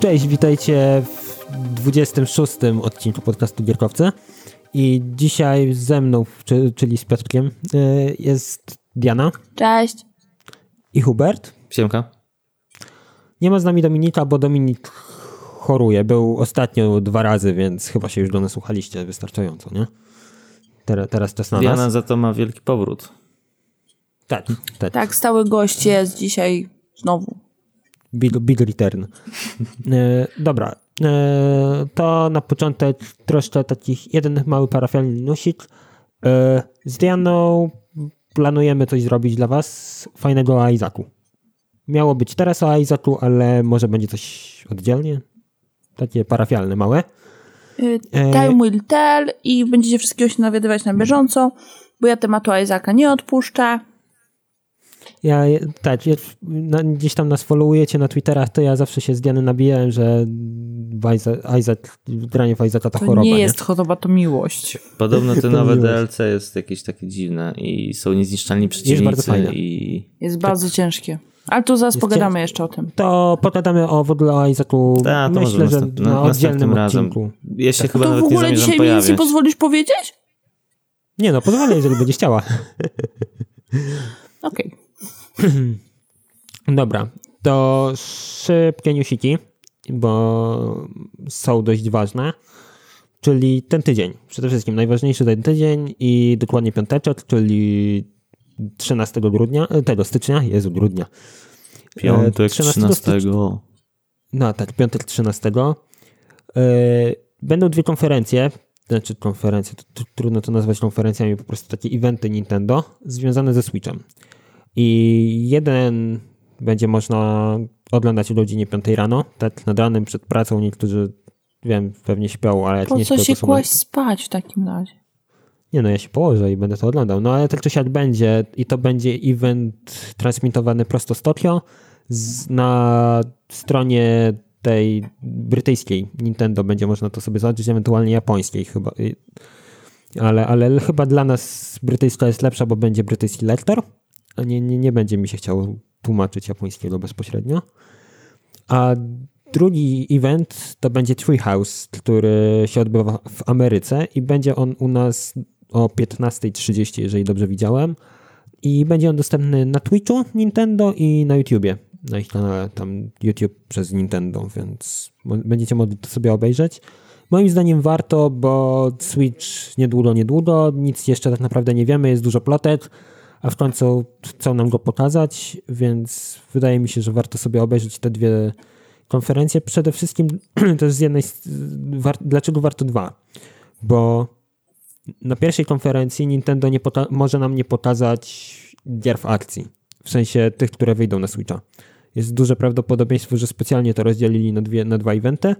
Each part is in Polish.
Cześć, witajcie w 26 odcinku podcastu Gierkowcy. I dzisiaj ze mną, czyli z Piotrkiem, y, jest Diana. Cześć. I Hubert. Siemka. Nie ma z nami Dominika, bo Dominik choruje. Był ostatnio dwa razy, więc chyba się już do nas słuchaliście wystarczająco, nie? Teraz, teraz czas na Diana nas. za to ma wielki powrót. Tak, tak. Tak, stały gość jest dzisiaj znowu. Big, big return. E, dobra, e, to na początek troszkę takich, jeden mały parafialny newsik. E, z Dianą planujemy coś zrobić dla was fajnego o Isaacu. Miało być teraz o Isaacu, ale może będzie coś oddzielnie. Takie parafialne, małe. Time will tell i będziecie wszystkiego się nawiadywać na bieżąco, bo ja tematu Isaaca nie odpuszczę. Ja, tak, ja, na, gdzieś tam nas followujecie na Twitterach, to ja zawsze się z Diany nabijałem, że w Isaac, Isaac, granie w Isaaca to, To choroba. nie jest choroba, to miłość. Podobno te To nowe miłość. DLC jest jakieś takie dziwne i są niezniszczalni bardzo przeciwnicy fajne. i Jest bardzo ciężkie. Ale tu zaraz Jest pogadamy jeszcze o tym. To pogadamy o w ogóle o Isaacu. Ta, to Myślę, że następ- na na- oddzielnym razem. odcinku. ja się chyba to w nawet nie ogóle zamierzam dzisiaj mi nic nie pozwolisz powiedzieć? Nie no, pozwolę, jeżeli będziesz chciała. Okej. Dobra, to szybkie newsiki, bo są dość ważne. Czyli ten tydzień. Przede wszystkim najważniejszy ten tydzień i dokładnie piąteczek, czyli 13 grudnia, e, tego stycznia, Jezu, grudnia. E, Piątek 13 13. No tak, piątek 13. Yy, Będą dwie konferencje, znaczy konferencje, to, to, trudno to nazwać konferencjami, po prostu takie eventy Nintendo związane ze Switchem. I jeden będzie można oglądać o godzinie 5 rano, tak nad ranem przed pracą niektórzy, wiem, pewnie śpią, ale jak Po nie co śpią, się to są... kłaść spać w takim razie? Nie no, ja się położę i będę to oglądał. No ale tak czy siak będzie i to będzie event transmitowany prosto z Tokio z, na stronie tej brytyjskiej Nintendo będzie można to sobie zobaczyć, ewentualnie japońskiej chyba. Ale, ale chyba dla nas brytyjska jest lepsza, bo będzie brytyjski lektor, nie, nie, nie będzie mi się chciało tłumaczyć japońskiego bezpośrednio. A drugi event to będzie Treehouse, który się odbywa w Ameryce i będzie on u nas o 15.30, jeżeli dobrze widziałem. I będzie on dostępny na Twitchu Nintendo i na YouTubie. Na ich kanale tam YouTube przez Nintendo, więc będziecie mogli to sobie obejrzeć. Moim zdaniem warto, bo Switch niedługo, niedługo, nic jeszcze tak naprawdę nie wiemy, jest dużo plotek, a w końcu chcą nam go pokazać, więc wydaje mi się, że warto sobie obejrzeć te dwie konferencje. Przede wszystkim jest z jednej, war, dlaczego warto dwa? Bo na pierwszej konferencji Nintendo nie może nam nie pokazać gier w akcji. W sensie tych, które wyjdą na Switcha. Jest duże prawdopodobieństwo, że specjalnie to rozdzielili na, dwie, na dwa eventy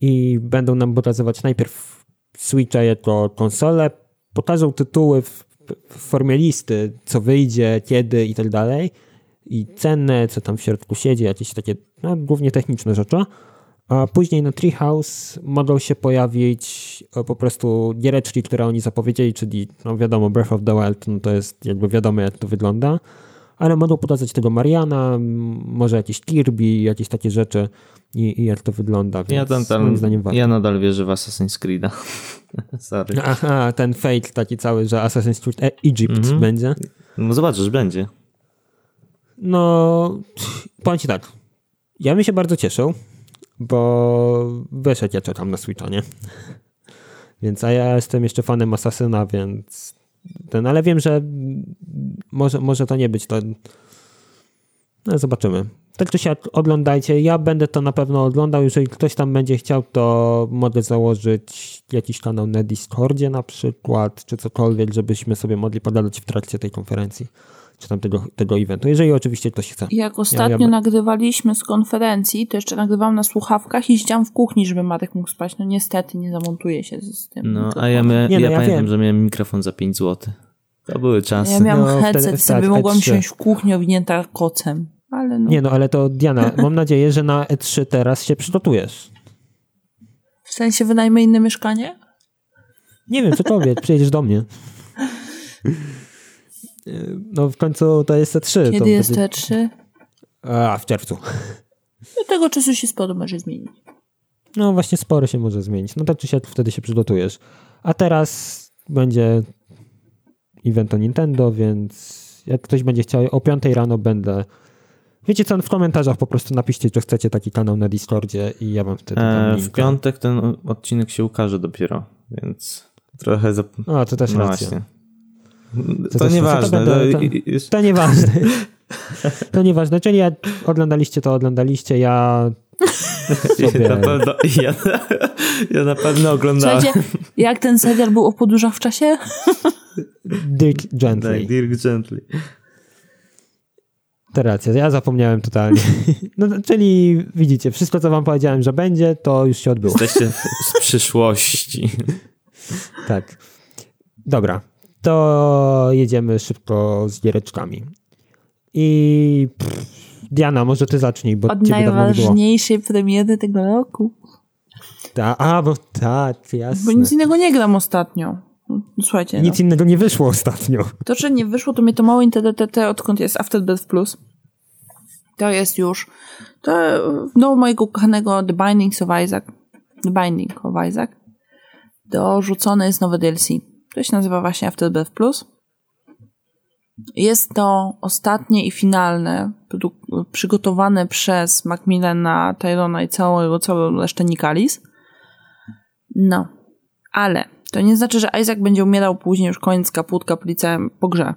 i będą nam pokazywać najpierw Switcha jako konsolę, pokażą tytuły w, w formie listy, co wyjdzie, kiedy i tak dalej. I cenę, co tam w środku siedzi, jakieś takie no, głównie techniczne rzeczy. A później na Treehouse mogą się pojawić e, po prostu giereczki, które oni zapowiedzieli, czyli no wiadomo, Breath of the Wild, no to jest jakby wiadomo jak to wygląda, ale mogą pokazać tego Mariana, może jakieś Kirby, jakieś takie rzeczy i, i jak to wygląda, więc Ja, tam, tam, moim zdaniem warto. ja nadal wierzę w Assassin's Creed'a. Sorry. Aha, ten fake taki cały, że Assassin's Creed e- Egypt Mhm. będzie. No zobaczysz, będzie. No, powiem ci tak. Ja bym się bardzo cieszył, bo wiesz jak ja czekam na Switcha, nie? Więc a ja jestem jeszcze fanem Asasyna, więc ten, ale wiem, że może, może to nie być to. No zobaczymy. Tak czy siak oglądajcie. Ja będę to na pewno oglądał. Jeżeli ktoś tam będzie chciał, to mogę założyć jakiś kanał na Discordzie na przykład, czy cokolwiek, żebyśmy sobie mogli pogadać w trakcie tej konferencji, czy tam tego, tego eventu. Jeżeli oczywiście ktoś chce. Jak ostatnio ja- nagrywaliśmy z konferencji, to jeszcze nagrywałam na słuchawkach i siedziałam w kuchni, żeby Marek mógł spać. No niestety nie zamontuje się z, z tym. No, a ja, mia- Nie, no, ja, ja pamiętam, wiem. że miałem mikrofon za 5 zł. To były czasy. Ja miałam No, headset wtedy- sobie, tak, mogłam E3. siąść w kuchni owinięta kocem. Ale no, Nie no, ale to Diana, mam nadzieję, że na E3 teraz się przygotujesz. w sensie wynajmę inne mieszkanie? Nie wiem, cokolwiek, przyjedziesz do mnie. No w końcu to jest E3. Kiedy to jest będzie- te trzy? A, w czerwcu. Do tego czasu się sporo może zmienić. No właśnie sporo się może zmienić. No tak czy siak wtedy się przygotujesz. A teraz będzie event o Nintendo, więc jak ktoś będzie chciał, o 5 rano będę Wiecie co, w komentarzach po prostu napiszcie, czy chcecie taki kanał na Discordzie i ja wam wtedy E, w piątek ten odcinek się ukaże dopiero, więc trochę zap... O, to też No racja. właśnie. To To, nieważne. to będę- to- to- nieważne. To nieważne. Czyli jak oglądaliście, to oglądaliście. Ja sobie... Na pewno, ja, ja na pewno oglądałem. Słuchajcie, jak ten serial był o podróżach w czasie? Dirk Gently. Tak, Dirk Gently. To racja, ja zapomniałem totalnie. No, czyli widzicie, wszystko co wam powiedziałem, że będzie, to już się odbyło. Jesteście z przyszłości. Tak. Dobra, to jedziemy szybko z giereczkami. I pff, Diana, może ty zacznij, bo Od ciebie dawno nie było. najważniejszej premiery tego roku. Ta, a, bo tak, Bo jasne. nic innego nie gram ostatnio. No, Słuchajcie, no. Nic innego nie wyszło ostatnio. to, że nie wyszło, to mnie to mało interesuje, odkąd jest Afterbirth Plus. To jest już to no mojego kochanego The Bindings of Isaac. The Binding of Isaac. Dorzucone jest nowe DLC. To się nazywa właśnie Afterbirth Plus. Jest to ostatnie i finalne, przygotowane przez Macmillana, Tyrona i całą, całą resztę Nikalis. No, ale to nie znaczy, że Isaac będzie umierał później, już koniec kaput, kaplica po grze.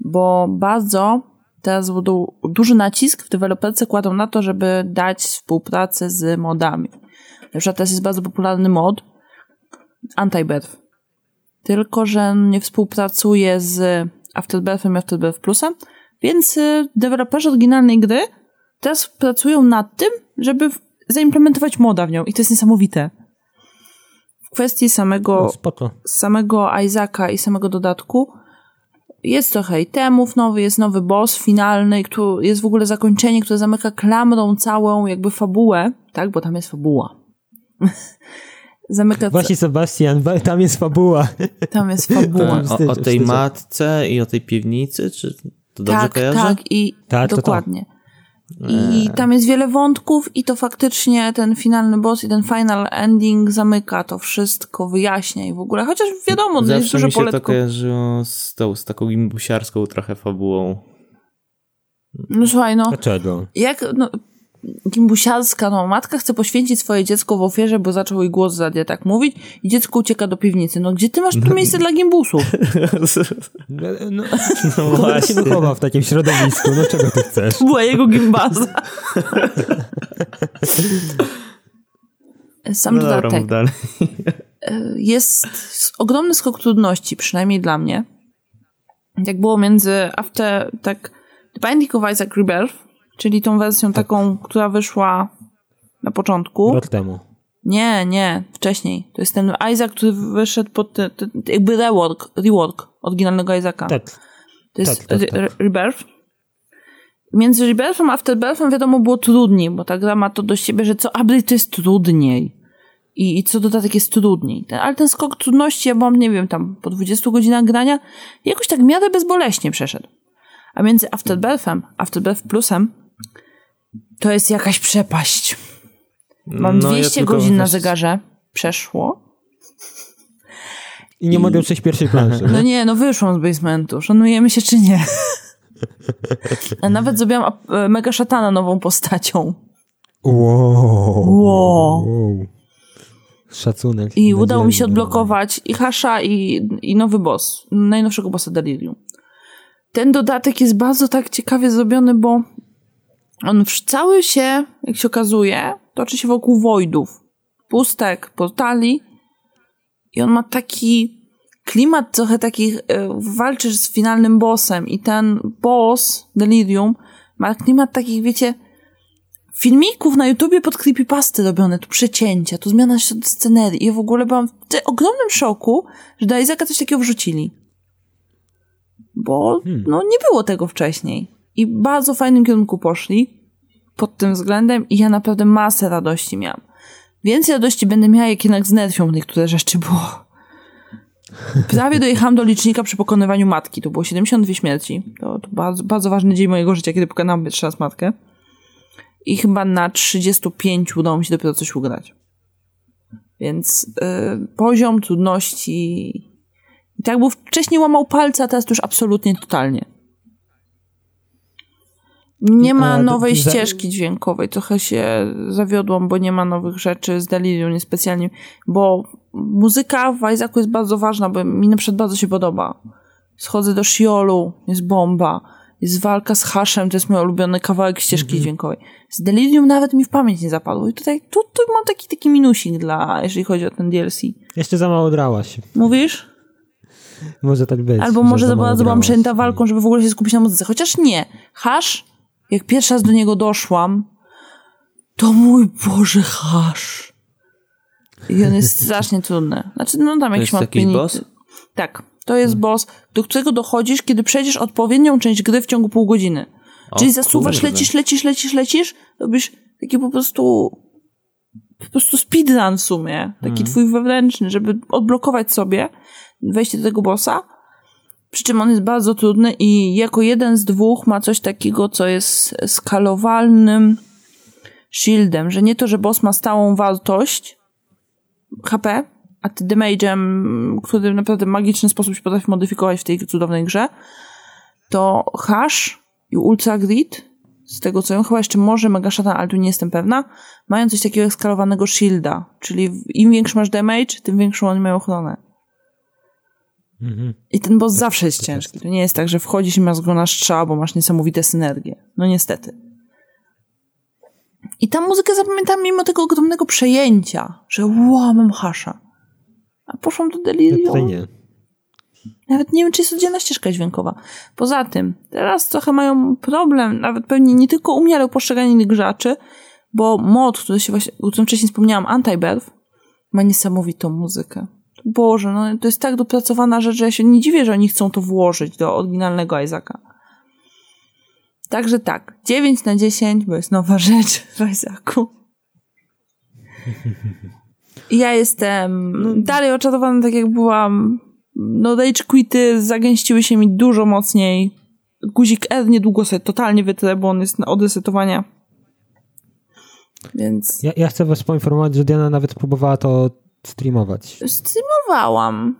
Bo bardzo teraz du- duży nacisk w deweloperce kładą na to, żeby dać współpracę z modami. Na przykład teraz jest bardzo popularny mod Anti-Birth. Tylko, że nie współpracuje z Afterbirthem i Afterbirth Plusem, więc y, deweloperzy oryginalnej gry teraz pracują nad tym, żeby zaimplementować moda w nią i to jest niesamowite. W kwestii samego No, samego Isaaca i samego dodatku jest trochę itemów nowy, jest nowy boss finalny, który jest w ogóle zakończenie, które zamyka klamrą całą jakby fabułę, tak, bo tam jest fabuła. zamyka, Właśnie Sebastian, ba- tam jest fabuła. tam jest fabuła. O, o tej matce i o tej piwnicy, czy to dobrze tak, kojarzę? tak, i Tak, to to. Dokładnie. I tam jest wiele wątków i to faktycznie ten finalny boss i ten final ending zamyka to wszystko, wyjaśnia i w ogóle, chociaż wiadomo, to jest Zawsze dużo mi się to poletków. kojarzyło z, tą, z taką gimbusiarską trochę fabułą. No słuchaj, no, Dlaczego? jak no, gimbusiarska, no matka chce poświęcić swoje dziecko w ofierze, bo zaczął jej głos zadzie tak mówić i dziecko ucieka do piwnicy. No gdzie ty masz tu miejsce dla gimbusów? No, no, No Hubert się wychował w takim środowisku, no czego ty chcesz? Była jego gimbaza. Sam No dobra, dodatek. mów dalej. jest ogromny skok trudności, przynajmniej dla mnie. Jak było między After, tak, The Binding of Isaac Rebirth, czyli tą wersją taką, która wyszła na początku. Rok temu. Nie, nie, wcześniej. To jest ten Isaac, który wyszedł pod te, te, jakby rework, rework oryginalnego Isaaca. Tak. To jest tak, tak, Re- tak. Re- Rebirth. Między Rebirthem a Afterbirthem wiadomo było trudniej, bo ta gra ma to do siebie, że co update to jest trudniej. I, I co dodatek jest trudniej. Ten, ale ten skok trudności, ja byłam, nie wiem, tam po 20 godzinach grania, jakoś tak w miarę bezboleśnie przeszedł. A między Afterbirthem, Afterbirth Plusem, to jest jakaś przepaść. Mam No, ja 200 tylko godzin na zegarze. Przeszło. I nie mogę przejść pierwszej planszy. No nie? no wyszłam z basementu. Szanujemy się czy nie? A Nawet zrobiłam e, mega szatana nową postacią. Wow. Wow. Szacunek. I udało mi się i- odblokować i Hasha i, i nowy boss. Najnowszego bossa Delirium. Ten dodatek jest bardzo tak ciekawie zrobiony, bo on w- cały się, jak się okazuje, toczy się wokół voidów. Pustek, portali. I on ma taki klimat trochę takich, e, walczysz z finalnym bossem i ten boss, Delirium, ma klimat takich, wiecie, filmików na YouTubie pod creepypasty robione, tu przecięcia, tu zmiana scenerii. I ja w ogóle byłam w ogromnym szoku, że do Isaaca coś takiego wrzucili. Bo no nie było tego wcześniej. I bardzo fajnym kierunku poszli pod tym względem i ja naprawdę masę radości miałam. Więcej radości będę miała, jak jednak znerfią niektóre rzeczy, bo prawie dojechałam do licznika przy pokonywaniu matki. To było 72 śmierci. To, to bardzo, bardzo ważny dzień mojego życia, kiedy pokonałam pierwszy raz matkę. i chyba na 35 udało mi się dopiero coś ugrać. Więc y, poziom trudności. I tak, bo wcześniej łamał palce, a teraz już absolutnie totalnie. Nie ma A, nowej ścieżki dźwiękowej. Trochę się zawiodłam, bo nie ma nowych rzeczy z Delirium niespecjalnie, bo muzyka w Isaacu jest bardzo ważna, bo mi na przykład bardzo się podoba. Schodzę do Shiolu, jest bomba. Jest walka z Haszem, to jest mój ulubiony kawałek ścieżki dźwiękowej. Z Delirium nawet mi w pamięć nie zapadło. I tutaj tu, tu mam taki, taki minusik dla, jeżeli chodzi o ten DLC. Jeszcze za mało drałaś. Mówisz? Może tak być. Albo że może za bardzo byłam przejęta walką, żeby w ogóle się skupić na muzyce. Chociaż nie. Hasz, jak pierwszy raz do niego doszłam, to mój Boże, hasz. I on jest strasznie trudny. Znaczy, no tam jakieś jest ma jakiś boss? Tak. To jest boss, do którego dochodzisz, kiedy przejdziesz odpowiednią część gry w ciągu pół godziny. O, Czyli zasuwasz, kurde. lecisz, lecisz, lecisz, lecisz, robisz taki po prostu po prostu speedrun w sumie. Taki Mhm. twój wewnętrzny, żeby odblokować sobie wejście do tego bossa. Przy czym on jest bardzo trudny i jako jeden z dwóch ma coś takiego, co jest skalowalnym shieldem, że nie to, że boss ma stałą wartość HP, a ty damage'em, który w naprawdę magiczny sposób się potrafi modyfikować w tej cudownej grze, to hash i ultra grid, z tego co wiem, chyba jeszcze może mega shatan, ale tu nie jestem pewna, mają coś takiego jak skalowanego shielda, czyli w- im większy masz damage, tym większą oni mają ochronę. Mhm. I ten boss zawsze jest ciężki. To nie jest tak, że wchodzisz i masz go na strzał, bo masz niesamowite synergie. No niestety. I ta muzykę zapamiętam mimo tego ogromnego przejęcia, że wow, mam hasza. A poszłam do Delirium. Nawet nie wiem, czy jest oddzielna ścieżka dźwiękowa. Poza tym, teraz trochę mają problem, nawet pewnie nie tylko u mnie, ale u poszczególnych innych graczy, bo mod, który się właśnie, o którym wcześniej wspomniałam, Anti-Birth, ma niesamowitą muzykę. Boże, no to jest tak dopracowana rzecz, że ja się nie dziwię, że oni chcą to włożyć do oryginalnego Isaaca. Także tak, 9 na 10, bo jest nowa rzecz w Isaacu. Ja jestem dalej oczarowana, tak jak byłam. No, rage quity zagęściły się mi dużo mocniej. Guzik R niedługo sobie totalnie wytrę, bo on jest na od resetowania. Więc Ja, ja chcę was poinformować, że Diana nawet próbowała to streamować. streamowałam.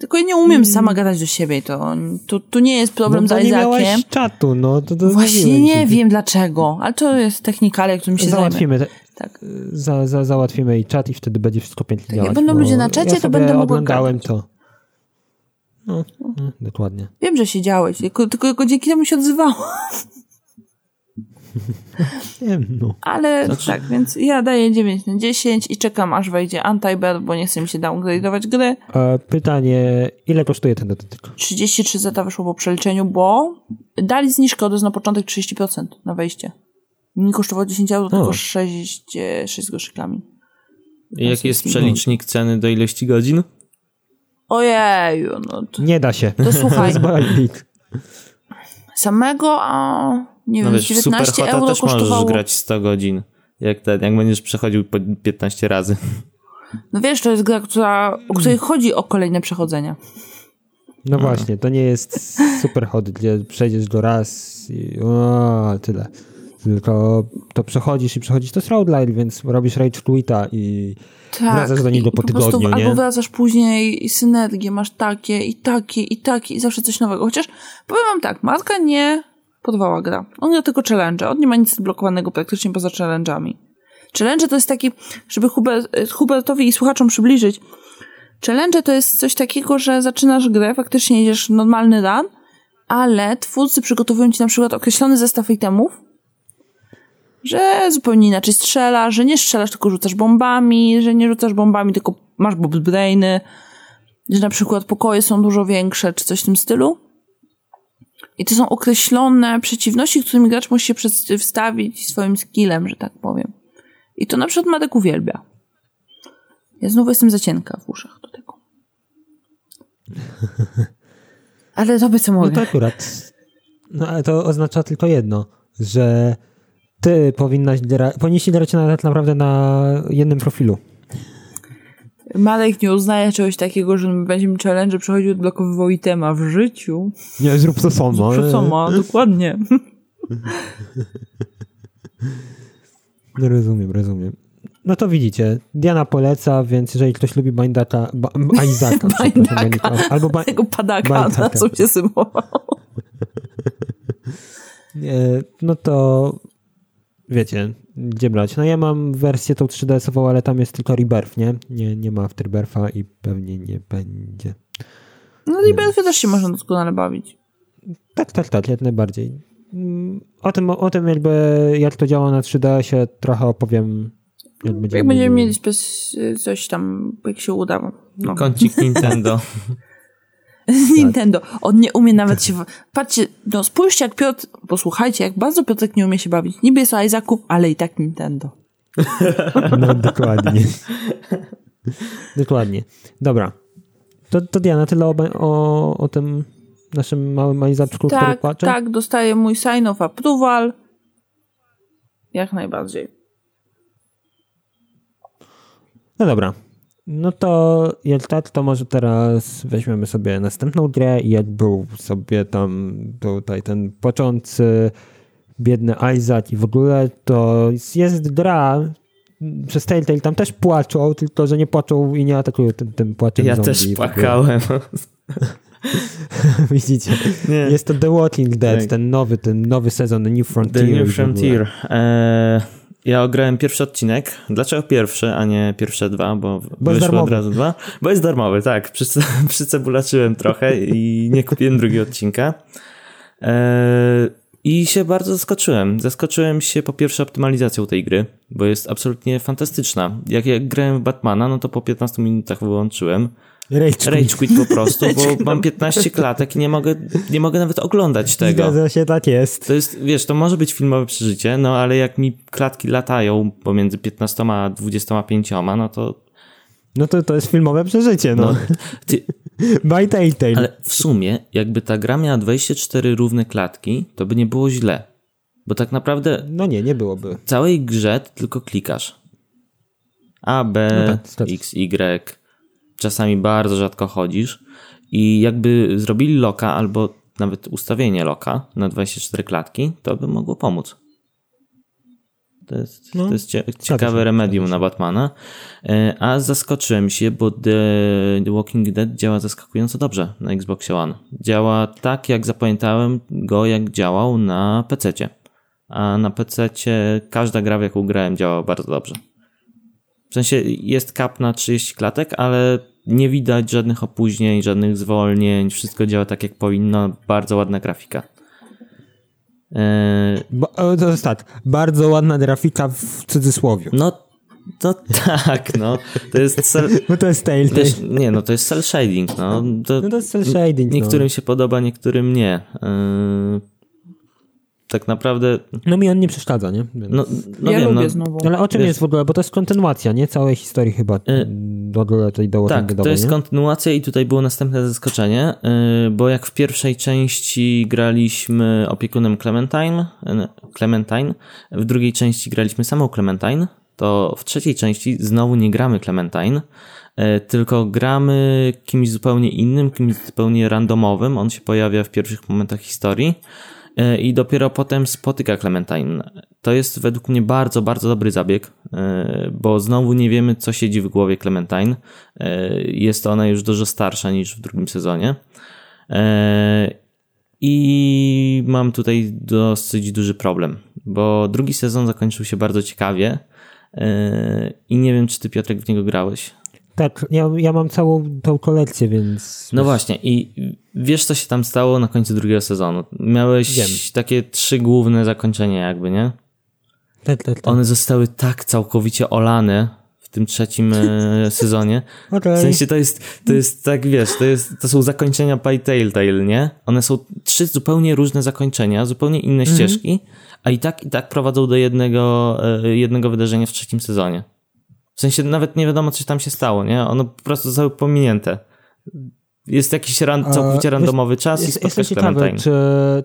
Tylko ja nie umiem sama gadać do siebie. To, to, to nie jest problem no, z nie Isaakiem. miałaś czatu, no. To, to Właśnie nie wiem dlaczego, ale to jest technikale, którym się zajmę. Załatwimy, te- Tak. za, za, załatwimy jej czat i wtedy będzie wszystko pięknie Tak, jak działać. będą bo ludzie na czacie, ja to będę mogła oglądałem gadać. to. No, no, dokładnie. Wiem, że siedziałeś, tylko, tylko, tylko dzięki temu się odzywałam. Wiem, no. Ale Znaczy- tak, więc ja daję 9 na 10 i czekam aż wejdzie Anti-Bear, bo nie chce mi się downgrade'ować gry. E, pytanie, ile kosztuje ten dotyk? 33 zeta wyszło po przeliczeniu, bo dali zniżkę od na początek 30% na wejście. Nie kosztowało 10 euro, tylko 6, 6 groszykami. I jaki jest przelicznik ceny do ilości godzin? Ojeju, no to, Nie da się. to słuchaj, samego, a nie No wiem, wiesz, w 19 Superhota euro też możesz kosztowało. grać 100 godzin. Jak, ten, jak będziesz przechodził po 15 razy. No wiesz, to jest gra, która, o której chodzi o kolejne przechodzenia. No właśnie, to nie jest super hot, gdzie przejdziesz do raz i o, tyle. Tylko to przechodzisz i przechodzisz, to jest roguelike, więc robisz rage quita i wracasz do niego po po prostu tygodniu, nie? Albo wracasz później i synergię, masz takie i takie i takie i zawsze coś nowego. Chociaż powiem wam tak, matka nie podwała gra. On gra tylko challenge. On nie ma nic blokowanego praktycznie poza challenge'ami. Challenge to jest taki, żeby Hubert, Hubertowi i słuchaczom przybliżyć, challenge to jest coś takiego, że zaczynasz grę, faktycznie jedziesz normalny run, ale twórcy przygotowują ci na przykład określony zestaw itemów, że zupełnie inaczej strzelasz, że nie strzelasz, tylko rzucasz bombami, że nie rzucasz bombami, tylko masz bob brainy, że na przykład pokoje są dużo większe, czy coś w tym stylu. I to są określone przeciwności, którymi gracz musi się przedstawić swoim skillem, że tak powiem. I to na przykład Madek uwielbia. Ja znowu jestem za cienka w uszach do tego. Ale robię co No mogę. to akurat. No ale to oznacza tylko jedno, że ty powinnaś powinniście grać na, tak naprawdę na jednym profilu. Marek nie uznaje czegoś takiego, że będzie mi challenge przechodził odblokowywał itema w życiu. Nie, zrób to samo. Co co ma, dokładnie. No rozumiem, rozumiem. No to widzicie, Diana poleca, więc jeżeli ktoś lubi Bindaka, ba, Isaaca, Bindaka, albo ba, tego padaka, na co się symował. no to wiecie, gdzie brać. No ja mam wersję tą 3DS-ową, ale tam jest tylko Rebirth, nie? Nie, nie ma Afterbirth'a i pewnie nie będzie. No Rebirth też się można doskonale bawić. Tak, tak, tak, jak najbardziej. O tym, o tym jakby, jak to działa na 3DS-ie trochę opowiem jak będziemy, jak będziemy mieli coś tam, jak się uda. No. Kącik Nintendo. Nintendo. On nie umie nawet się... Patrzcie, no spójrzcie jak Piotr... Posłuchajcie, jak bardzo Piotrek nie umie się bawić. Niby jest ale i tak Nintendo. No dokładnie. dokładnie. Dobra. To, to Diana, tyle o, o, o tym naszym małym Isaaczku, tak, który płacze? Tak, dostaję mój sign of approval. Jak najbardziej. No dobra. No to jak tak, to może teraz weźmiemy sobie następną grę i jak był sobie tam tutaj ten poczący biedny Isaac i w ogóle, to jest gra przez Telltale tam też płaczą, tylko że nie płaczą i nie atakują tym, tym płaczem Ja też płakałem. Widzicie? Nie. Jest to The Walking Dead, tak. ten nowy, ten nowy sezon, The New Frontier. The New Frontier. Eee, ja ograłem pierwszy odcinek. Dlaczego pierwszy, a nie pierwsze dwa? Bo, bo wyszły od razu dwa. Bo jest darmowy, tak. Przyce, przycebulaczyłem trochę i nie kupiłem drugiego odcinka. Eee, I się bardzo zaskoczyłem. Zaskoczyłem się po pierwsze optymalizacją tej gry, bo jest absolutnie fantastyczna. Jak ja grałem w Batmana, no to po 15 minutach wyłączyłem. Rage. Rage quit po prostu, bo mam 15 klatek i nie mogę, nie mogę nawet oglądać tego. Zgadza się, tak jest. To jest, wiesz, to może być filmowe przeżycie, no ale jak mi klatki latają pomiędzy 15 a 25, no to... No to to jest filmowe przeżycie, no. no ty... By Telltale. Ale w sumie, jakby ta gra miała 24 równe klatki, to by nie było źle. Bo tak naprawdę... No nie, nie byłoby. W całej grze tylko klikasz. A, B, no tak, X, Y czasami bardzo rzadko chodzisz i jakby zrobili loka albo nawet ustawienie loka na 24 klatki, to by mogło pomóc. To jest, no, to jest ciekawe się, remedium na Batmana. E, a zaskoczyłem się, bo The, Walking Dead działa zaskakująco dobrze na Xbox One. Działa tak, jak zapamiętałem go, jak działał na PC. A na PC każda gra, w jaką grałem, działała bardzo dobrze. W sensie jest cap na 30 klatek, ale nie widać żadnych opóźnień, żadnych zwolnień, wszystko działa tak jak powinno, bardzo ładna grafika. Eee... Bo, to jest tak, bardzo ładna grafika w cudzysłowie. No, to tak, no. To jest cel... Bo to jest Telltale. Nie, no to jest cel shading, no. To, no to jest cel shading, no. Niektórym no. się podoba, niektórym nie. Eee tak naprawdę... No mi on nie przeszkadza, nie? Więc... No, no ja wiem, lubię no, znowu. Ale o czym wiesz, jest w ogóle? Bo to jest kontynuacja, nie? Całej historii chyba. Y do ogóle tej do Tak, to jest nie? kontynuacja i tutaj było następne zaskoczenie, y bo jak w pierwszej części graliśmy opiekunem Clementine, Clementine, w drugiej części graliśmy samą Clementine, to w trzeciej części znowu nie gramy Clementine, y tylko gramy kimś zupełnie innym, kimś zupełnie randomowym. On się pojawia w pierwszych momentach historii i dopiero potem spotyka Clementine. To jest według mnie bardzo, bardzo dobry zabieg, e, bo znowu nie wiemy, co siedzi w głowie Clementine. E, jest ona już dużo starsza niż w drugim sezonie. I mam tutaj dosyć duży problem, bo drugi sezon zakończył się bardzo ciekawie i nie wiem, czy ty Piotrek w niego grałeś. Tak, ja, ja mam całą tą kolekcję, więc. No właśnie, i wiesz, co się tam stało na końcu drugiego sezonu? Miałeś Wiem. takie trzy główne zakończenia, jakby, nie? Tak, tak, tak. One zostały tak całkowicie olane w tym trzecim e, sezonie. Okay. W sensie to jest, to jest tak, wiesz, to, jest, to są zakończenia by Telltale, nie? One są trzy zupełnie różne zakończenia, zupełnie inne mhm. ścieżki, a i tak, i tak prowadzą do jednego, e, jednego wydarzenia w trzecim sezonie. W sensie nawet nie wiadomo, co tam się stało, nie? Ono po prostu zostało pominięte. Jest jakiś ran, całkowicie randomowy czas jest, i spotkasz Jestem ciekawy, czy,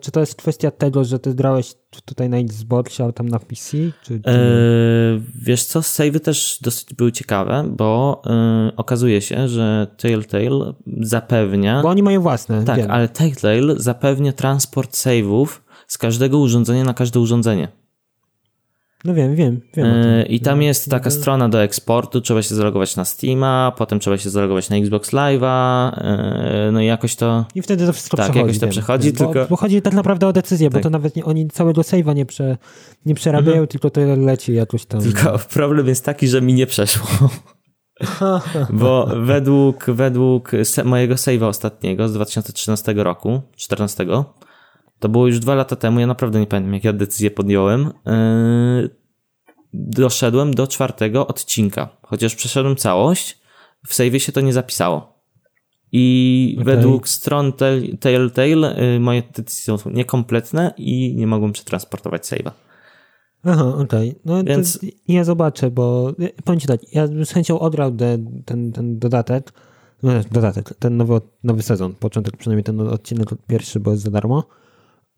czy to jest kwestia tego, że ty grałeś tutaj na Xbox, a tam na PC? Czy, czy... Eee, wiesz co, savey też dosyć były ciekawe, bo e, okazuje się, że Telltale zapewnia... Bo oni mają własne. Tak, wiem. ale Telltale zapewnia transport save'ów z każdego urządzenia na każde urządzenie. No wiem, wiem. wiem e, I tam jest taka strona do eksportu, trzeba się zalogować na Steama, potem trzeba się zalogować na Xbox Live'a, e, no i jakoś to... I wtedy to wszystko tak, przechodzi. jakoś to wiem, przechodzi, bo, tylko... Bo chodzi tak naprawdę o decyzję, tak. bo to nawet nie, oni całego save'a nie, prze, nie przerabiają, mhm. tylko to leci jakoś tam... Tylko problem jest taki, że mi nie przeszło. Bo według, według mojego save'a ostatniego z 2013 roku, 14, to było już dwa lata temu, ja naprawdę nie pamiętam, jak ja decyzję podjąłem. Yy, doszedłem do czwartego odcinka. Chociaż przeszedłem całość, w save'ie się to nie zapisało. I okay. według stron Telltale yy, moje decyzje są niekompletne i nie mogłem przetransportować save'a. Aha, okej. Okay. No Więc... ja zobaczę, bo powiem ci tak, ja z chęcią odrał ten, ten dodatek, no, dodatek, ten nowy, nowy sezon, początek, przynajmniej ten odcinek pierwszy, bo jest za darmo,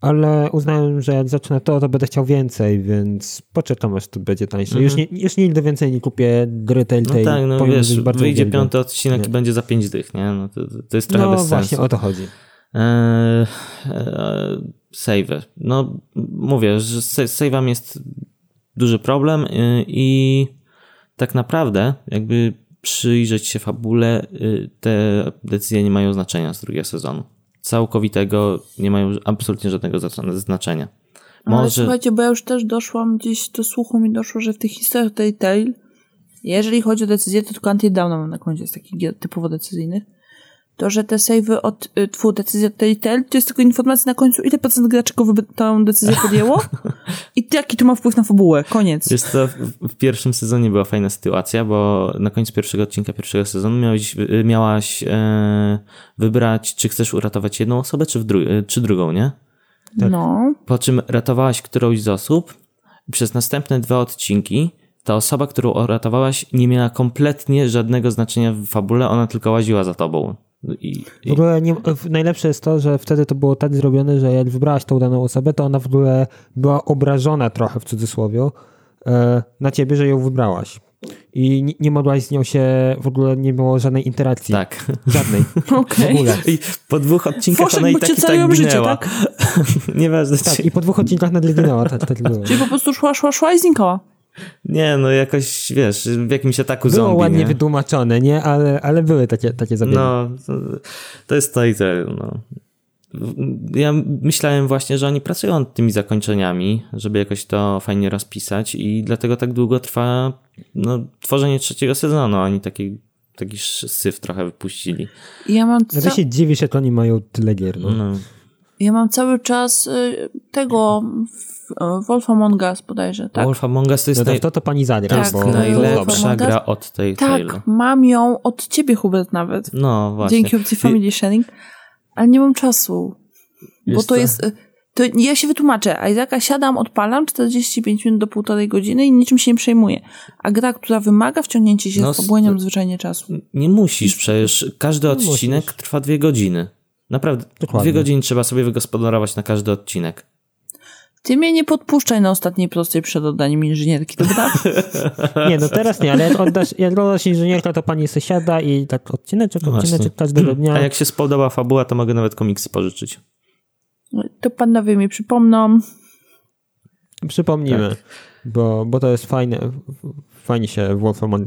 ale uznałem, że jak zacznę to, to będę chciał więcej, więc poczekam, aż to będzie tańsze. Mhm. Już, nie, już nigdy więcej nie kupię gry Telltale. No tak, no wiesz, wyjdzie piąty odcinek nie. i będzie za pięć dych, nie? No to, to jest trochę no, bez sensu. No właśnie, o to chodzi. Eee, eee, save. No, mówię, że z save'em jest duży problem y, i tak naprawdę, jakby przyjrzeć się fabule, y, te decyzje nie mają znaczenia z drugiego sezonu. Całkowitego nie mają absolutnie żadnego znaczenia. Może... Ale słuchajcie, bo ja już też doszłam gdzieś do słuchu mi doszło, że w tych historiach tej Tale, jeżeli chodzi o decyzję, to tylko anti-downa mam na koncie z takich typowo decyzyjnych to, że te savey od, y, twój decyzję od Telltale, to jest tylko informacja na końcu, ile procent graczy tę decyzję podjęło i jaki to ma wpływ na fabułę. Koniec. Jest to, w pierwszym sezonie była fajna sytuacja, bo na końcu pierwszego odcinka pierwszego sezonu miałeś, y, miałaś e, wybrać, czy chcesz uratować jedną osobę, czy, dru y, czy drugą, nie? Tak. No. Po czym ratowałaś którąś z osób przez następne dwa odcinki ta osoba, którą uratowałaś, nie miała kompletnie żadnego znaczenia w fabule, ona tylko łaziła za tobą. I, i... W ogóle nie, najlepsze jest to, że wtedy to było tak zrobione, że jak wybrałaś tą daną osobę, to ona w ogóle była obrażona trochę w cudzysłowie e, na ciebie, że ją wybrałaś. I nie, nie mogłaś z nią się, w ogóle nie było żadnej interakcji. Tak. Żadnej. Okej. Okay. I po dwóch odcinkach Foszek, ona i tak i tak życie, tak? Nieważne. Tak, i po dwóch odcinkach nagle ginęła. Tak, tak było. Czyli po prostu szła, szła, szła i znikała. Nie, no jakoś, wiesz, w jakimś ataku Było zombie, ładnie nie? wytłumaczone, nie? Ale, ale były takie, takie zabiegi. No, to, to jest to i to, no. Ja myślałem właśnie, że oni pracują nad tymi zakończeniami, żeby jakoś to fajnie rozpisać i dlatego tak długo trwa no, tworzenie trzeciego sezonu. Oni taki, taki syf trochę wypuścili. Ja mam... Ca- ja się dziwisz, jak oni mają tyle gier, no. no. Ja mam cały czas y, tego Wolf Among Us bodajże, tak? Wolf Among Us to jest, no to, naj... to, to pani zagra. To jest bo... najlepsza gra od tej Tak, mam ją od ciebie Hubert nawet. No właśnie. Dzięki opcji Family Sharing, ale nie mam czasu. Wiesz bo to co? jest... Y, to ja się wytłumaczę. Isaaca siadam, odpalam 45 minut do półtorej godziny i niczym się nie przejmuję. A gra, która wymaga wciągnięcia się no, z fabułą zwyczajnie czasu. Nie musisz, przecież każdy odcinek musisz. trwa dwie godziny. Naprawdę, Dokładnie. dwie godziny trzeba sobie wygospodarować na każdy odcinek. Ty mnie nie podpuszczaj na ostatniej prostej przed oddaniem inżynierki, dobra? nie, no teraz nie, ale jak oddasz, jak oddasz inżynierka, to pani se siada i tak odcineczek, no odcineczek każdego dnia. A jak się spodoba fabuła, to mogę nawet komiksy pożyczyć. To panowie mi przypomną. Przypomnimy, tak. bo, bo to jest fajne, fajnie się Wolf Among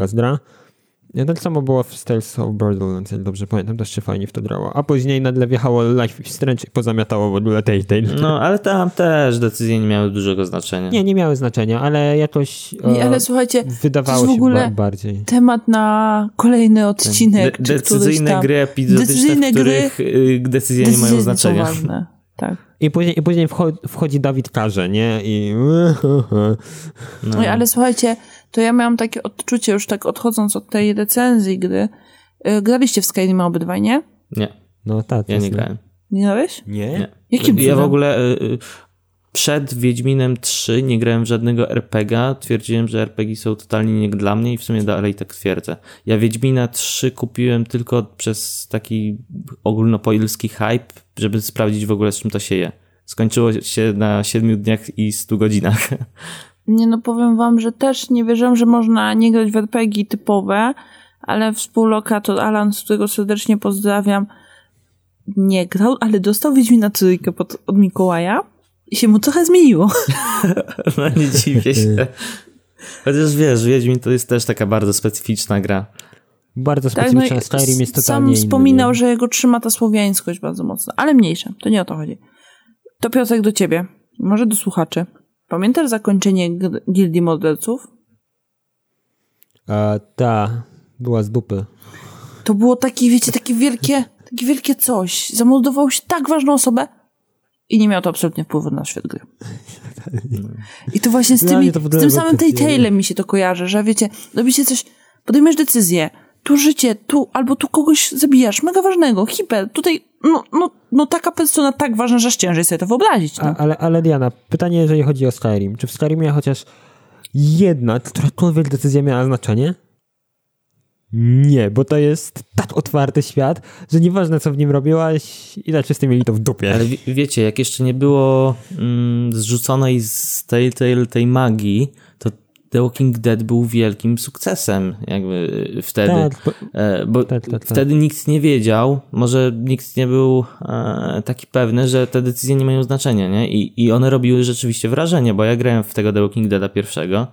Gra. Tak samo było w Tales of Borderlands, jak dobrze pamiętam, też się fajnie w to grało. A później nagle wjechało Life is Strange i pozamiatało w ogóle Telltale. No, ale tam też decyzje nie miały dużego znaczenia. Nie, nie miały znaczenia, ale jakoś nie, ale słuchajcie, wydawało w ogóle się bardziej. temat na kolejny odcinek. De decyzyjne tam, gry epizodyczne, w których gry, decyzje nie mają znaczenia. ważne. Tak. I później, i później wchodzi, wchodzi Dawid Karze, nie? I... No. no ale słuchajcie, to ja miałam takie odczucie, już tak odchodząc od tej recenzji gry. Yy, graliście w Skyrim obydwaj, nie? Nie. No tak. Ja nie grałem. Nie grałeś? Nie. nie. Jakim Ja w ogóle y, przed Wiedźminem 3 nie grałem w żadnego RPGa. Twierdziłem, że RPG są totalnie nie dla mnie i w sumie dalej tak twierdzę. Ja Wiedźmina 3 kupiłem tylko przez taki ogólnopolski hype, żeby sprawdzić w ogóle z czym to się je. Skończyło się na 7 dniach i 100 godzinach. Nie no, powiem wam, że też nie wierzę, że można nie grać w RPG typowe, ale współlokator Alan, z którego serdecznie pozdrawiam, nie grał, ale dostał Wiedźmina trójkę pod, od Mikołaja I się mu trochę zmieniło. no nie dziwię się. Chociaż wiesz, Wiedźmin to jest też taka bardzo specyficzna gra. Bardzo specyficzna, tak, no Skyrim jest totalnie Sam wspominał, inny. że jego trzyma ta słowiańskość bardzo mocno, ale mniejsza, to nie o to chodzi. To Piotrek do ciebie, może do słuchaczy. Pamiętasz zakończenie Gildii Morderców? A, ta, była z dupy. To było takie, wiecie, takie wielkie, takie wielkie coś. Zamordowało się tak ważną osobę i nie miało to absolutnie wpływu na świat gry. I to właśnie z, tymi, z tym samym Telltale'em mi się to kojarzy, że wiecie, robicie coś, podejmiesz decyzję, tu życie, tu, albo tu kogoś zabijasz, mega ważnego, hiper, tutaj, no, no, no taka persona tak ważna, że ciężej sobie to wyobrazić. No. A, ale, ale Diana, pytanie, jeżeli chodzi o Skyrim. Czy w Skyrimie chociaż jedna, którakolwiek decyzja miała znaczenie? Nie, bo to jest tak otwarty świat, że nieważne co w nim robiłaś, ile wszyscy mieli to w dupie. Ale wiecie, jak jeszcze nie było mm, zrzuconej z Telltale tej magii, to The Walking Dead był wielkim sukcesem jakby wtedy. Tak, bo, e, tak, tak, tak, wtedy nikt nie wiedział, może nikt nie był e, taki pewny, że te decyzje nie mają znaczenia, nie? I, I one robiły rzeczywiście wrażenie, bo ja grałem w tego The Walking Deada pierwszego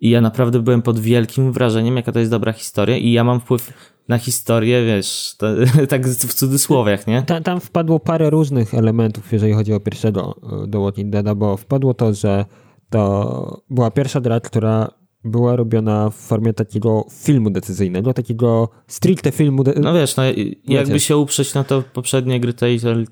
i ja naprawdę byłem pod wielkim wrażeniem, jaka to jest dobra historia i ja mam wpływ na historię, wiesz, to, tak w cudzysłowiach, nie? Ta, tam wpadło parę różnych elementów, jeżeli chodzi o pierwszego e, The Walking Deada, bo wpadło to, że to była pierwsza gra, która była robiona w formie takiego filmu decyzyjnego, takiego stricte filmu. De- no wiesz, no, jakby się uprzeć na to poprzednie gry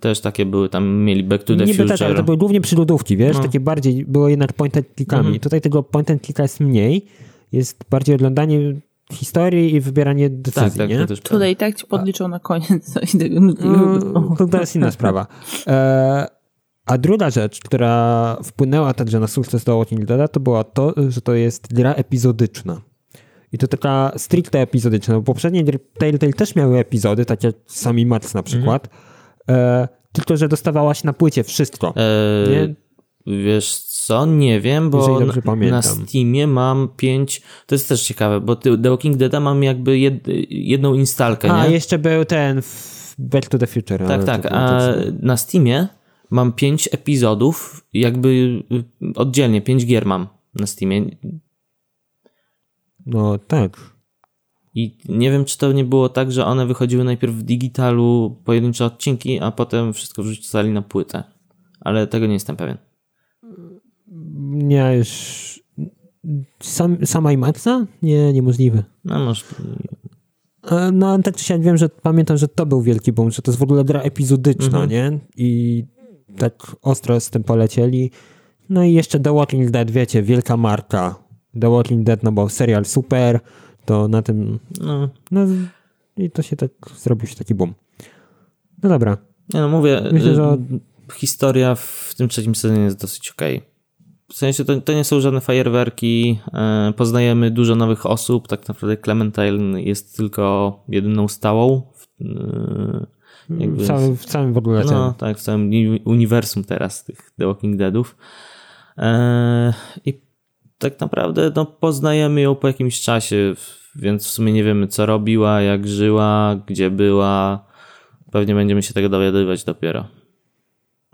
też takie były, tam mieli Back to the Niby Future. Tak, to były głównie przyludówki, wiesz, no. takie bardziej, było jednak point and clickami. Mhm. Tutaj tego point and clicka jest mniej, jest bardziej oglądanie historii i wybieranie decyzji, tak, tak, nie? Tutaj tak ci podliczą na koniec. No, to jest inna sprawa. E- a druga rzecz, która wpłynęła także na sukces do Walking Deada, to była to, że to jest gra epizodyczna. I to taka stricte epizodyczna. Bo poprzednie gry Telltale też miały epizody, takie jak Sami Max na przykład, mhm. e, tylko że dostawałaś na płycie wszystko. E, nie? Wiesz co, nie wiem, bo na, na Steamie mam pięć, to jest też ciekawe, bo The Walking Deada mam jakby jed, jedną instalkę, A, nie? jeszcze był ten Back to the Future. Tak, tak, a na Steamie mam pięć epizodów, jakby y, oddzielnie, pięć gier mam na Steamie. No tak. I nie wiem, czy to nie było tak, że one wychodziły najpierw w digitalu pojedyncze odcinki, a potem wszystko wrzucali na płytę. Ale tego nie jestem pewien. Nie, już. Sam, sama i Maxa? Nie, niemożliwe. No, może. No, tak czy siak wiem, że pamiętam, że to był wielki boom, że to jest w ogóle gra epizodyczna, mhm. nie? I tak ostro z tym polecieli. No i jeszcze The Walking Dead, wiecie, wielka marka. The Walking Dead, no bo serial super, to na tym, no, no i to się tak, zrobił się taki boom. No dobra. Nie no, mówię, Myślę, że... Y, historia w tym trzecim sezonie jest dosyć okej. Okay. W sensie to, to nie są żadne fajerwerki, e, poznajemy dużo nowych osób, tak naprawdę Clementine jest tylko jedyną stałą w, e, jakby, w, całym, w całym w ogóle. No, tak, w całym uniwersum teraz tych The Walking Deadów. Eee, I tak naprawdę no, poznajemy ją po jakimś czasie, więc w sumie nie wiemy, co robiła, jak żyła, gdzie była. Pewnie będziemy się tego dowiadywać dopiero.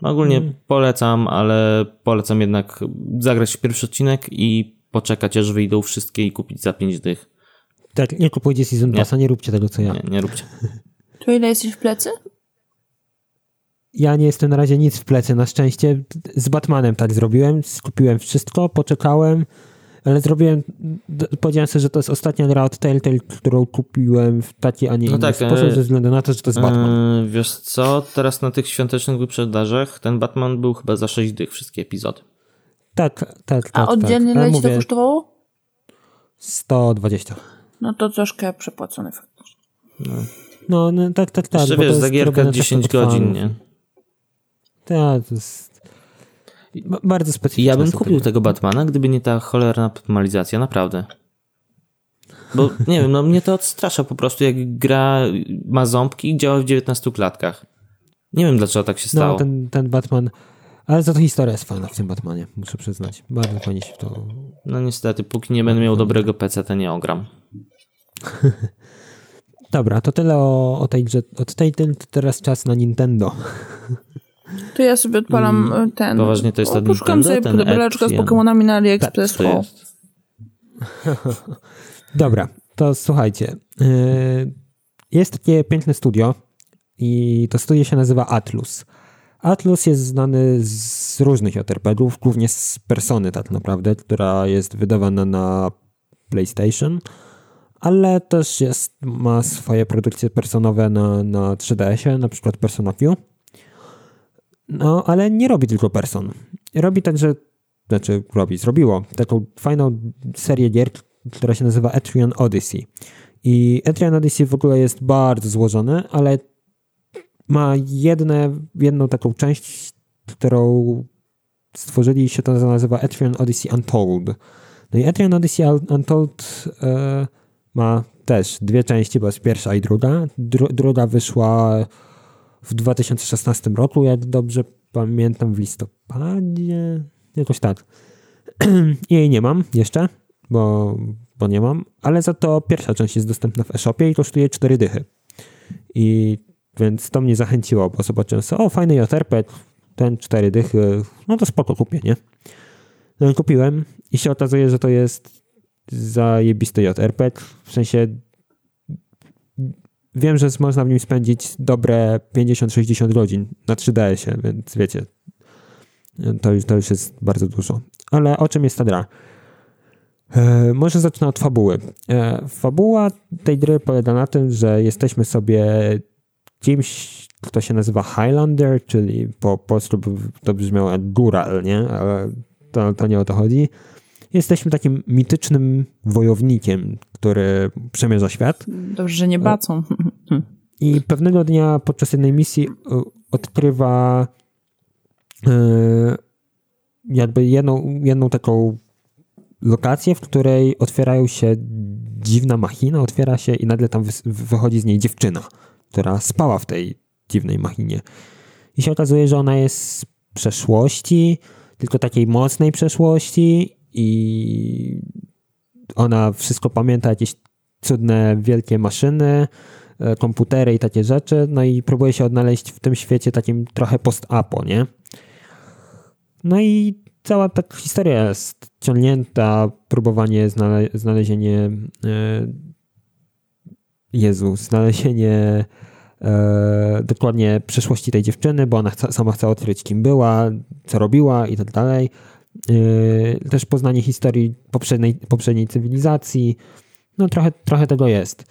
Ogólnie hmm. polecam, ale polecam jednak zagrać w pierwszy odcinek i poczekać, aż wyjdą wszystkie i kupić za 5 dych. Tak, nie kupujcie Season Passa, nie. nie róbcie tego, co ja. Nie, nie róbcie. To ile jesteś w plecy? Ja nie jestem na razie nic w plecy, na szczęście. Z Batmanem tak zrobiłem, skupiłem wszystko, poczekałem, ale zrobiłem, powiedziałem sobie, że to jest ostatnia gra od Telltale, którą kupiłem w taki, a nie no inny tak, sposób, ze względu na to, że to jest Batman. Yy, wiesz co, teraz na tych świątecznych wyprzedażach ten Batman był chyba za 6 dych, wszystkie epizody. Tak, tak, tak. A oddzielnie tak. ile to kosztowało? 120. No to troszkę przepłacone faktycznie. No. No, no tak, tak, tak. Jeszcze wiesz, za gierkę 10 godzin, nie? Tak, to jest bardzo specyficzne. Ja bym kupił tego Batmana, gdyby nie ta cholerna optymalizacja, naprawdę. Bo nie wiem, no mnie to odstrasza po prostu, jak gra ma ząbki i działa w 19 klatkach. Nie wiem, dlaczego tak się no, stało. No, ten, ten Batman... Ale za to historia jest fajna w tym Batmanie, muszę przyznać. Bardzo fajnie się to... No niestety, póki nie będę miał dobrego PC, to nie ogram. Dobra, to tyle o, o tej grze. Od tej teraz czas na Nintendo. To ja sobie odpalam I ten. Poważnie to jest ten Poszukam sobie ten z Pokémonami na AliExpress. Tak, Dobra, to słuchajcie. Y, jest takie piękne studio i to studio się nazywa Atlus. Atlus jest znany z różnych JRPG-ów, głównie z Persony tak naprawdę, która jest wydawana na PlayStation, ale też jest, ma swoje produkcje personowe na, na 3DS-ie, na przykład Persona Q. No, ale nie robi tylko person. Robi także, znaczy robi, zrobiło taką fajną serię gier, która się nazywa Etrian Odyssey. I Etrian Odyssey w ogóle jest bardzo złożony, ale ma jedne, jedną taką część, którą stworzyli się to nazywa Etrian Odyssey Untold. No i Etrian Odyssey Untold e, ma też dwie części, bo jest pierwsza i druga. Dru, druga wyszła w 2016 roku, jak dobrze pamiętam, w listopadzie, jakoś tak. Jej nie mam jeszcze, bo, bo nie mam, ale za to pierwsza część jest dostępna w e-shopie i kosztuje 4 dychy. I więc to mnie zachęciło, bo zobaczyłem sobie, o fajny JRP, ten 4 dychy, no to spoko, kupię, nie? No i kupiłem i się okazuje, że to jest zajebisty JRP, w sensie wiem, że można w nim spędzić dobre 50-60 godzin na 3DS-ie, więc wiecie, to już, to już jest bardzo dużo. Ale o czym jest ta gra? E, może zacznę od fabuły. E, fabuła tej gry polega na tym, że jesteśmy sobie kimś, kto się nazywa Highlander, czyli po polsku to brzmiało jak góral, nie? Ale to, to nie o to chodzi. Jesteśmy takim mitycznym wojownikiem, który przemierza świat. Dobrze, że nie bacą. I pewnego dnia podczas jednej misji e, odkrywa jakby jedną, jedną taką lokację, w której otwierają się dziwna machina, otwiera się i nagle tam wychodzi z niej dziewczyna, która spała w tej dziwnej machinie. I się okazuje, że ona jest z przeszłości, tylko takiej mocnej przeszłości i ona wszystko pamięta, jakieś cudne, wielkie maszyny, e, komputery i takie rzeczy, no i próbuje się odnaleźć w tym świecie takim trochę post-apo, nie? No i cała ta historia jest ciągnięta, próbowanie znale znalezienie e, Jezu, znalezienie e, dokładnie przeszłości tej dziewczyny, bo ona chce, sama chce odkryć, kim była, co robiła i tak dalej. E, też poznanie historii poprzedniej, poprzedniej cywilizacji. No trochę, trochę tego jest.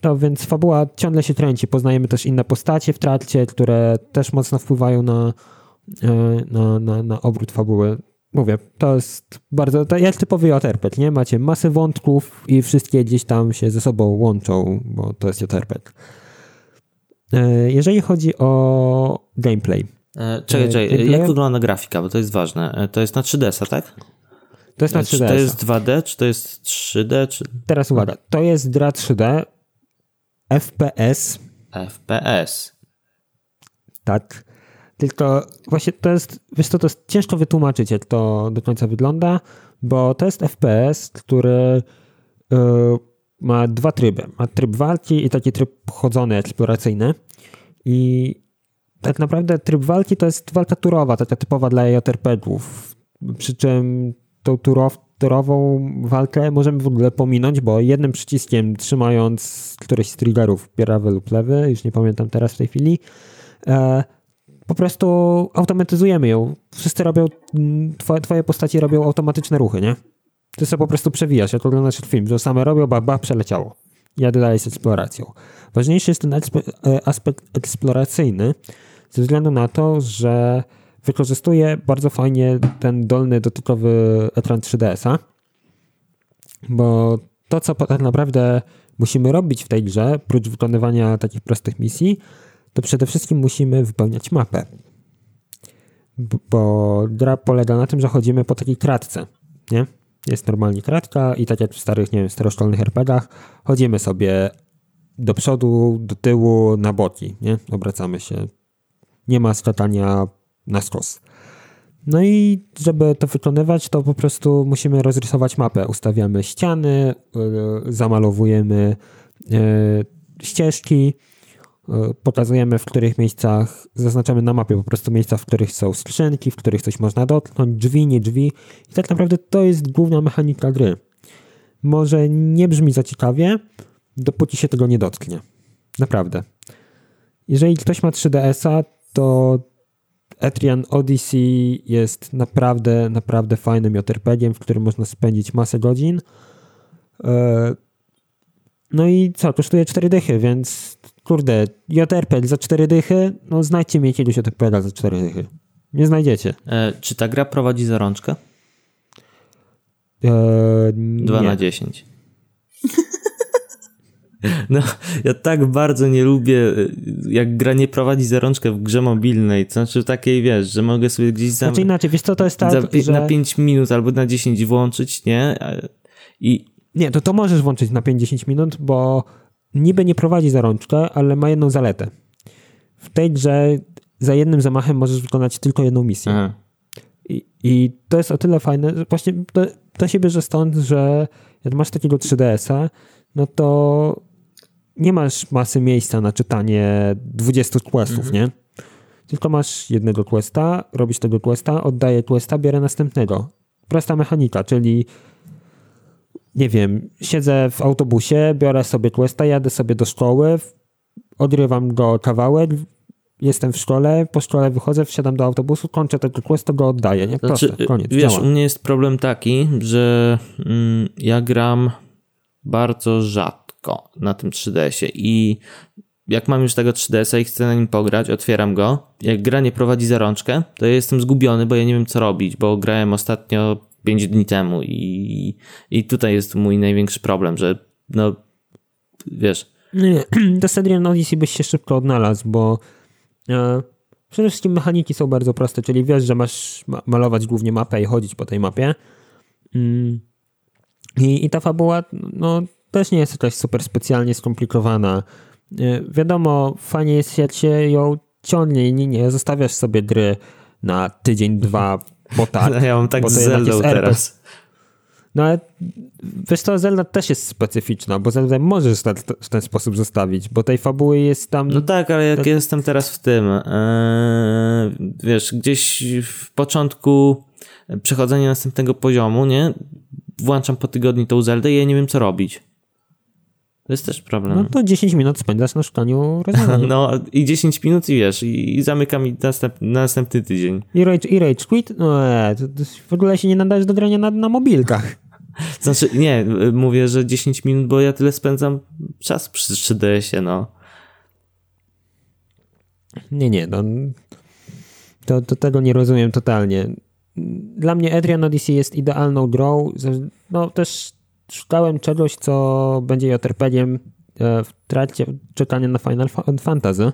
To więc fabuła ciągle się kręci. Poznajemy też inne postacie w trakcie, które też mocno wpływają na, E, na, na, na obrót fabuły. Mówię, to jest bardzo, to jest typowy JRPG, nie? Macie masę wątków i wszystkie gdzieś tam się ze sobą łączą, bo to jest JRPG. E, jeżeli chodzi o gameplay. E, czekaj, czekaj, gameplay... jak wygląda grafika, bo to jest ważne. To jest na 3DS, tak? To jest na 3DS. Czy to jest 2D, czy to jest 3D? Czy... Teraz uwaga, to jest gra 3D, FPS. FPS. Tak. Tylko właśnie to jest, wiesz co, to jest ciężko wytłumaczyć, jak to do końca wygląda, bo to jest FPS, który yy, ma dwa tryby. Ma tryb walki i taki tryb chodzony, eksploracyjny. I tak naprawdę tryb walki to jest walka turowa, taka typowa dla JRPG-ów. Przy czym tą turow, turową walkę możemy w ogóle pominąć, bo jednym przyciskiem trzymając któryś z triggerów prawy lub lewy, już nie pamiętam teraz w tej chwili, e, po prostu automatyzujemy ją. Wszyscy robią, twoje, twoje postacie robią automatyczne ruchy, nie? Ty sobie po prostu przewijasz, jak oglądasz film, że same robią, ba, ba, przeleciało. Jadę dalej z eksploracją. Ważniejszy jest ten e, aspekt eksploracyjny, ze względu na to, że wykorzystuje bardzo fajnie ten dolny dotykowy ekran 3DS-a, bo to, co tak naprawdę musimy robić w tej grze, prócz wykonywania takich prostych misji, to przede wszystkim musimy wypełniać mapę. Bo gra polega na tym, że chodzimy po takiej kratce, nie? Jest normalnie kratka i tak jak w starych, nie wiem, staroszkolnych chodzimy sobie do przodu, do tyłu, na boki, nie? Obracamy się. Nie ma skakania na skos. No i żeby to wykonywać, to po prostu musimy rozrysować mapę. Ustawiamy ściany, yy, zamalowujemy yy, ścieżki, pokazujemy, w których miejscach, zaznaczamy na mapie po prostu miejsca, w których są skrzynki, w których coś można dotknąć, drzwi, nie drzwi. I tak naprawdę to jest główna mechanika gry. Może nie brzmi za ciekawie, dopóki się tego nie dotknie. Naprawdę. Jeżeli ktoś ma 3DS-a, to Etrian Odyssey jest naprawdę, naprawdę fajnym JRPG-iem, w którym można spędzić masę godzin. E, no i co, kosztuje 4 dychy, więc kurde, JRPG za 4 dychy, no znajdźcie mi jakiegoś JRPG za 4 dychy. Nie znajdziecie. E, czy ta gra prowadzi za rączkę? E, 2 na 10. No, ja tak bardzo nie lubię, jak gra nie prowadzi za rączkę w grze mobilnej. To znaczy takiej, wiesz, że mogę sobie gdzieś za... Znaczy inaczej, wiesz co, to jest tak, za, że... Na 5 minut albo na 10 włączyć, nie? I... Nie, to to możesz włączyć na 5-10 minut, bo niby nie prowadzi za rączkę, ale ma jedną zaletę. W tej grze za jednym zamachem możesz wykonać tylko jedną misję. I, I, to jest o tyle fajne, że właśnie to, to się bierze stąd, że jak masz takiego 3DS-a, no to nie masz masy miejsca na czytanie 20 questów, mhm. nie? Tylko masz jednego questa, robisz tego questa, oddaję questa, bierę następnego. Prosta mechanika, czyli nie wiem, siedzę w autobusie, biorę sobie questa, jadę sobie do szkoły, odrywam go kawałek, jestem w szkole, po szkole wychodzę, wsiadam do autobusu, kończę tego questa, go oddaję, nie? Proste, znaczy, koniec, Wiesz, działa. u mnie jest problem taki, że mm, ja gram bardzo rzadko na tym 3DS-ie i jak mam już tego 3DS-a i chcę na nim pograć, otwieram go. Jak gra nie prowadzi za rączkę, to ja jestem zgubiony, bo ja nie wiem co robić, bo grałem ostatnio 5 dni temu i, i tutaj jest mój największy problem, że no wiesz. Nie, do Cedrian Odyssey byś się szybko odnalazł, bo e, przede wszystkim mechaniki są bardzo proste, czyli wiesz, że masz malować głównie mapę i chodzić po tej mapie. Mm. I, I ta fabuła, no też nie jest jakaś super specjalnie skomplikowana. E, wiadomo, fajnie jest jak się ją ciągnie i nie, nie zostawiasz sobie gry na tydzień, dwa, bo tak. Ja mam tak z Zeldą teraz. No ale wiesz co, Zelda też jest specyficzna, bo Zelda możesz w ten sposób zostawić, bo tej fabuły jest tam... No tak, ale jak tak... jestem teraz w tym, ee, wiesz, gdzieś w początku przechodzenia następnego poziomu, nie? Włączam po tygodniu tą Zeldę i ja nie wiem co robić. To jest też problem. No to 10 minut spędzasz na szukaniu rozwiązania. No i 10 minut i wiesz, i, i zamykam i następ, na następny tydzień. I rage, i rage quit? No e, to, to w ogóle się nie nadajesz do grania na, na mobilkach. Znaczy, nie, mówię, że 10 minut, bo ja tyle spędzam czas przy 3DS-ie, no. Nie, nie, no, to, to tego nie rozumiem totalnie. Dla mnie Adrian Odyssey jest idealną grą, no też szukałem czegoś, co będzie JRPG-iem e, w trakcie czekania na Final Fantasy,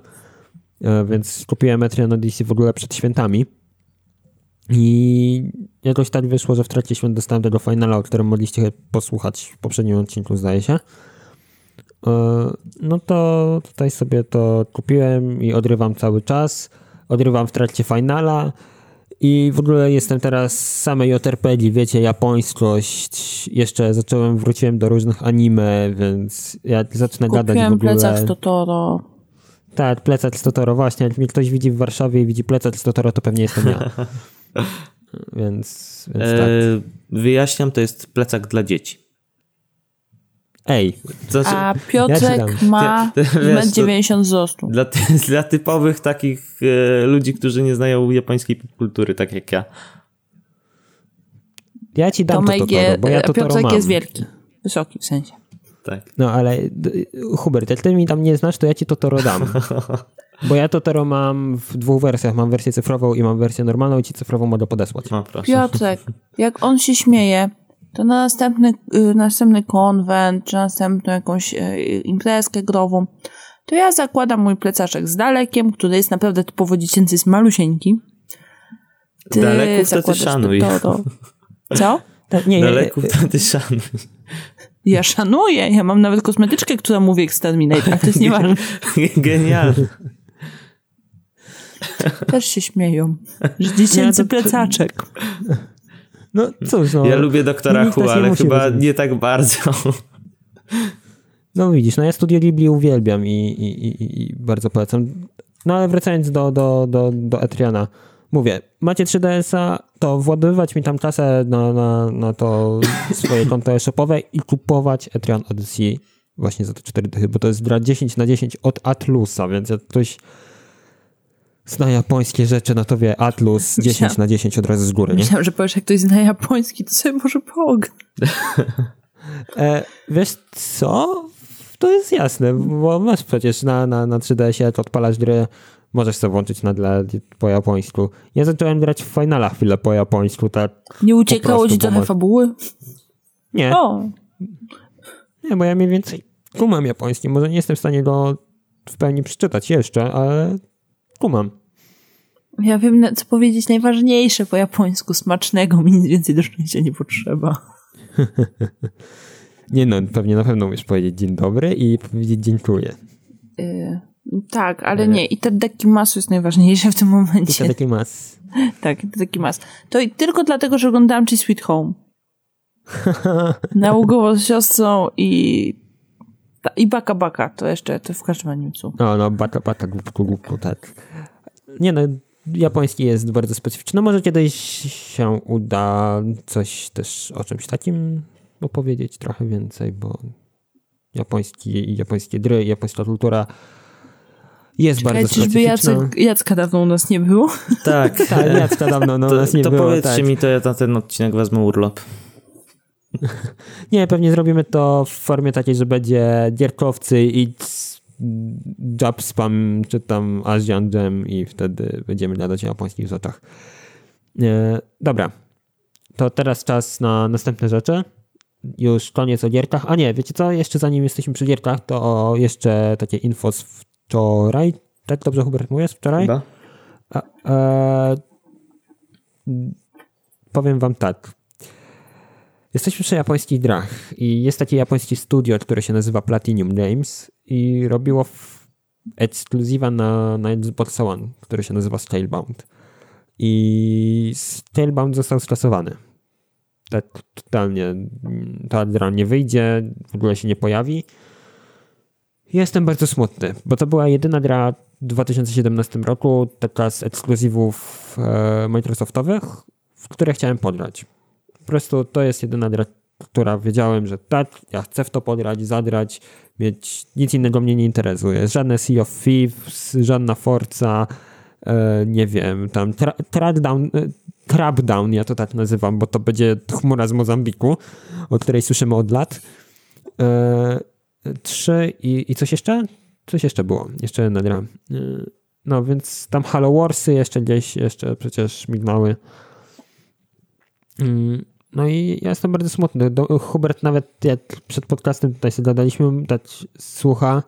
e, więc kupiłem Etrian Odyssey w ogóle przed świętami. I jakoś tak wyszło, że w trakcie świąt dostałem tego finala, o którym mogliście posłuchać w poprzednim odcinku, zdaje się. E, no to tutaj sobie to kupiłem i odrywam cały czas. Odrywam w trakcie finala. I w ogóle jestem teraz same JRPG, wiecie, japońskość. Jeszcze zacząłem, wróciłem do różnych anime, więc jak zacznę Kupiłem gadać w ogóle... plecak z Totoro. Tak, plecak z Totoro, właśnie. Jak mnie ktoś widzi w Warszawie i widzi plecak z Totoro, to pewnie jestem ja. więc, więc tak. E, wyjaśniam, to jest plecak dla dzieci. Ej. Znaczy, A Piotrek ja ma 1,90 wzrostu. Dla, dla typowych takich e, ludzi, którzy nie znają japońskiej kultury, tak jak ja. Ja ci dam Tomek to Totoro, bo ja Totoro Piotrek mam. jest wielki. Wysoki w sensie. Tak. No ale Hubert, jak ty mi tam nie znasz, to ja ci Totoro dam. Bo ja Totoro mam w dwóch wersjach. Mam wersję cyfrową i mam wersję normalną i ci cyfrową mogę podesłać. No, proszę. Piotrek, jak on się śmieje, to na następny, y, następny konwent, czy następną jakąś y, imprezkę grową, to ja zakładam mój plecaczek z dalekiem, który jest naprawdę typowo dziecięcy, jest malusieńki. Ty Daleków to ty szanuj. To, Co? Tak, nie, Daleków to ty szanuj. Ja szanuję, ja mam nawet kosmetyczkę, która mówi Exterminator, to jest nieważne. Genialne. Też się śmieją, że dziecięcy plecaczek. No cóż, no. Ja lubię doktora Hu, ale chyba nie tak bardzo. No widzisz, no ja Studio Ghibli uwielbiam i, i, i, i bardzo polecam. No ale wracając do, do, do, do Etriana. Mówię, macie 3DS-a, to władowywać mi tam kasę na, na, na to swoje konto e-shopowe i kupować Etrian Odyssey właśnie za te 4 dychy, bo to jest gra 10 na 10 od Atlusa, więc jak ktoś zna japońskie rzeczy, no to wie Atlus 10 Myślałam, na 10 od razu z góry, nie? Myślałem, że powiesz, jak ktoś zna japoński, to sobie może pog. e, wiesz co? To jest jasne, bo masz przecież na, na, na 3DS-ie, jak odpalasz gry, możesz sobie włączyć na tle po japońsku. Ja zacząłem grać w Finala chwilę po japońsku, tak. Nie uciekało ci trochę fabuły? Nie. O. Nie, bo ja mniej więcej kumam japoński. Może nie jestem w stanie go w pełni przeczytać jeszcze, ale kumam. Ja wiem, co powiedzieć najważniejsze po japońsku, smacznego, mi nic więcej do szczęścia nie potrzeba. nie no, pewnie na pewno umiesz powiedzieć dzień dobry i powiedzieć dziękuję. Y tak, ale nie. I te deki masu jest najważniejsze w tym momencie. I te deki mas. tak, i te deki mas. To i tylko dlatego, że oglądałam Ci Sweet Home. Nałogowo z siostrą i i Baka Baka, to jeszcze to w każdym Niemcu. No, no, Baka Baka, głupku, głupku, tak. Nie no, japoński jest bardzo specyficzny. No może kiedyś się uda coś też o czymś takim opowiedzieć trochę więcej, bo japoński, japońskie dry, japońska kultura jest Czekaj, bardzo czyżby Jacek, Jacka dawno u nas nie było? Tak. tak, Jacka dawno u nas nie to było. To powiedzcie tak. mi, to ja na ten odcinek wezmę urlop. Nie, pewnie zrobimy to w formie takiej, że będzie gierkowcy i Jab Spam, czy tam Asian Jam i wtedy będziemy gadać o japońskich rzeczach. E, dobra, to teraz czas na następne rzeczy. Już koniec o gierkach. A nie, wiecie co? Jeszcze zanim jesteśmy przy gierkach, to jeszcze takie info z wczoraj. Tak dobrze Hubert mówię? Wczoraj? Da. A, a, powiem wam tak. Jesteśmy przy japońskich grach i jest takie japońskie studio, które się nazywa Platinum Games i robiło ekskluzywa na, na Xbox One, który się nazywa Scalebound. I Scalebound został skasowany. Tak totalnie ta gra nie wyjdzie, w ogóle się nie pojawi. Jestem bardzo smutny, bo to była jedyna gra w 2017 roku, taka z ekskluzywów e, Microsoftowych, w które chciałem podrać. Po prostu to jest jedyna gra, która wiedziałem, że tak, ja chcę w to podrać, zadrać, mieć, nic innego mnie nie interesuje. Żadne Sea of Thieves, żadna Forza, e, nie wiem, tam tra e, Crabdown, ja to tak nazywam, bo to będzie chmura z Mozambiku, o której słyszymy od lat. E, trzy i, i coś jeszcze? Coś jeszcze było, jeszcze jedna gra. E, no więc tam Halo Warsy jeszcze gdzieś jeszcze przecież mignęły. No i ja jestem bardzo smutny. Hubert nawet jak przed podcastem tutaj sobie gadaliśmy, dać słucha,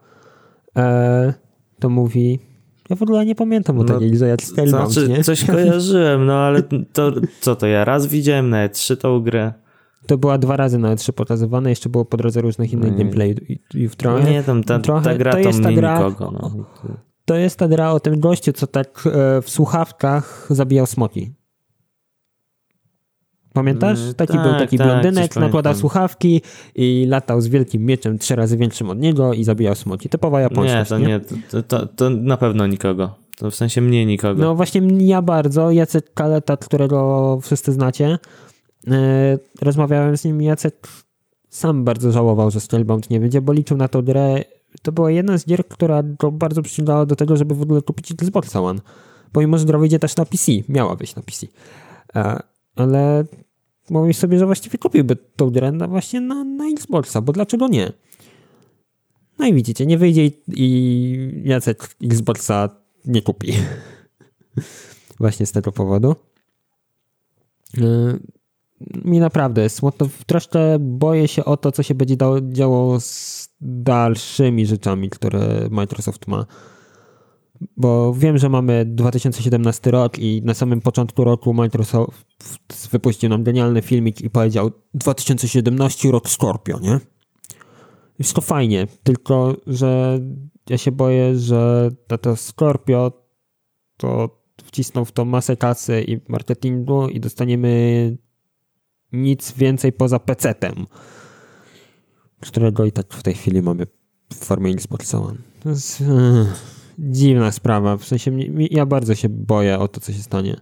e, to mówi ja w ogóle nie pamiętam o no, takiej grze jak znaczy, nie? Coś kojarzyłem, no ale to co to ja raz widziałem na E3 tą grę. To była dwa razy na E3 pokazywane, jeszcze było po drodze różnych innych no gameplay i, i w trochę. Nie, tam ta, trochę, ta gra to jest ta gra, nikogo. No. To jest ta gra o tym gościu, co tak e, w słuchawkach zabijał smoki. Pamiętasz? Mm, taki tak, był taki tak, blondynek, nakładał słuchawki i latał z wielkim mieczem trzy razy większym od niego i zabijał smoki. Typowa japońska. Nie, to nie, to, to, to, na pewno nikogo. To w sensie mnie nikogo. No właśnie ja bardzo. Jacek Kaleta, którego wszyscy znacie, yy, rozmawiałem z nim Jacek sam bardzo żałował, że Spellbound nie będzie, bo liczył na to grę. To była jedna z gier, która go bardzo przyciągała do tego, żeby w ogóle kupić Xbox One. Pomimo, że gra wyjdzie też na PC. Miała wyjść na PC. E, ale mówię sobie, że właściwie kupiłby tą grę na właśnie na, na Xboxa, bo dlaczego nie? No i widzicie, nie wyjdzie i, Jacek Xboxa nie kupi. właśnie z tego powodu. Yy, mi naprawdę jest smutno. Troszkę boję się o to, co się będzie działo z dalszymi rzeczami, które Microsoft ma bo wiem, że mamy 2017 rok i na samym początku roku Microsoft wypuścił nam genialny filmik i powiedział 2017 rok Scorpio, nie? Jest to fajnie, tylko że ja się boję, że to, to Scorpio to wcisną w to masę kasy i marketingu i dostaniemy nic więcej poza PC-tem. którego i tak w tej chwili mamy w formie Xbox One. To jest dziwna sprawa, w sensie ja bardzo się boję o to, co się stanie.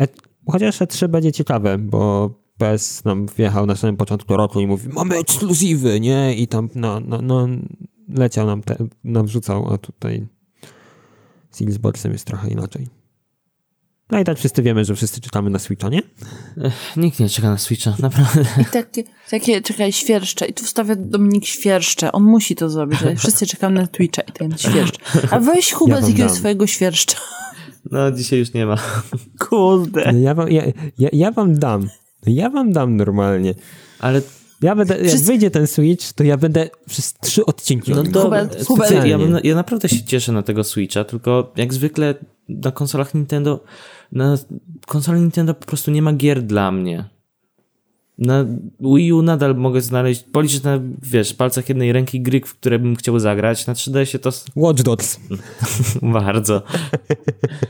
E, chociaż E3 będzie ciekawe, bo PS nam wjechał na samym początku roku i mówi, mamy ekskluzywy, nie? I tam no, no, no leciał nam, te, nam wrzucał, a tutaj z Xboxem jest trochę inaczej. No i tak wszyscy wiemy, że wszyscy czytamy na Switcha, nie? Ech, nikt nie czeka na Switcha, naprawdę. I takie, takie czekaj, świerszcze. I tu wstawia Dominik świerszcze. On musi to zrobić, że wszyscy czekamy na Twitcha i ten świerszcze. A weź Hubert ja jakiegoś swojego świerszcza. No, dzisiaj już nie ma. Kurde. No ja, wam, ja, ja, ja wam dam. Ja wam dam normalnie. Ale ja będę, jak Wszyscy... wyjdzie ten Switch, to ja będę przez trzy odcinki. No dobra, ja, ja naprawdę się cieszę na tego Switcha, tylko jak zwykle na konsolach Nintendo, na konsoli Nintendo po prostu nie ma gier dla mnie. Na Wii U nadal mogę znaleźć, policzyć na, wiesz, palcach jednej ręki gry, w które bym chciał zagrać. Na 3DS to... Watch Dogs. Bardzo.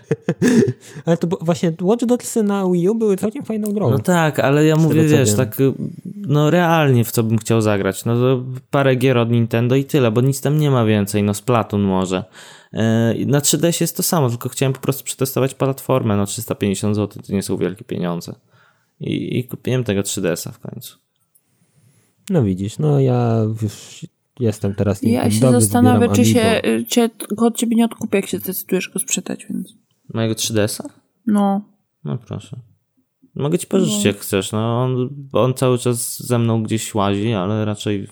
ale to właśnie Watch Dogs na Wii U były całkiem fajną grą. No tak, ale ja mówię, wiesz, tak no realnie w co bym chciał zagrać. No to parę gier od Nintendo i tyle, bo nic tam nie ma więcej. No Splatoon może. E, na 3DS jest to samo, tylko chciałem po prostu przetestować platformę. No 350 zł to nie są wielkie pieniądze. I, i kupiłem tego 3DS-a w końcu. No widzisz, no ja już jestem teraz Ja się zastanawiam, czy się cię, go od ciebie nie odkupię, jak się zdecydujesz go sprzedać, więc... Mojego 3DS-a? No. No proszę. Mogę ci pożyczyć no. jak chcesz, no on, on cały czas ze mną gdzieś łazi, ale raczej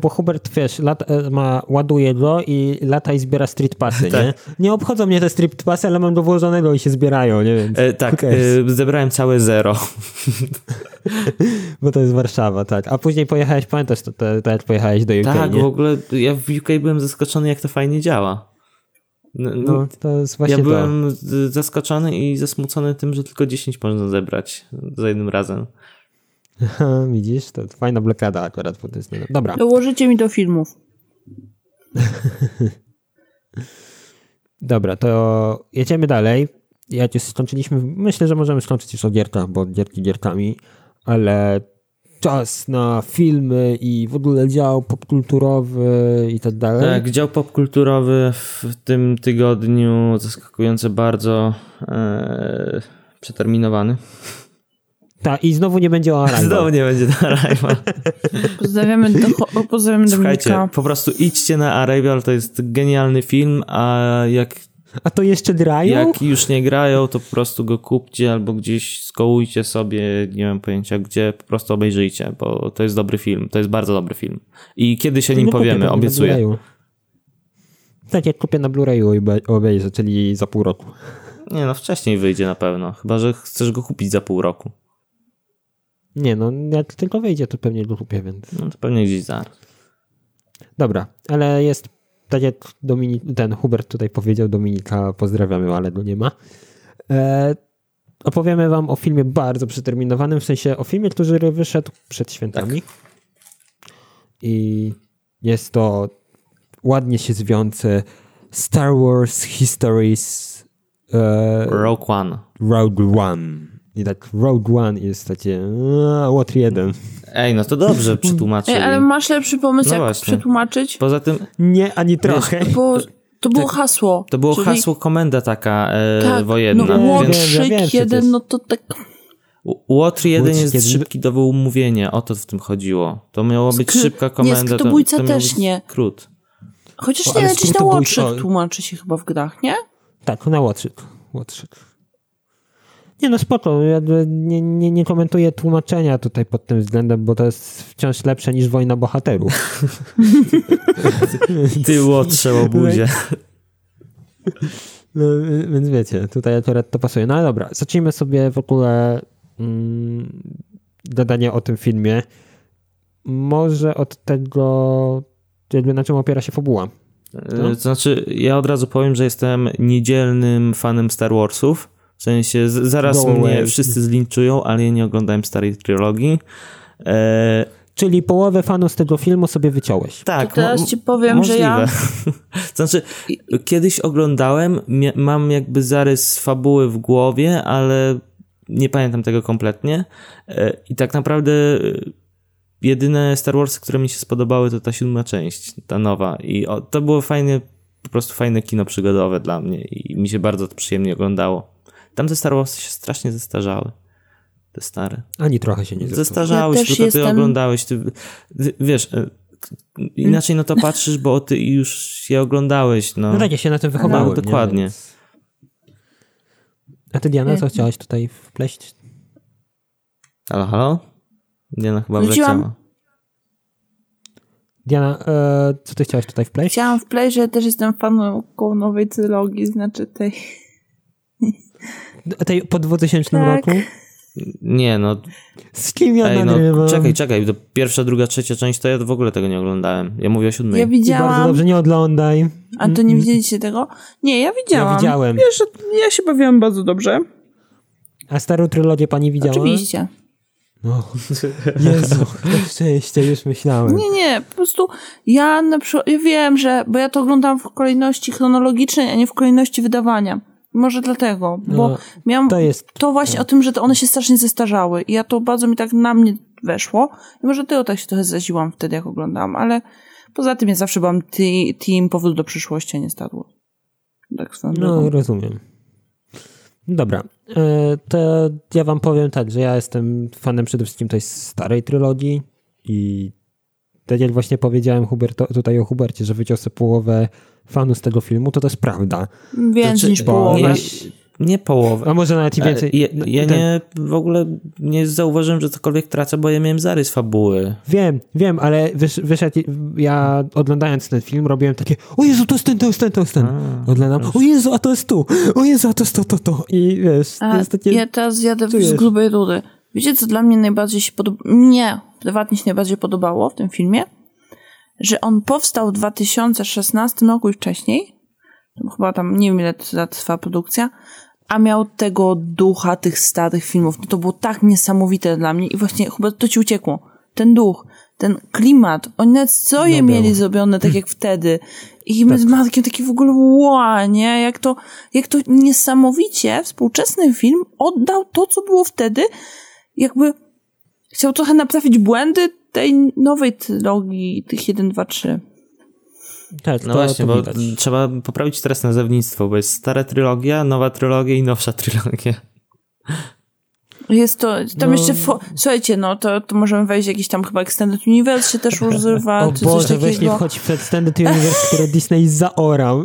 bo Hubert, wiesz, lat, e, ma, ładuje go i lata i zbiera street passy, tak. nie? Nie obchodzą mnie te street passy, ale mam do włożonego i się zbierają, nie? Więc e, tak, e, zebrałem całe zero. bo to jest Warszawa, tak. A później pojechałeś, pamiętasz, to, to, to jak pojechałeś do UK, Tak, nie? w ogóle ja w UK byłem zaskoczony, jak to fajnie działa. No, no, to jest właśnie Ja byłem to. zaskoczony i zasmucony tym, że tylko 10 można zebrać za jednym razem. Widzisz, to fajna blokada akurat pod tym Dobra. Dołożycie mi do filmów. Dobra, to jedziemy dalej. Jak już skończyliśmy, myślę, że możemy skończyć już o gierkach, bo gierki gierkami, ale czas na filmy i w ogóle dział popkulturowy i tak dalej. Tak, dział popkulturowy w tym tygodniu zaskakująco bardzo e, przeterminowany. Tak, i znowu nie będzie o Arrival. Znowu nie będzie o Arrival. Pozdrawiamy, do, pozdrawiamy Słuchajcie, Dominika. po prostu idźcie na Arrival, to jest genialny film, a jak a to jeszcze grają? Jak już nie grają, to po prostu go kupcie albo gdzieś skołujcie sobie, nie mam pojęcia gdzie, po prostu obejrzyjcie, bo to jest dobry film, to jest bardzo dobry film. I kiedy się nim powiemy, obiecuję. Tak, jak kupię na Blu-rayu i obejrzę, czyli za pół roku. Nie no, wcześniej wyjdzie na pewno, chyba że chcesz go kupić za pół roku. Nie no, jak tylko wyjdzie, to pewnie go kupię, więc... No to pewnie gdzieś zaraz. Dobra, ale jest, tak jak Dominik, ten Hubert tutaj powiedział, Dominika pozdrawiamy, ale go nie ma. E, opowiemy wam o filmie bardzo przeterminowanym, w sensie o filmie, który wyszedł przed świętami. Tak. I jest to ładnie się zwiące Star Wars Histories e, Rogue One. Rogue One. I tak Rogue One jest takie Łotr 1. Ej, no to dobrze przetłumaczyli. Ej, ale masz lepszy pomysł, no jak właśnie. przetłumaczyć? Poza tym... Nie, ani trochę. Wiesz, bo to było tak, hasło. To było czyli... hasło, komenda taka e, tak, wojenna. No, Łotrzyk więc... jeden, no to tak... Łotr 1 jest kiedy... szybki do wymówienia, o to w tym chodziło. To miało być Skry... szybka komenda. Nie, skrytobójca to, to też nie. Skrót. Chociaż o, nie, gdzieś na Łotrzyk tłumaczy się chyba w grach, nie? Tak, na Łotrzyk. Łotrzyk. Nie no spoko, ja nie, nie, nie komentuję tłumaczenia tutaj pod tym względem, bo to jest wciąż lepsze niż Wojna Bohaterów. Ty łotrze łobuzie. No, więc wiecie, tutaj akurat to pasuje. No ale dobra, zacznijmy sobie w ogóle mm, gadanie o tym filmie. Może od tego, jakby na czym opiera się fabuła. No? To znaczy, ja od razu powiem, że jestem niedzielnym fanem Star Warsów w sensie zaraz Go mnie away. wszyscy zlinczują, ale ja nie oglądałem starej trilogii. E... Czyli połowę fanów z tego filmu sobie wyciąłeś. Tak. To teraz ci powiem, możliwe. że ja... znaczy, kiedyś oglądałem, mam jakby zarys fabuły w głowie, ale nie pamiętam tego kompletnie. E, I tak naprawdę jedyne Star Wars, które mi się spodobały, to ta siódma część, ta nowa. I o, to było fajne, po prostu fajne kino przygodowe dla mnie i mi się bardzo to przyjemnie oglądało. Tamte Star Wars się strasznie zestarzały. Te stare. Ani trochę się nie zestarzały. Ja się, tylko jestem... ty oglądałeś. Ty, wiesz, e, inaczej no to patrzysz, bo ty już je oglądałeś. No, no tak, ja się na tym wychowałem. No, dokładnie. Nie? A ty Diana, co chciałaś tutaj wpleść? Halo, halo? Diana chyba wleciała. Diana, e, co ty chciałaś tutaj wpleść? Chciałam wpleść, że też jestem fanką nowej trylogii, znaczy tej... Tej po 2000 tak. roku? Nie, no. Z kim ja Ej, no, Czekaj, czekaj, to pierwsza, druga, trzecia część to ja w ogóle tego nie oglądałem. Ja mówię o siódmej. Ja widziałam. I bardzo dobrze, nie oglądaj. A to nie widzieliście tego? Nie, ja widziałam. Ja widziałem. Wiesz, ja się bawiłam bardzo dobrze. A starą trylogię pani widziała? Oczywiście. No, Jezu, szczęście, już myślałem. Nie, nie, po prostu ja na przykład, ja wiem, że, bo ja to oglądam w kolejności chronologicznej, a nie w kolejności wydawania. Może dlatego, bo no, miałam to, jest, to właśnie to. o tym, że one się strasznie zestarzały i ja to bardzo mi tak na mnie weszło i może ty o tak się trochę zaziłam wtedy, jak oglądałam, ale poza tym ja zawsze byłam team powód do przyszłości, a nie stadło. Tak swoją No, drogą. rozumiem. Dobra, e, to ja wam powiem tak, że ja jestem fanem przede wszystkim tej starej trylogii i tak jak właśnie powiedziałem Hubert, tutaj o Hubercie, że wyciął sobie połowę fanów z tego filmu, to to jest prawda. Więcej znaczy, niż połowę. Nie, nie połowę. A może nawet i więcej. Ja, ja ten... nie, w ogóle nie zauważyłem, że cokolwiek tracę, bo ja miałem zarys fabuły. Wiem, wiem, ale wysz, wyszedł, ja oglądając ten film robiłem takie, o Jezu, to jest ten, to jest ten, to jest ten. A, Oglądam, o Jezu, a to jest tu, o Jezu, a to jest to, to, to. I wiesz, a, to jest takie... Ja teraz jadę z grubej rury. Wiecie, co dla mnie najbardziej się podoba? Mnie prywatnie się najbardziej podobało w tym filmie? że on powstał w 2016 roku i wcześniej, chyba tam nie wiem ile trwa produkcja, a miał tego ducha tych starych filmów. No to było tak niesamowite dla mnie i właśnie chyba to ci uciekło. Ten duch, ten klimat, oni nawet stroje no mieli zrobione tak jak wtedy. I tak. z Markiem taki w ogóle ła, nie? Jak to, jak to niesamowicie współczesny film oddał to, co było wtedy. Jakby chciał trochę naprawić błędy tej nowej trylogii, tych 1, 2, 3. Tak, no to, właśnie, to bo trzeba poprawić teraz nazewnictwo, bo jest stara trylogia, nowa trylogia i nowsza trylogia. Jest to, tam no. jeszcze, fo- słuchajcie, no to, to możemy wejść jakiś tam chyba Extended Universe się też używa, o czy Boże, coś weź nie wchodź w Extended Universe, które Disney zaorał.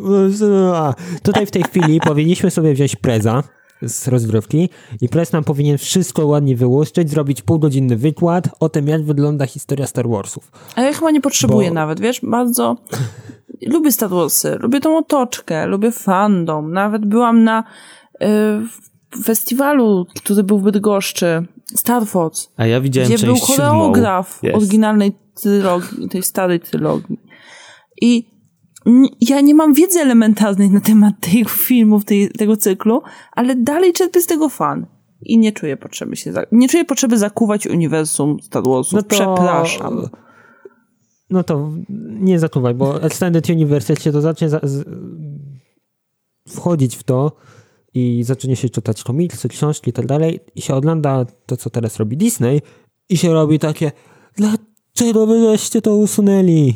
Tutaj w tej chwili powinniśmy sobie wziąć preza, z rozgrywki i Press nam powinien wszystko ładnie wyłuszczyć, zrobić półgodzinny wykład o tym, jak wygląda historia Star Warsów. A ja chyba nie potrzebuję Bo... nawet, wiesz, bardzo lubię Star Warsy, lubię tą otoczkę, lubię fandom, nawet byłam na y, festiwalu, który był w Bydgoszczy, Star Wars. A ja widziałem Gdzie był choreograf yes. oryginalnej trylogii, tej starej trylogii. I ja nie mam wiedzy elementarnej na temat tych filmów, tej, tego cyklu, ale dalej czerpię z tego fan. I nie czuję potrzeby się, nie czuję potrzeby zakuwać uniwersum Star. No to... Przepraszam. No to nie zakuwaj, bo Extended Universe, się to zacznie za, z, wchodzić w to i zacznie się czytać komiksy, książki i tak dalej i się ogląda to, co teraz robi Disney i się robi takie dlaczego wyście to usunęli?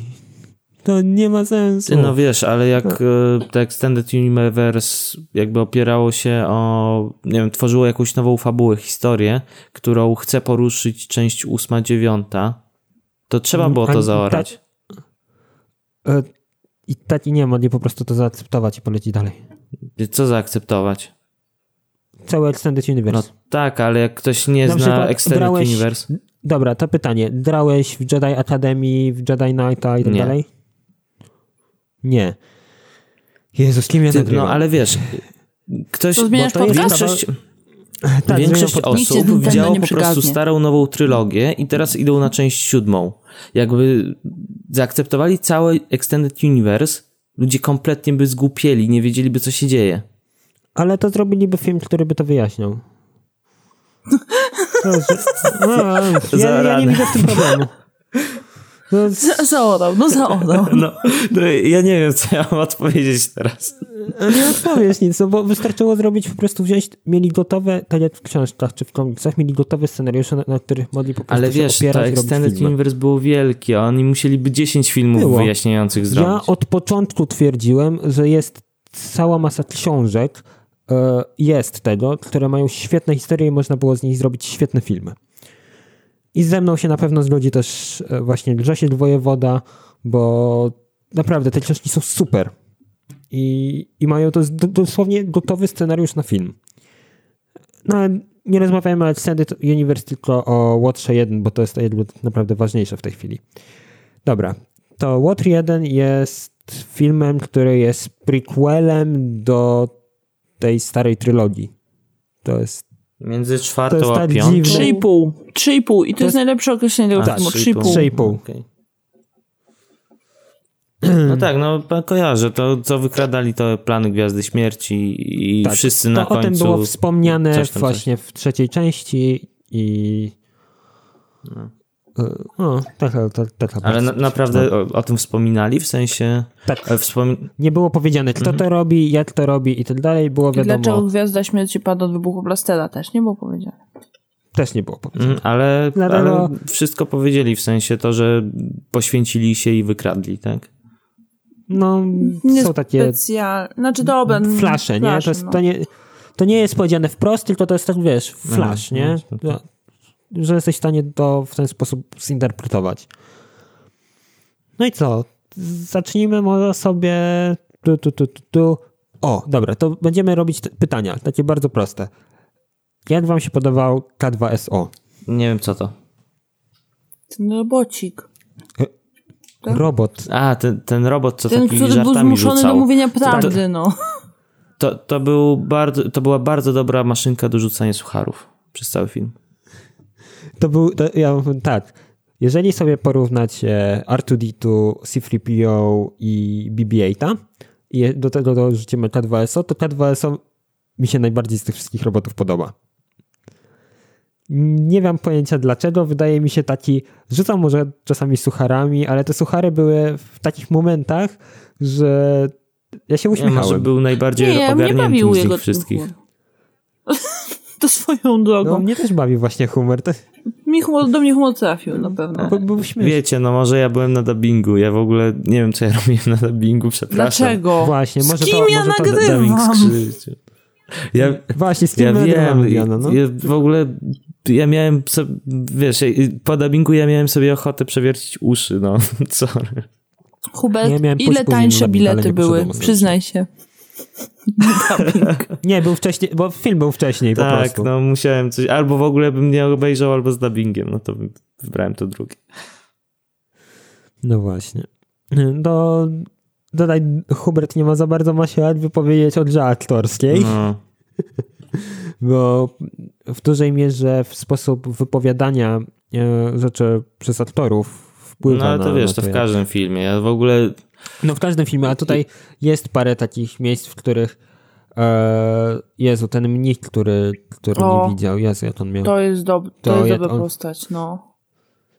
To nie ma sensu. No wiesz, ale jak no. te Extended Universe jakby opierało się o, nie wiem, tworzyło jakąś nową fabułę, historię, którą chce poruszyć część ósma, dziewiąta, to trzeba było to zaorać. E, I tak i nie mogli po prostu to zaakceptować i polecić dalej. Co zaakceptować? Cały Extended Universe. No tak, ale jak ktoś nie Na zna Extended Universe... Dobra, to pytanie. Grałeś w Jedi Academy, w Jedi Knighta i tak nie. dalej? Nie. Jezus, kim ja No ale wiesz, ktoś... To zmieniasz bo to większość, tak, większość osób widziało po prostu starą, nową trylogię i teraz idą na część siódmą. Jakby zaakceptowali cały Extended Universe, ludzie kompletnie by zgłupieli, nie wiedzieliby, co się dzieje. Ale to zrobiliby film, który by to wyjaśniał. To, no, ja, ja nie widzę w tym problemu. No, zaorał, no zaorał. No, no, ja nie wiem, co ja mam odpowiedzieć teraz. Nie odpowiesz nic, no bo wystarczyło zrobić po prostu wziąć, mieli gotowe, tak jak w książkach czy w komiksach, mieli gotowe scenariusze, na, na których mogli po prostu Ale wiesz, się opierać to Extended Universe było wielkie, oni musieliby 10 filmów było. wyjaśniających zrobić. Ja od początku twierdziłem, że jest cała masa książek, e, jest tego, które mają świetne historie i można było z nich zrobić świetne filmy. I ze mną się na pewno zgodzi też e, właśnie Grzesiek Wojewoda, bo naprawdę te książki są super. I, i mają to dosłownie gotowy scenariusz na film. No, nie rozmawiajmy o Extended Universe, tylko o Łotrze 1, bo to jest naprawdę ważniejsze w tej chwili. Dobra, to Łotr 1 jest filmem, który jest prequelem do tej starej trylogii. To jest Między czwartą a tak piątą? 3,5. 3,5 i to, to jest najlepsze określenie tego filmu. 3,5. 3,5. Okay. No tak, no kojarzę. To, co wykradali, to plany Gwiazdy Śmierci i tak, wszyscy na końcu... o tym było wspomniane właśnie w trzeciej części i... No. No, taka, taka, taka Ale na, naprawdę o, o, tym wspominali, w sensie... Tak, e, wspomin... nie było powiedziane, kto mhm. to robi, jak to robi i tak dalej, było wiadomo... I dlaczego Gwiazda Śmierci padła od wybuchu Blastera, też nie było powiedziane. Też nie było powiedziane. Mm, ale, Dlatego... ale wszystko powiedzieli, w sensie to, że poświęcili się i wykradli, tak? No, nie są takie... Specjal... Znaczy dobra... Flasze, nie? To, jest, no. to nie? to nie jest powiedziane wprost, tylko to jest tak, wiesz, flash, no, nie? No, że jesteś w stanie to w ten sposób zinterpretować. No i co? Zacznijmy może sobie. Tu, tu, tu, tu, tu. O, dobra, to będziemy robić pytania, takie bardzo proste. Jak wam się podobał K2SO? Nie wiem, co to. Ten robocik. Tak? Robot. A, ten, ten robot, co ten, taki który był zmuszony rzucał. do mówienia prawdy, to, no. To, to, był bardzo, to była bardzo dobra maszynka do rzucania sucharów przez cały film. To był, to ja tak, jeżeli sobie porównacie R2D2, C3PO i BB-8 i do tego dorzucimy K2SO, to K2SO mi się najbardziej z tych wszystkich robotów podoba. Nie mam pojęcia dlaczego, wydaje mi się taki, rzucam może czasami sucharami, ale te suchary były w takich momentach, że ja się uśmiechałem. Ja może był najbardziej nie, ogarnięty z tych wszystkich. To swoją drogą. No, mnie też bawi właśnie humor. To... Mi humor, do mnie humor trafił na pewno. Bo, bo Wiecie, no może ja byłem na dubbingu, ja w ogóle nie wiem, co ja robiłem na dubbingu, przepraszam. Dlaczego? Właśnie, może z kim to, ja może nagrywam? To ja, Właśnie, z kim ja wiem, ja, no? ja w ogóle ja miałem sobie, wiesz, po dubbingu ja miałem sobie ochotę przewiercić uszy, no, sorry. Hubert, ile tańsze bilety były? Przyznaj się. Nie, był wcześniej, bo film był wcześniej tak, po prostu. no musiałem coś, albo w ogóle bym nie obejrzał, albo z dubbingiem, no to wybrałem to drugie. No właśnie. Do, dodaj, Hubert nie ma za bardzo ma się wypowiedzieć o grze aktorskiej. No. bo w dużej mierze w sposób wypowiadania e, rzeczy przez aktorów wpływa No ale to na, wiesz, to, to w każdym filmie. Ja w ogóle no w każdym filmie, a tutaj jest parę takich miejsc, w których e, Jezu, ten mnich, który, który o, nie widział, Jezu, jak on miał. To jest, dob to, to jest dobra on, postać, no.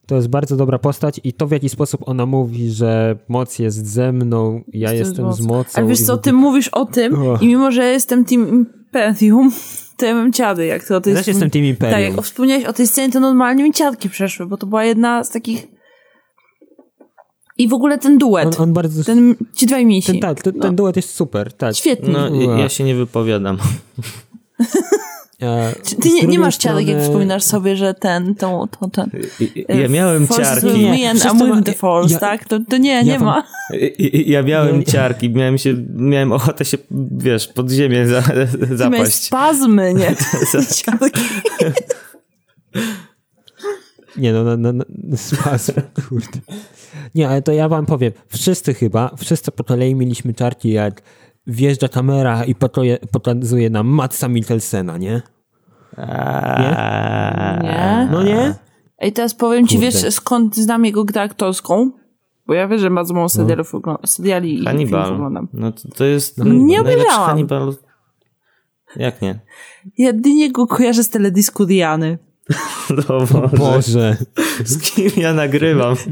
To jest bardzo dobra postać i to w jaki sposób ona mówi, że moc jest ze mną, ja jest jestem z mocą. A wiesz co, ty mówisz o tym i mimo, że jestem Team Imperium, to ja mam ciady, jak to, to jest... Też jestem Team Imperium. Tak, jak wspomniałeś o tej scenie, to normalnie mi ciadki przeszły, bo to była jedna z takich i w ogóle ten duet. On, on bardzo... Ten, ci dwaj misi. Ten, tak, ten, no. ten duet jest super, tak. Świetnie. No, ja, ja się nie wypowiadam. Ty nie, nie masz strony... ciarek, jak wspominasz sobie, że ten, to, to ten. Ja miałem Force ciarki. Me and I'm with the Force, ja, tak? To, to nie, ja nie wam... ma. Ja miałem ciarki, miałem się, miałem ochotę się, wiesz, pod ziemię za, zapaść. Ty spazmy, nie? ciarki. Nie no, no, no, no spazm, kurde. Nie, ale to ja wam powiem, wszyscy chyba, wszyscy po kolei mieliśmy czarki, jak wjeżdża kamera i pokazuje nam Matsa Mikkelsena, nie? Nie? Nie. No nie? Ej, teraz powiem ci, Kurde. wiesz, skąd znam jego grę aktorską? Bo ja wiem, że bardzo mało serialów no. seriali Hannibal. i oglądam. No to, to jest no, nie obejrzałam. Hannibal. Jak nie? Jedynie go kojarzę z teledysku Diany. No Boże. Boże. Z kim ja nagrywam?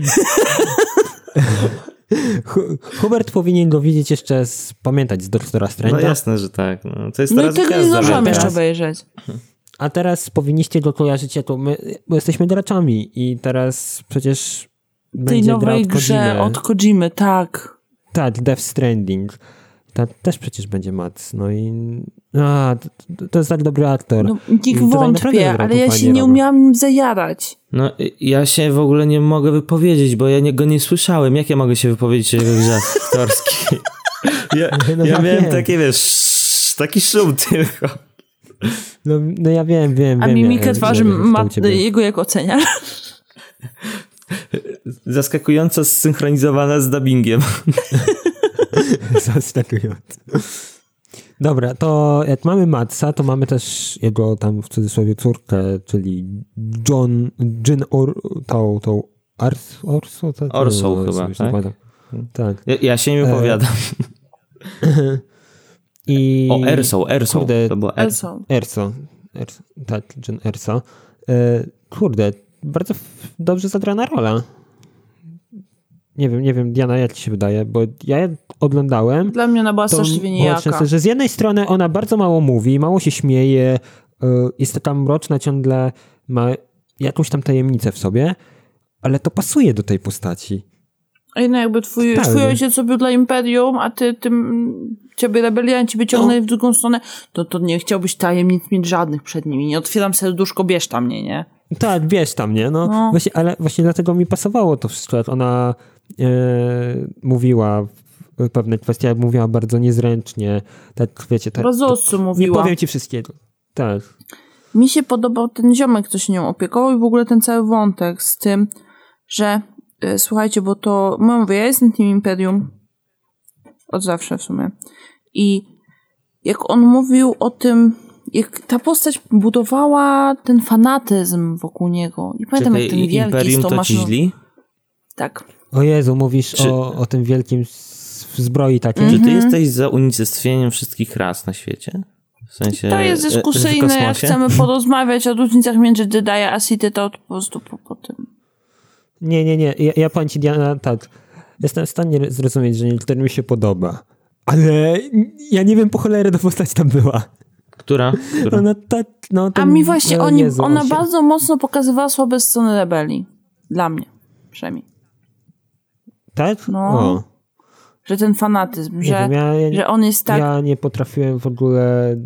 Hubert powinien go widzieć jeszcze z, pamiętać z Doktora Strange'a. No jasne, że tak. No, to jest No i tego nie zdążyłam jeszcze obejrzeć. A teraz powinniście go kojarzyć jako my, bo jesteśmy graczami i teraz przecież Tej będzie gra nowej od grze od Kojimy, tak. Tak, Death Stranding. Ta też przecież będzie Mats. No i a, to, to jest tak dobry aktor. No, naprawdę wątpię, ale ja się nie Roman. umiałam nim zajarać. No ja się w ogóle nie mogę wypowiedzieć, bo ja nie, go nie słyszałem. Jak ja mogę się wypowiedzieć o grze aktorskiej? Ja, No ja ja miałem wiem. takie, wiesz, taki szum tylko. No, no ja wiem, wiem, A wiem. mimikę ja- twarzy to ma jego jak oceniasz? Zaskakująco zsynchronizowana z dubbingiem. Zaskakujące. Dobra, to jak mamy Matsa, to mamy też jego tam w cudzysłowie córkę, czyli John, Jin Or, tą, tą Ars, Orso? To, Orsą no, chyba, tak? Tak. Ja, ja się E, nie wypowiadam. I... O, Ersą, Ersą. Kurde, To było Er- Elson. Erso. Erso. Tak, Jin Erso. E, kurde, bardzo dobrze zagrana rola. Nie wiem, nie wiem, Diana, jak ci się wydaje, bo ja oglądałem Dla mnie ona była straszliwie było niejaka. często, że z jednej strony ona bardzo mało mówi, mało się śmieje, y, jest taka mroczna ciągle, ma jakąś tam tajemnicę w sobie, ale to pasuje do tej postaci. Ej, no jakby twój, twój ojciec zrobił dla Imperium, a ty tym, ciebie rebelianci by ciągnęli w drugą stronę, to, to nie chciałbyś tajemnic mieć żadnych przed nimi. Nie otwieram serduszko, bierz tam mnie, nie? Tak, wiesz tam, nie? No, No. Właśnie, ale właśnie dlatego mi pasowało to wszystko, jak ona mówiła w- pewne kwestie, jak mówiła bardzo niezręcznie, tak wiecie, tak, nie mówiła. powiem ci wszystkiego. Tak. Mi się podobał ten ziomek, co się nią opiekował i w ogóle ten cały wątek z tym, że e, słuchajcie, bo to, mówię, ja jestem tym Imperium od zawsze w sumie i jak on mówił o tym, jak ta postać budowała ten fanatyzm wokół niego. Nie pamiętam jak ten Czekaj, wielki Imperium z tą to maszyną. źli? Tak. O Jezu, mówisz Czy- o, o tym wielkim zbroi takiej. Mhm. Czy ty jesteś za unicestwieniem wszystkich ras na świecie? W sensie... To jest e, dyskusyjne, jak chcemy porozmawiać o różnicach między Jedi a Sith, to po prostu po, po tym. Nie, nie, nie. Ja, ja powiem ci, Diana, tak. Jestem w stanie zrozumieć, że niektórym mi się podoba. Ale ja nie wiem po cholerę ta postać tam była. Która? Która? Ona tak, no, A ten- mi właśnie o oni, ona on się- bardzo mocno pokazywała słabe strony rebelii. Dla mnie. Przynajmniej. Tak? No. O, Że ten fanatyzm, nie że, wiem, ja, ja, że on jest tak, ja nie potrafiłem w ogóle...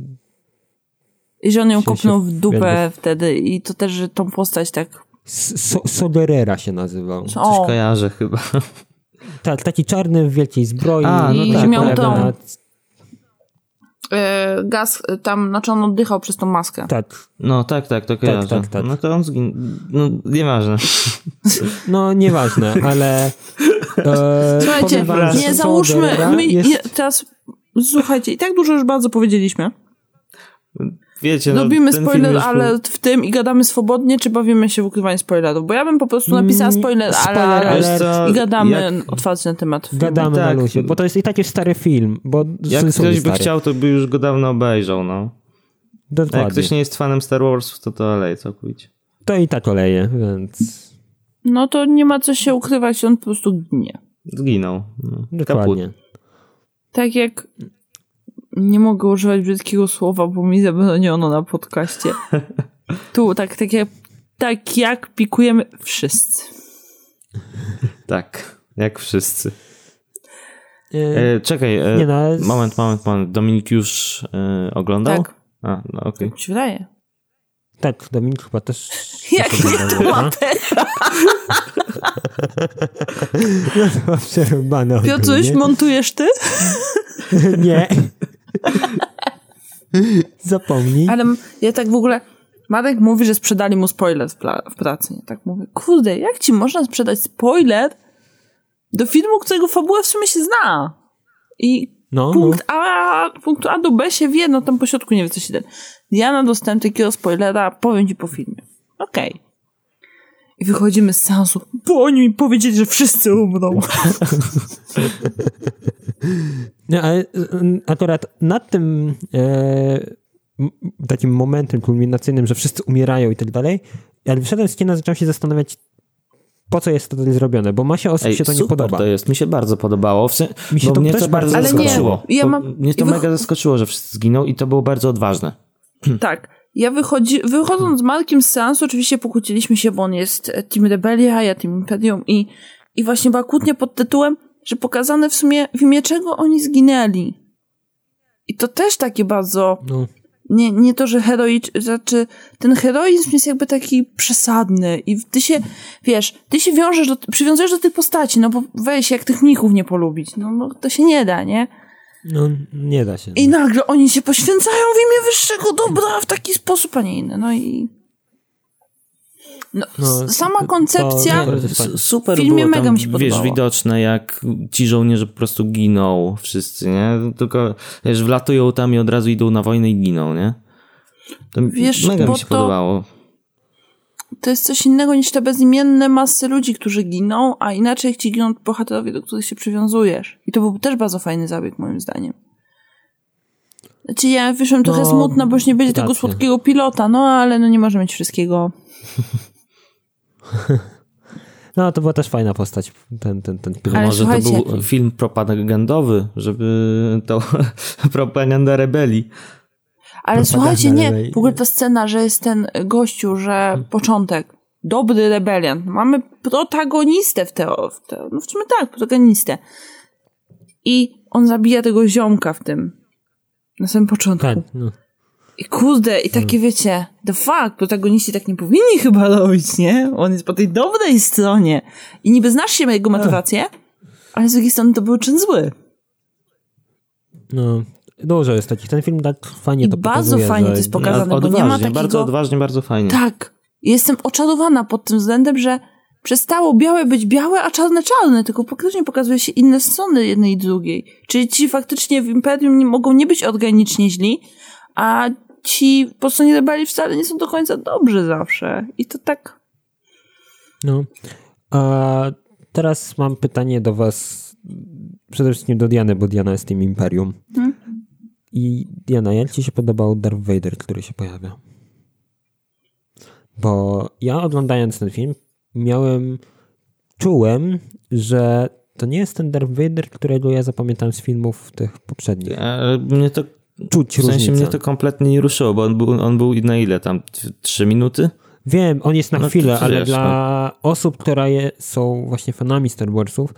i że on ją kopnął w dupę jakby- wtedy i to też, że tą postać tak, So, Soderera się nazywał. Coś o, kojarzę chyba. Tak, taki czarny w wielkiej zbroi. A, no i tak. się miał pojawia tą- na- e, gaz e, tam, znaczy on oddychał przez tą maskę. Tak, No tak, tak, to kojarzę. tak, tak. No to on zginął. No nieważne. no nieważne, ale... E, Słuchajcie, wam, nie załóżmy, my jest... je, teraz, słuchajcie, i tak dużo już bardzo powiedzieliśmy. Wiecie, no, Robimy ten film spoiler już alert w tym i gadamy swobodnie, czy bawimy się w ukrywanie spoilerów? Bo ja bym po prostu napisała Mm, spoiler, spoiler alert co, i gadamy Jak, otwarcie na temat filmu. Gadamy Tak. na luzie, bo to jest i tak już stary film, bo jak ktoś by stary. chciał, to by już go dawno obejrzał, no. A Dokładnie. jak ktoś nie jest fanem Star Wars, to to olej całkowicie. To i tak oleje, więc No to nie ma co się ukrywać, on po prostu ginie. Zginął. No. Kaput. dokładnie. Tak jak nie mogę używać brzydkiego słowa, bo mi zabroniono na podcaście. Tu, tak, tak jak, tak jak pikujemy wszyscy. Tak, jak wszyscy. E, E, czekaj, e, Nie no, ale moment, moment, moment. Dominik już e, oglądał? Tak. A, no okej. Tak mi się wydaje. Tak, Dominik chyba też... Jak nie oglądał, to ma no? No to przerąbane Piotruś, montujesz ty? Nie. Zapomnij. Ale ja tak w ogóle... Marek mówi, że sprzedali mu spoiler w, w pracy. Ja tak mówię, kurde, jak ci można sprzedać spoiler do filmu, którego fabuła w sumie się zna? I No, no. punkt A, punktu A do B się wie, no tam po środku nie wie, co się da. Ja dostałem takiego spoilera, powiem ci po filmie. Okej. I wychodzimy z seansu, bo oni mi powiedzieli, że wszyscy umrą. No, ale y, akurat nad tym e, takim momentem kulminacyjnym, że wszyscy umierają i tak dalej, jak wyszedłem z kina, zacząłem się zastanawiać, po co jest to tutaj zrobione, bo masie osób Ej, się to nie super podoba. to jest, mi się bardzo podobało. W sen... Mi się to mnie też to bardzo Ale nie, zaskoczyło. ja mam- Mnie to mega zaskoczyło, że wszyscy zginą i to było bardzo odważne. Tak. Ja wychodzi, wychodząc z Markiem z seansu, oczywiście pokłóciliśmy się, bo on jest e, Team Rebelia, ja Team Imperium i, i właśnie była kłótnia pod tytułem, że pokazane w sumie w imię czego oni zginęli. I to też takie bardzo, No, nie, nie to, że heroicz, znaczy ten heroizm jest jakby taki przesadny i ty się, wiesz, ty się wiążesz, do, przywiązujesz do tych postaci, no bo weź, jak tych mnichów nie polubić, no, no to się nie da, nie? No nie da się. I nagle oni się poświęcają w imię wyższego dobra w taki sposób, a nie inny. No i. No, No, sama koncepcja. to- super W filmie mega tam, mi się wiesz, podobało. widoczne jak ci żołnierze po prostu giną wszyscy, nie? Tylko, wiesz, wlatują tam i od razu idą na wojnę i giną, nie? To Wiesz, mega mi się to- podobało. To jest coś innego niż te bezimienne masy ludzi, którzy giną, a inaczej ci giną bohaterowie, do których się przywiązujesz. I to był też bardzo fajny zabieg, moim zdaniem. Znaczy ja wyszłam trochę No, smutna, bo już nie będzie tego racja. słodkiego pilota, no ale no nie może mieć wszystkiego. No, to była też fajna postać, ten, ten, ten pilot. Ale Może to był film propagandowy, żeby to propaganda rebelii. Ale słuchajcie, nie, w ogóle ta scena, że jest ten gościu, że początek, dobry rebeliant, mamy protagonistę w teo, w teo no w sumie tak, protagonistę. I on zabija tego ziomka w tym, na samym początku. Tak, no. I kurde, i takie wiecie, the fuck, protagoniści tak nie powinni chyba robić, nie? On jest po tej dobrej stronie. I niby znasz się jego motywację, ale z drugiej strony to był czyn zły. no. Dużo jest takich. Ten film tak fajnie I to bardzo pokazuje. fajnie że- to jest pokazane. bo nie odważnie, ma takiego- bardzo odważnie, bardzo fajnie. Tak. Jestem oczarowana pod tym względem, że przestało białe być białe, a czarne czarne, tylko faktycznie pokazuje się inne strony jednej i drugiej. Czyli ci faktycznie w Imperium nie mogą nie być organicznie źli, a ci po stronie rebelii wcale nie są do końca dobrzy zawsze. I to tak... No. A teraz mam pytanie do was, przede wszystkim do Diany, bo Diana jest tym Imperium. Hmm? I Diana, jak ci się podobał Darth Vader, który się pojawia? Bo ja oglądając ten film miałem, czułem, że to nie jest ten Darth Vader, którego ja zapamiętałem z filmów tych poprzednich. Ale mnie to, Czuć w sensie różnicę. mnie to kompletnie nie ruszyło, bo on był, on był na ile tam? Trzy minuty? Wiem, on jest na No chwilę, ale wiesz, dla osób, które je, są właśnie fanami Star Warsów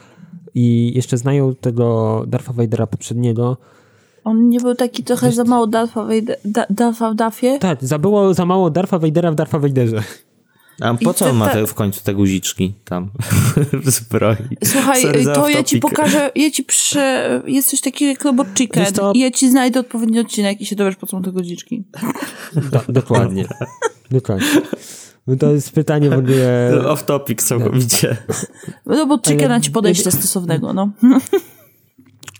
i jeszcze znają tego Dartha Vadera poprzedniego, On nie był taki trochę za mało Darfa Vader- Da- Darfa w Dafie? tak, za było za mało Dartha Vadera w Dartha Vaderze. A po I co on ma te- w końcu te guziczki tam w zbroi? Słuchaj, to ja ci pokażę, ja ci prze... Jest coś takiego jak Robot Chicken Wiesz co? i ja ci znajdę odpowiedni odcinek i się dowiesz, po co te guziczki. Do, dokładnie. dokładnie. No to jest pytanie w ogóle... Off topic całkowicie. Robot Ale- Chickena ci podejście stosownego, no.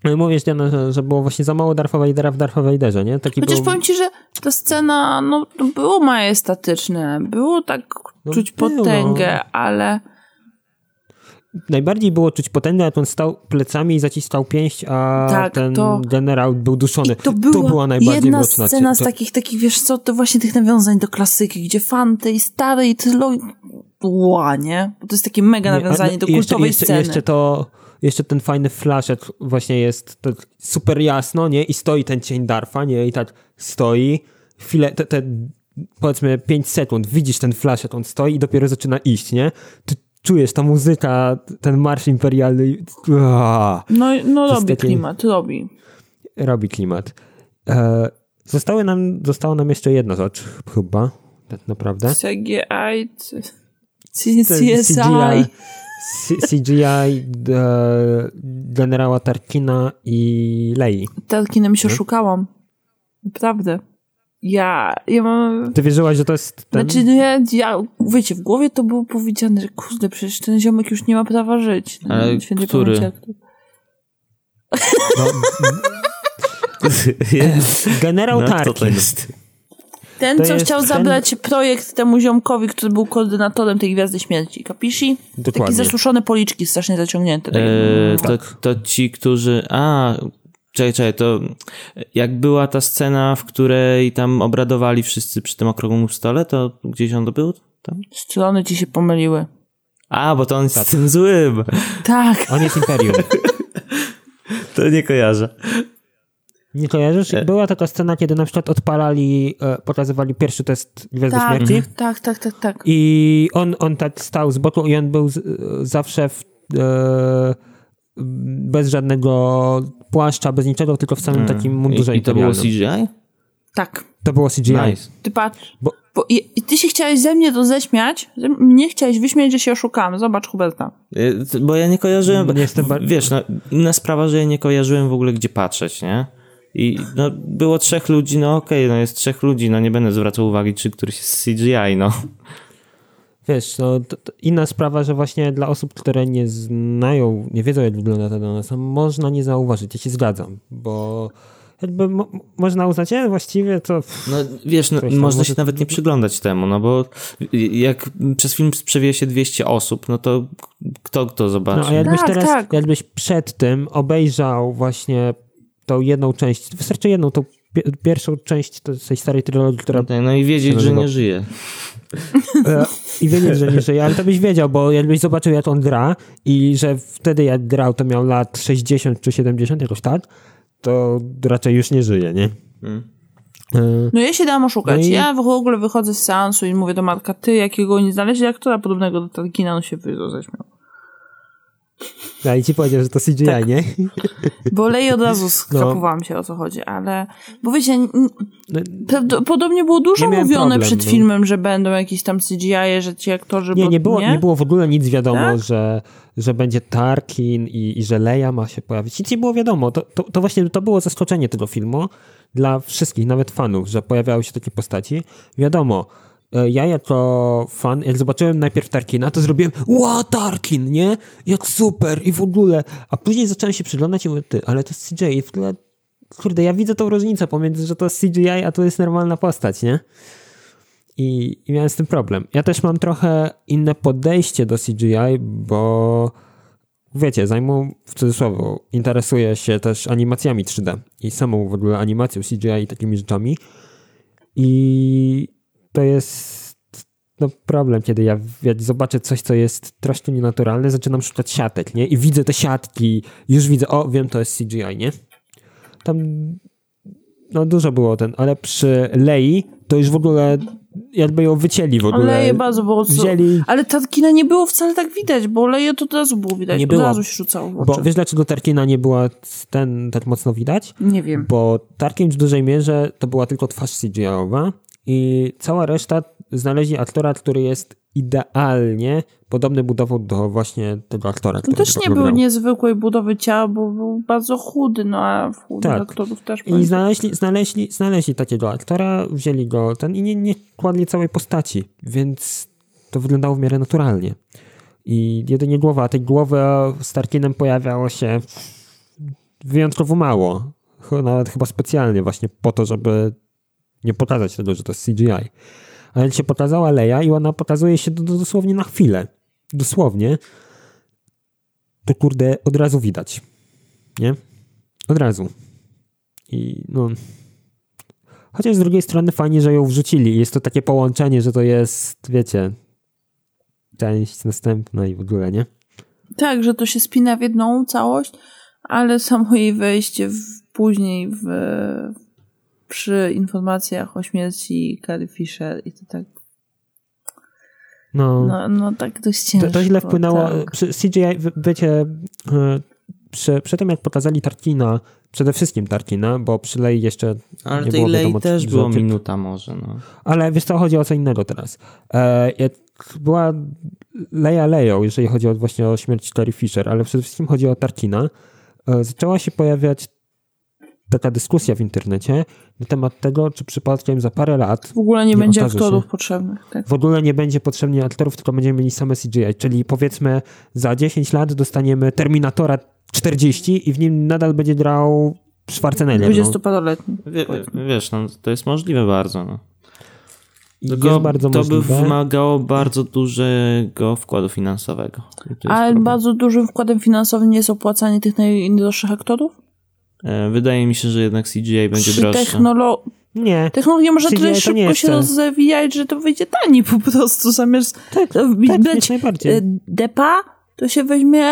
No Mówisz, Diana, że, że było właśnie za mało Dartha Vadera w Dartha Vaderze, nie? Taki Chociaż był... powiem ci, że ta scena, no, to było majestatyczne, było tak No czuć było. potęgę, ale Najbardziej było czuć potęgę, jak on stał plecami i zaciskał pięść, a Tak, ten to- generał był duszony. I to była, była najbardziej jedna mroczna scena z to- takich, takich, wiesz co, to właśnie tych nawiązań do klasyki, gdzie fan tej starej trylogii, ła, nie? Bo to jest takie mega Nie, nawiązanie do jeszcze, kultowej jeszcze, sceny. Jeszcze to, jeszcze ten fajny flash, jak właśnie jest to super jasno, nie? I stoi ten cień Darfa, nie? I tak stoi, chwilę, te, te powiedzmy 5 sekund, widzisz ten flash, jak on stoi i dopiero zaczyna iść, nie? Ty czujesz, ta muzyka, ten marsz imperialny, No, no robi takie- klimat, robi. robi klimat. E, zostały nam, została nam jeszcze jedna rzecz, chyba, tak naprawdę. CGI, CSI. CGI e, generała Tarkina i Lei. Tarkinem się oszukałam. Naprawdę. Ja, ja mam... Ty wierzyłaś, że to jest ten? Znaczy, no ja, ja, wiecie, w głowie to było powiedziane, że kurde, przecież ten ziomek już nie ma prawa żyć. No, Ale świętej który? pamięci aktor. No, generał No, kto to Tarkin. jest? Ten, To co jest chciał ten- zabrać projekt temu ziomkowi, który był koordynatorem tej Gwiazdy Śmierci. Kapishi? Takie Dokładnie. zasuszone policzki, strasznie zaciągnięte. Takie, E, mm, to, to ci, którzy... A, czekaj, czekaj, to jak była ta scena, w której tam obradowali wszyscy przy tym okrągłym stole, to gdzieś on to był? Tam? Strony ci się pomyliły. A, bo to on jest tak. tym złym. Tak. On jest Imperium. to nie kojarzę. Nie kojarzysz? E. Była taka scena, kiedy na przykład odpalali, e, pokazywali pierwszy test Gwiazdy tak, Śmierci. Tak, tak, tak, tak. I on, on tak stał z boku i on był z, zawsze w, e, bez żadnego płaszcza, bez niczego, tylko w samym hmm. takim mundurze I, I to było CGI? Tak. To było CGI. Nice. Ty patrz. Bo, bo i, i, ty się chciałeś ze mnie to ześmiać, mnie chciałeś wyśmiać, że się oszukałem. Zobacz Huberta. Bo ja nie kojarzyłem, nie jestem wiesz, no, inna sprawa, że ja nie kojarzyłem w ogóle gdzie patrzeć, nie? I no, było trzech ludzi, no okej, okay, no jest trzech ludzi, no nie będę zwracał uwagi, czy któryś jest CGI, no. Wiesz, no, to, to inna sprawa, że właśnie dla osób, które nie znają, nie wiedzą jak wygląda ta donasa, można nie zauważyć, ja się zgadzam, bo jakby mo można uznać, że właściwie to... No wiesz, no, można się nawet nie przyglądać temu, no bo jak przez film przewija się 200 osób, no to kto to zobaczy? No a jakbyś tak, teraz, tak. jakbyś przed tym obejrzał właśnie tą jedną część, wystarczy jedną, tą pierwszą część tej starej trylogii, która... No, no i wiedzieć, że nie żyje. E, I wiedzieć, że nie żyje, ale to byś wiedział, bo jakbyś zobaczył, jak on gra i że wtedy jak grał, to miał lat 60 czy 70, jakoś tak, to raczej już nie żyje, nie? Hmm. No ja się dałam oszukać. No i... Ja w ogóle wychodzę z seansu i mówię do Marka, ty jakiego nie znaleźli aktora podobnego do Tarkina, on się roześmiał. No i ci powiedział, że to CGI, tak. nie? Bo Lej od razu skapowałam no. się o co chodzi, ale bo wiecie, no, prawdopodobnie było dużo mówione problem, przed no. filmem, że będą jakieś tam CGI, że ci aktorzy... Nie, nie było, nie? nie było w ogóle nic wiadomo, tak? że, że będzie Tarkin i, i że Leia ma się pojawić. Nic nie było wiadomo. To, to, to właśnie to było zaskoczenie tego filmu dla wszystkich, nawet fanów, że pojawiały się takie postaci. Wiadomo, ja jako fan, jak zobaczyłem najpierw Tarkina, to zrobiłem ła, Tarkin, nie? Jak super i w ogóle. A później zacząłem się przyglądać i mówię, ty, ale to jest CGI. W ogóle, kurde, ja widzę tą różnicę pomiędzy, że to jest CGI, a to jest normalna postać, nie? I, I miałem z tym problem. Ja też mam trochę inne podejście do CGI, bo wiecie, zajmą w cudzysłowie, interesuję się też animacjami 3D i samą w ogóle animacją CGI i takimi rzeczami. I to jest no, problem, kiedy ja jak zobaczę coś, co jest troszkę nienaturalne, zaczynam szukać siatek, nie? I widzę te siatki, już widzę, o, wiem, to jest CGI, nie? Tam no dużo było ten, ale przy Lei to już w ogóle jakby ją wycięli w ogóle. Leje bardzo było wzięli... Ale Tarkina nie było wcale tak widać, bo Leje to od razu było widać, nie od razu się rzucało w oczy. Bo wiesz dlaczego Tarkina nie była ten tak mocno widać? Nie wiem. Bo Tarkin w dużej mierze to była tylko twarz CGI-owa, i cała reszta znaleźli aktora, który jest idealnie podobny budową do właśnie tego aktora. To też nie był niezwykłej budowy ciała, bo był bardzo chudy, no a chudy tak. aktorów też. I znaleźli, znaleźli, znaleźli takiego aktora, wzięli go ten i nie, nie kładli całej postaci, więc to wyglądało w miarę naturalnie. I jedynie głowa, a tej głowy z Tarkinem pojawiało się wyjątkowo mało. Nawet chyba specjalnie właśnie po to, żeby nie pokazać tego, że to jest CGI. Ale się pokazała Leia i ona pokazuje się dosłownie na chwilę. Dosłownie. To kurde od razu widać. Nie? Od razu. I no... Chociaż z drugiej strony fajnie, że ją wrzucili. Jest to takie połączenie, że to jest, wiecie, część następna i w ogóle, nie? Tak, że to się spina w jedną całość, ale samo jej wejście w, później w, przy informacjach o śmierci Carrie Fisher i to tak no, no, no tak dość ciężko. To, to źle wpłynęło. Tak. Przy CGI, wiecie, e, przy, przy tym jak pokazali Tarkina, przede wszystkim Tarkina, bo przy Lei jeszcze Ale nie było Lei wiadomo, też było minuta może, no. Ale wiesz co, chodzi o co innego teraz. E, była Leia Leją, jeżeli chodzi o właśnie o śmierć Carrie Fisher, ale przede wszystkim chodzi o Tarkina. E, zaczęła się pojawiać taka dyskusja w internecie na temat tego, czy przypadkiem za parę lat. W ogóle nie, nie będzie aktorów się, potrzebnych. Tak. W ogóle nie będzie potrzebnych aktorów, tylko będziemy mieli same CGI. Czyli powiedzmy, za 10 lat dostaniemy Terminatora 40 i w nim nadal będzie grał Schwarzenegger. 20-paroletni. No. wiesz, no, to jest możliwe bardzo. No. Tylko to możliwe. by wymagało bardzo dużego wkładu finansowego. Ale bardzo dużym wkładem finansowym nie jest opłacanie tych najdroższych aktorów? E, wydaje mi się, że jednak CGI będzie przy droższe. Technolo- Nie. Technologia może CGI tyle szybko się rozwijać, że to wyjdzie taniej po prostu. Zamiast Tak, robić tak, najbardziej. e, depa, to się weźmie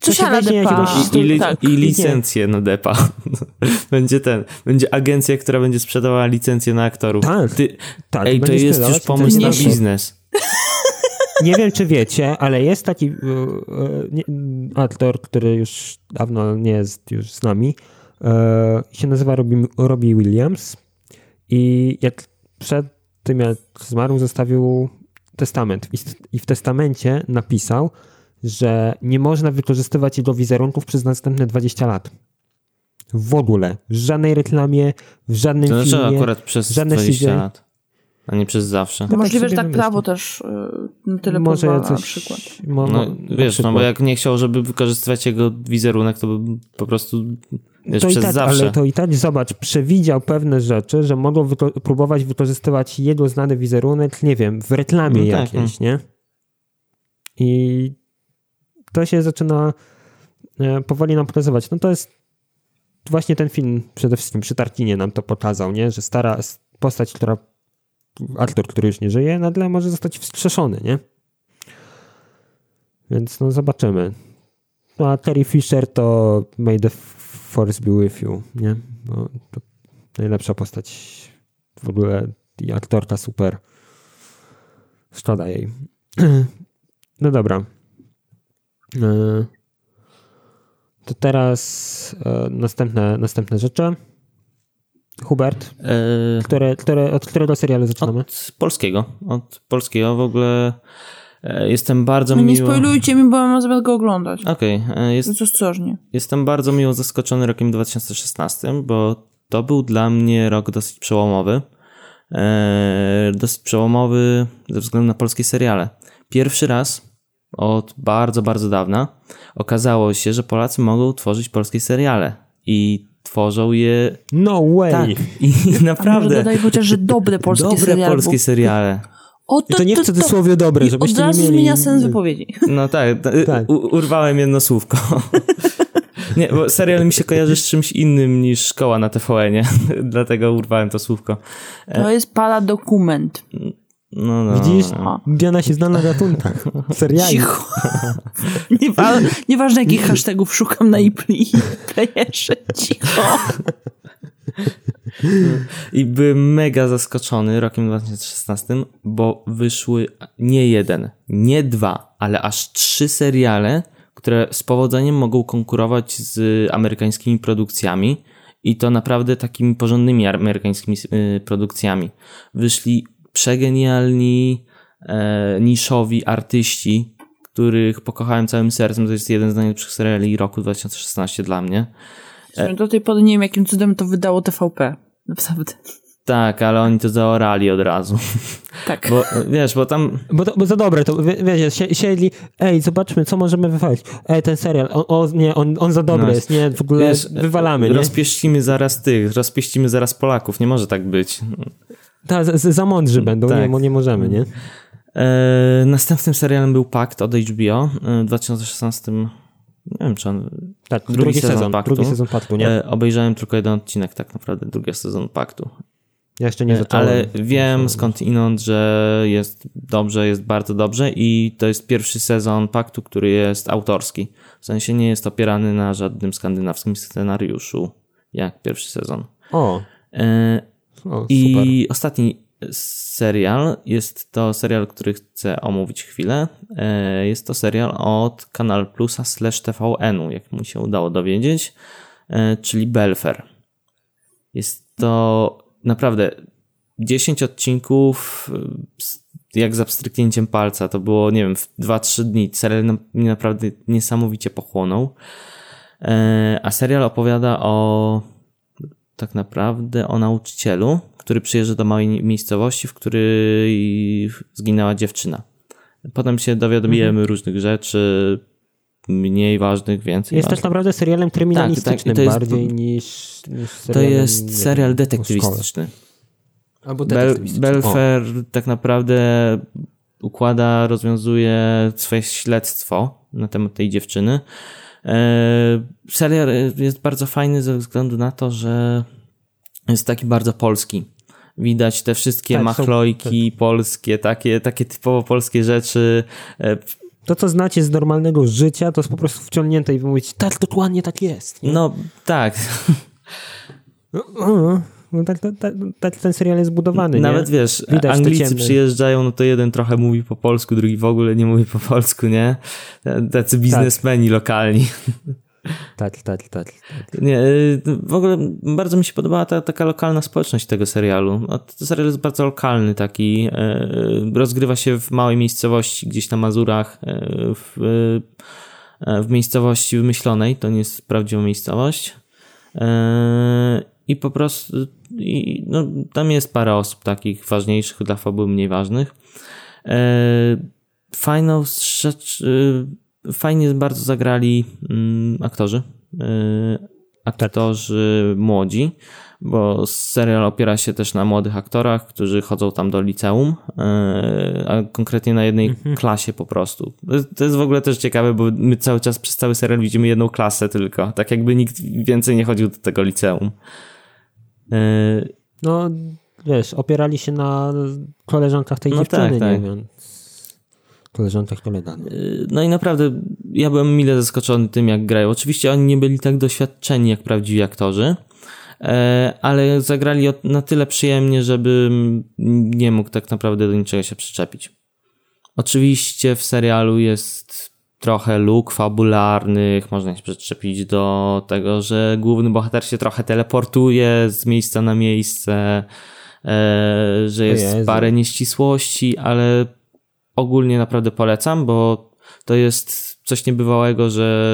coś się weźmie depa. jakiegoś- I, li, tak. I licencję na depa. będzie ten. Będzie agencja, która będzie sprzedawała licencję na aktorów. Tak. Ty, Tak, ej, to jest już pomysł na biznes. Nie wiem, czy wiecie, ale jest taki e, e, aktor, który już dawno nie jest już z nami. E, się nazywa Robbie, Robbie Williams. I jak przed tym, jak zmarł, zostawił testament. I, I w testamencie napisał, że nie można wykorzystywać jego wizerunków przez następne 20 lat. W ogóle. W żadnej reklamie, w żadnym To znaczy filmie. akurat przez żadne 20 CGI. lat. A nie przez zawsze. No Możliwe, tak że tak prawo też y, na tyle Może pozwala jacyś, na przykład. Mo, No, wiesz, no bo przykład. jak nie chciał, żeby wykorzystywać jego wizerunek, to by po prostu wiesz, to i przez tak, zawsze. ale to i tak, zobacz, przewidział pewne rzeczy, że mogą wyko- próbować wykorzystywać jego znany wizerunek, nie wiem, w reklamie No tak, jakiejś, nie? I to się zaczyna e, powoli nam pokazywać. No to jest właśnie ten film przede wszystkim przy Tarkinie nam to pokazał, nie? Że stara postać, która aktor, który już nie żyje, nagle może zostać wskrzeszony, nie? Więc no zobaczymy. No a Terry Fisher to May the Force be with you, nie? Bo to najlepsza postać w ogóle i aktorka super. Szkoda jej. No dobra. E, To teraz e, następne, następne rzeczy. Hubert, E, które, które, od którego serialu zaczynamy? od polskiego. Od polskiego w ogóle e, jestem bardzo No nie miło... spoilujcie mi, bo mam zamiar go oglądać. Okej, e, jest, ostrożnie. jestem bardzo miło zaskoczony rokiem 2016, bo to był dla mnie rok dosyć przełomowy. E, dosyć przełomowy ze względu na polskie seriale. Pierwszy raz od bardzo, bardzo dawna okazało się, że Polacy mogą tworzyć polskie seriale i tworzą je No way! tak. I naprawdę dodaj chociaż, że dobre polskie dobre seriale. polskie seriale. O, I to nie w cudzysłowie dobre, i żebyście od nie razu mieli... zmienia sens wypowiedzi. No tak, Tak. U, urwałem jedno słówko. Nie, bo serial mi się kojarzy z czymś innym niż szkoła na TVN-ie, dlatego urwałem to słówko. To jest para dokument. No, no. Widzisz? O. Diana się zna na gatunkach. Seriali. Cicho. Niewa nieważne jakich hashtagów szukam na iPli i playerze. Cicho. I byłem mega zaskoczony rokiem 2016, bo wyszły nie jeden, nie dwa, ale aż trzy seriale, które z powodzeniem mogą konkurować z amerykańskimi produkcjami i to naprawdę takimi porządnymi amerykańskimi y, produkcjami. Wyszli przegenialni, e, niszowi artyści, których pokochałem całym sercem. To jest jeden z najlepszych seriali roku 2016 dla mnie. Do tej pory nie wiem, jakim cudem to wydało TVP. Naprawdę. Tak, ale oni to zaorali od razu. Tak. Bo wiesz, bo tam Bo, to, bo za dobre, to wie- wiecie, sie- siedli, ej, zobaczmy, co możemy wywalić. Ej, ten serial, on, o, nie, on, on za dobry No, jest, nie, w ogóle Wiesz, wywalamy, nie? Rozpieścimy zaraz tych, rozpieścimy zaraz Polaków. Nie może tak być. Ta, z, za mądrzy będą, Tak. nie, nie możemy, nie? E, następnym serialem był Pakt od HBO e, w 2016. Nie wiem, czy on. Tak, Drugi drugi, sezon sezon, Paktu. drugi sezon Paktu, nie? E, obejrzałem tylko jeden odcinek, tak naprawdę, drugi sezon Paktu. Ja jeszcze nie zacząłem. Ale wiem skąd inąd, że jest dobrze, jest bardzo dobrze i to jest pierwszy sezon Paktu, który jest autorski. W sensie nie jest opierany na żadnym skandynawskim scenariuszu, jak pierwszy sezon. O, E, o. I ostatni serial jest to serial, który chcę omówić chwilę. E, Jest to serial od Kanal Plusa slash TVN-u, jak mu się udało dowiedzieć, e, czyli Belfer. Jest to naprawdę 10 odcinków e, jak za pstryknięciem palca. To było, nie wiem, w 2-3 dni. Serial mnie naprawdę niesamowicie pochłonął. A serial opowiada o tak naprawdę o nauczycielu, który przyjeżdża do małej miejscowości, w której zginęła dziewczyna. Potem się dowiadujemy Mhm. różnych rzeczy, mniej ważnych, więcej Jest też ważnych. naprawdę serialem kryminalistycznym Tak, tak, to jest- bardziej niż, niż To serialem, nie jest serial o detektywistyczny. Albo Bel, detektywistyczny. O. Belfer tak naprawdę układa, rozwiązuje swoje śledztwo na temat tej dziewczyny. E, Serial jest bardzo fajny ze względu na to, że jest taki bardzo polski. Widać te wszystkie tak, machlojki tak. polskie, takie, takie typowo polskie rzeczy. E, to, co znacie z normalnego życia, to jest po prostu wciągnięte i mówicie, tak, dokładnie tak jest. Nie? No, tak. No, tak, tak, tak, tak, ten serial jest budowany. Nawet nie? wiesz, Widać Anglicy przyjeżdżają, no to jeden trochę mówi po polsku, drugi w ogóle nie mówi po polsku, nie? Tacy biznesmeni tak. lokalni. Tak, tak, tak, tak. Nie, y, w ogóle bardzo mi się podobała ta taka lokalna społeczność tego serialu. No, to serial jest bardzo lokalny, taki. Y, rozgrywa się w małej miejscowości, gdzieś na Mazurach, y, w, w miejscowości wymyślonej. To nie jest prawdziwa miejscowość. I po prostu i, no, tam jest parę osób takich ważniejszych dla fabuły, mniej ważnych. Fajną rzecz fajnie bardzo zagrali mm, aktorzy. Yy, aktorzy młodzi, bo serial opiera się też na młodych aktorach, którzy chodzą tam do liceum, a konkretnie na jednej mhm. klasie po prostu. To jest w ogóle też ciekawe, bo my cały czas przez cały serial widzimy jedną klasę tylko, tak jakby nikt więcej nie chodził do tego liceum. Yy, no, wiesz, opierali się na koleżankach tej no dziewczyny, tak, tak. nie wiem koleżankach koleżanek. Y, no i naprawdę ja byłem mile zaskoczony tym, jak grają. Oczywiście oni nie byli tak doświadczeni jak prawdziwi aktorzy, e, ale zagrali na tyle przyjemnie, żebym nie mógł tak naprawdę do niczego się przyczepić. Oczywiście w serialu jest trochę luk fabularnych, można się przyczepić do tego, że główny bohater się trochę teleportuje z miejsca na miejsce, e, że jest parę nieścisłości, ale ogólnie naprawdę polecam, bo to jest coś niebywałego, że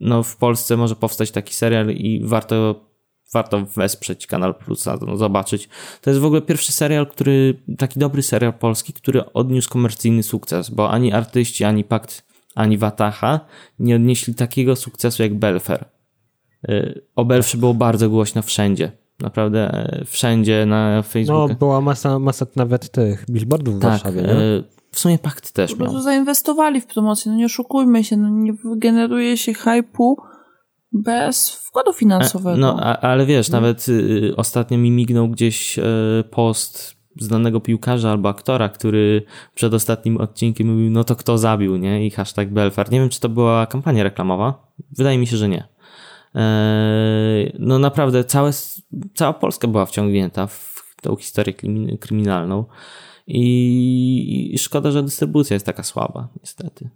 no w Polsce może powstać taki serial i warto, warto wesprzeć Kanal Plusa, no zobaczyć. To jest w ogóle pierwszy serial, który, taki dobry serial polski, który odniósł komercyjny sukces, bo ani artyści, ani Pakt, ani Wataha nie odnieśli takiego sukcesu jak Belfer. Y, o Belfrze było bardzo głośno wszędzie. Naprawdę e, wszędzie na Facebooku. No, była masa, masa nawet tych billboardów w tak, Warszawie. Nie? E, w sumie pakt też po prostu zainwestowali w promocję, no nie oszukujmy się, no nie generuje się hypu bez wkładu finansowego. No, a, ale wiesz, no. nawet y, ostatnio mi mignął gdzieś y, post znanego piłkarza albo aktora, który przed ostatnim odcinkiem mówił, no to kto zabił, nie? I hashtag Belfar. Nie wiem, czy to była kampania reklamowa. Wydaje mi się, że nie. E, no naprawdę, całe, cała Polska była wciągnięta w tą historię kryminalną. I, szkoda, że dystrybucja jest taka słaba, niestety.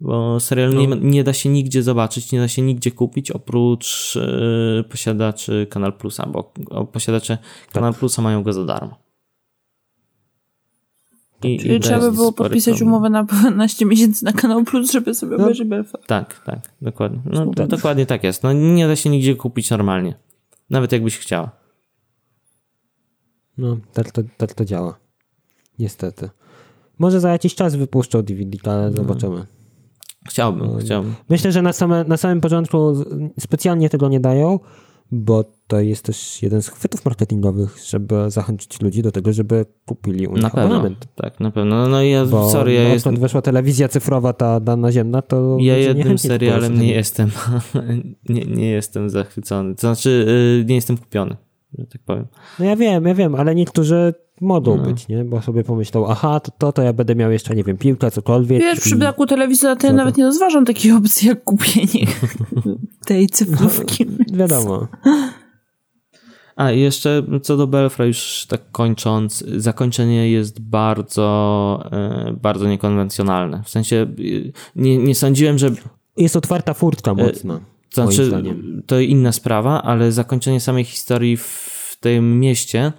Bo serial no. nie, nie, da się nigdzie zobaczyć, nie da się nigdzie kupić oprócz yy, posiadaczy Kanal Plusa, bo posiadacze tak. Kanal Plusa mają go za darmo. I, Czyli i trzeba by było podpisać problem. umowę na 12 miesięcy na Kanał Plus, żeby sobie no, obejrzeć Belfast. Tak, tak, dokładnie. No, dokładnie tak jest. No, nie da się nigdzie kupić normalnie. Nawet jakbyś chciała. No, tak to, tak to działa. Niestety. Może za jakiś czas wypuszczą DVD, ale no. zobaczymy. Chciałbym, no, chciałbym. Myślę, że na, same, na samym początku specjalnie tego nie dają, bo to jest też jeden z chwytów marketingowych, żeby zachęcić ludzi do tego, żeby kupili u nich na pewno, abonament. Tak, na pewno. No, no i ja, bo, sorry, ja no, jestem... weszła telewizja cyfrowa, ta, ta naziemna, to... Ja jednym serialem nie jestem, nie, nie jestem zachwycony. To znaczy, y, nie jestem kupiony, że tak powiem. No ja wiem, ja wiem, ale niektórzy mogą no. być, nie? Bo sobie pomyślał, aha, to, to, to ja będę miał jeszcze, nie wiem, piłkę, cokolwiek. Wiesz, przy braku telewizora to ja nawet nie rozważam takiej opcji jak kupienie tej cyfrówki. No, wiadomo. A jeszcze co do Belfra, już tak kończąc, zakończenie jest bardzo, e, bardzo niekonwencjonalne. W sensie nie, nie sądziłem, że. Jest otwarta furtka mocno. To znaczy, to inna sprawa, ale zakończenie samej historii w tym mieście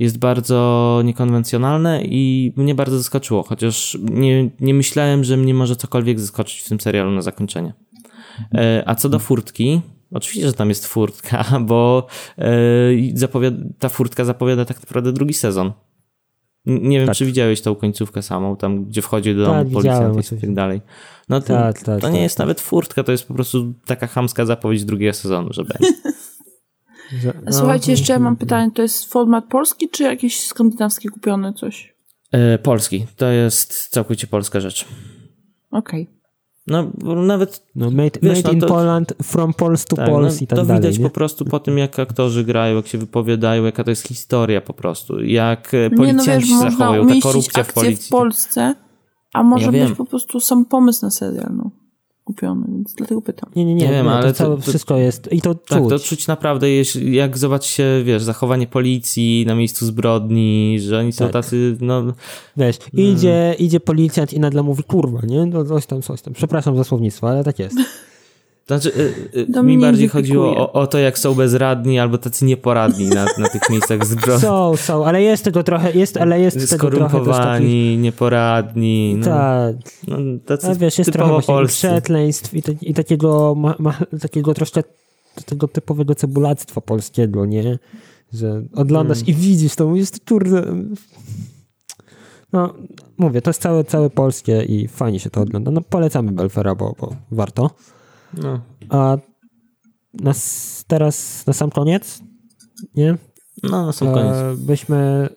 jest bardzo niekonwencjonalne i mnie bardzo zaskoczyło, chociaż nie, nie myślałem, że mnie może cokolwiek zaskoczyć w tym serialu na zakończenie. E, a co do furtki, oczywiście, że tam jest furtka, bo e, ta furtka zapowiada tak naprawdę drugi sezon. Nie wiem, tak. czy widziałeś tą końcówkę samą, tam gdzie wchodzi do domu tak, policjant i tak dalej. No to, tak, tak, to nie tak, jest tak. nawet furtka, to jest po prostu taka chamska zapowiedź drugiego sezonu, że będzie. No, Słuchajcie, jeszcze ja mam pytanie, to jest format polski, czy jakiś skandynawski kupiony coś? E, polski. To jest całkowicie polska rzecz. Okej. Okay. No, nawet. No, made, wiesz, made no in to, Poland, from Pols to tak, Pols no, i tak to dalej. To widać nie? po prostu po tym, jak aktorzy grają, jak się wypowiadają, jaka to jest historia po prostu. Jak policjanci nie, no wiesz, się zachowują, ta korupcja w policji. w Polsce, a może ja być po prostu sam pomysł na serial. No kupiony, więc dlatego pytam. Nie, nie, nie, nie wiem, ale to, całe to, wszystko jest i to czuć. Tak, to czuć naprawdę, jak zobaczycie, wiesz, zachowanie policji na miejscu zbrodni, że oni są tak. tacy, no... Wiesz, idzie, hmm. idzie policjant i nagle mówi, kurwa, nie? No coś tam, coś tam. Przepraszam za słownictwo, ale tak jest. Znaczy, y, y, mi bardziej chodziło o, o, to, jak są bezradni albo tacy nieporadni na, na tych miejscach zbrodni. Są, są, ale jest tego trochę, jest, ale jest tego trochę takich... nieporadni. No, tak. No, tacy ale wiesz, jest trochę przekleństw i, te, i takiego, ma, ma, takiego troszkę tego typowego cebulactwa polskiego, nie? Że oglądasz hmm. i widzisz to, mówisz, kurde... No, mówię, to jest całe, całe polskie i fajnie się to ogląda. No, polecamy Belfera, bo, bo warto. No. A na, teraz na sam koniec, nie? No, na sam e, koniec. byśmy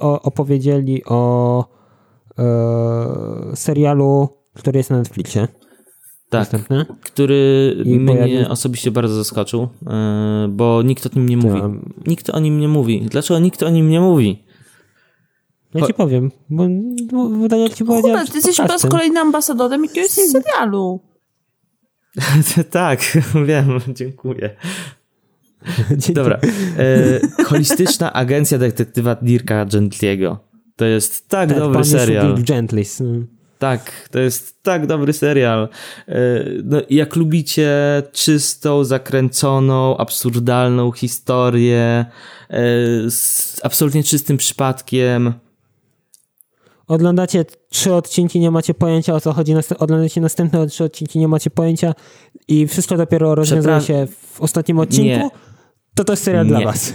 opowiedzieli o e, serialu, który jest na Netflixie. Tak, Następny. który I mnie pojawi... osobiście bardzo zaskoczył, e, bo nikt o nim nie mówi. Ja. Nikt o nim nie mówi. Dlaczego nikt o nim nie mówi? Ja ci powiem, bo, bo, bo tak jak ci powiedziałem. ty jesteś po raz kolejny ambasadorem jakiegoś serialu. tak, wiem, dziękuję. Dobra. E, holistyczna agencja detektywa Dirka Gentliego. To jest tak, tak dobry serial. Gentlis. Tak, to jest tak dobry serial. E, no, jak lubicie czystą, zakręconą, absurdalną historię e, z absolutnie czystym przypadkiem, oglądacie trzy odcinki, nie macie pojęcia o co chodzi, oglądacie następne trzy odcinki, nie macie pojęcia i wszystko dopiero rozwiązuje się w ostatnim odcinku, nie. to to jest serial nie. dla was.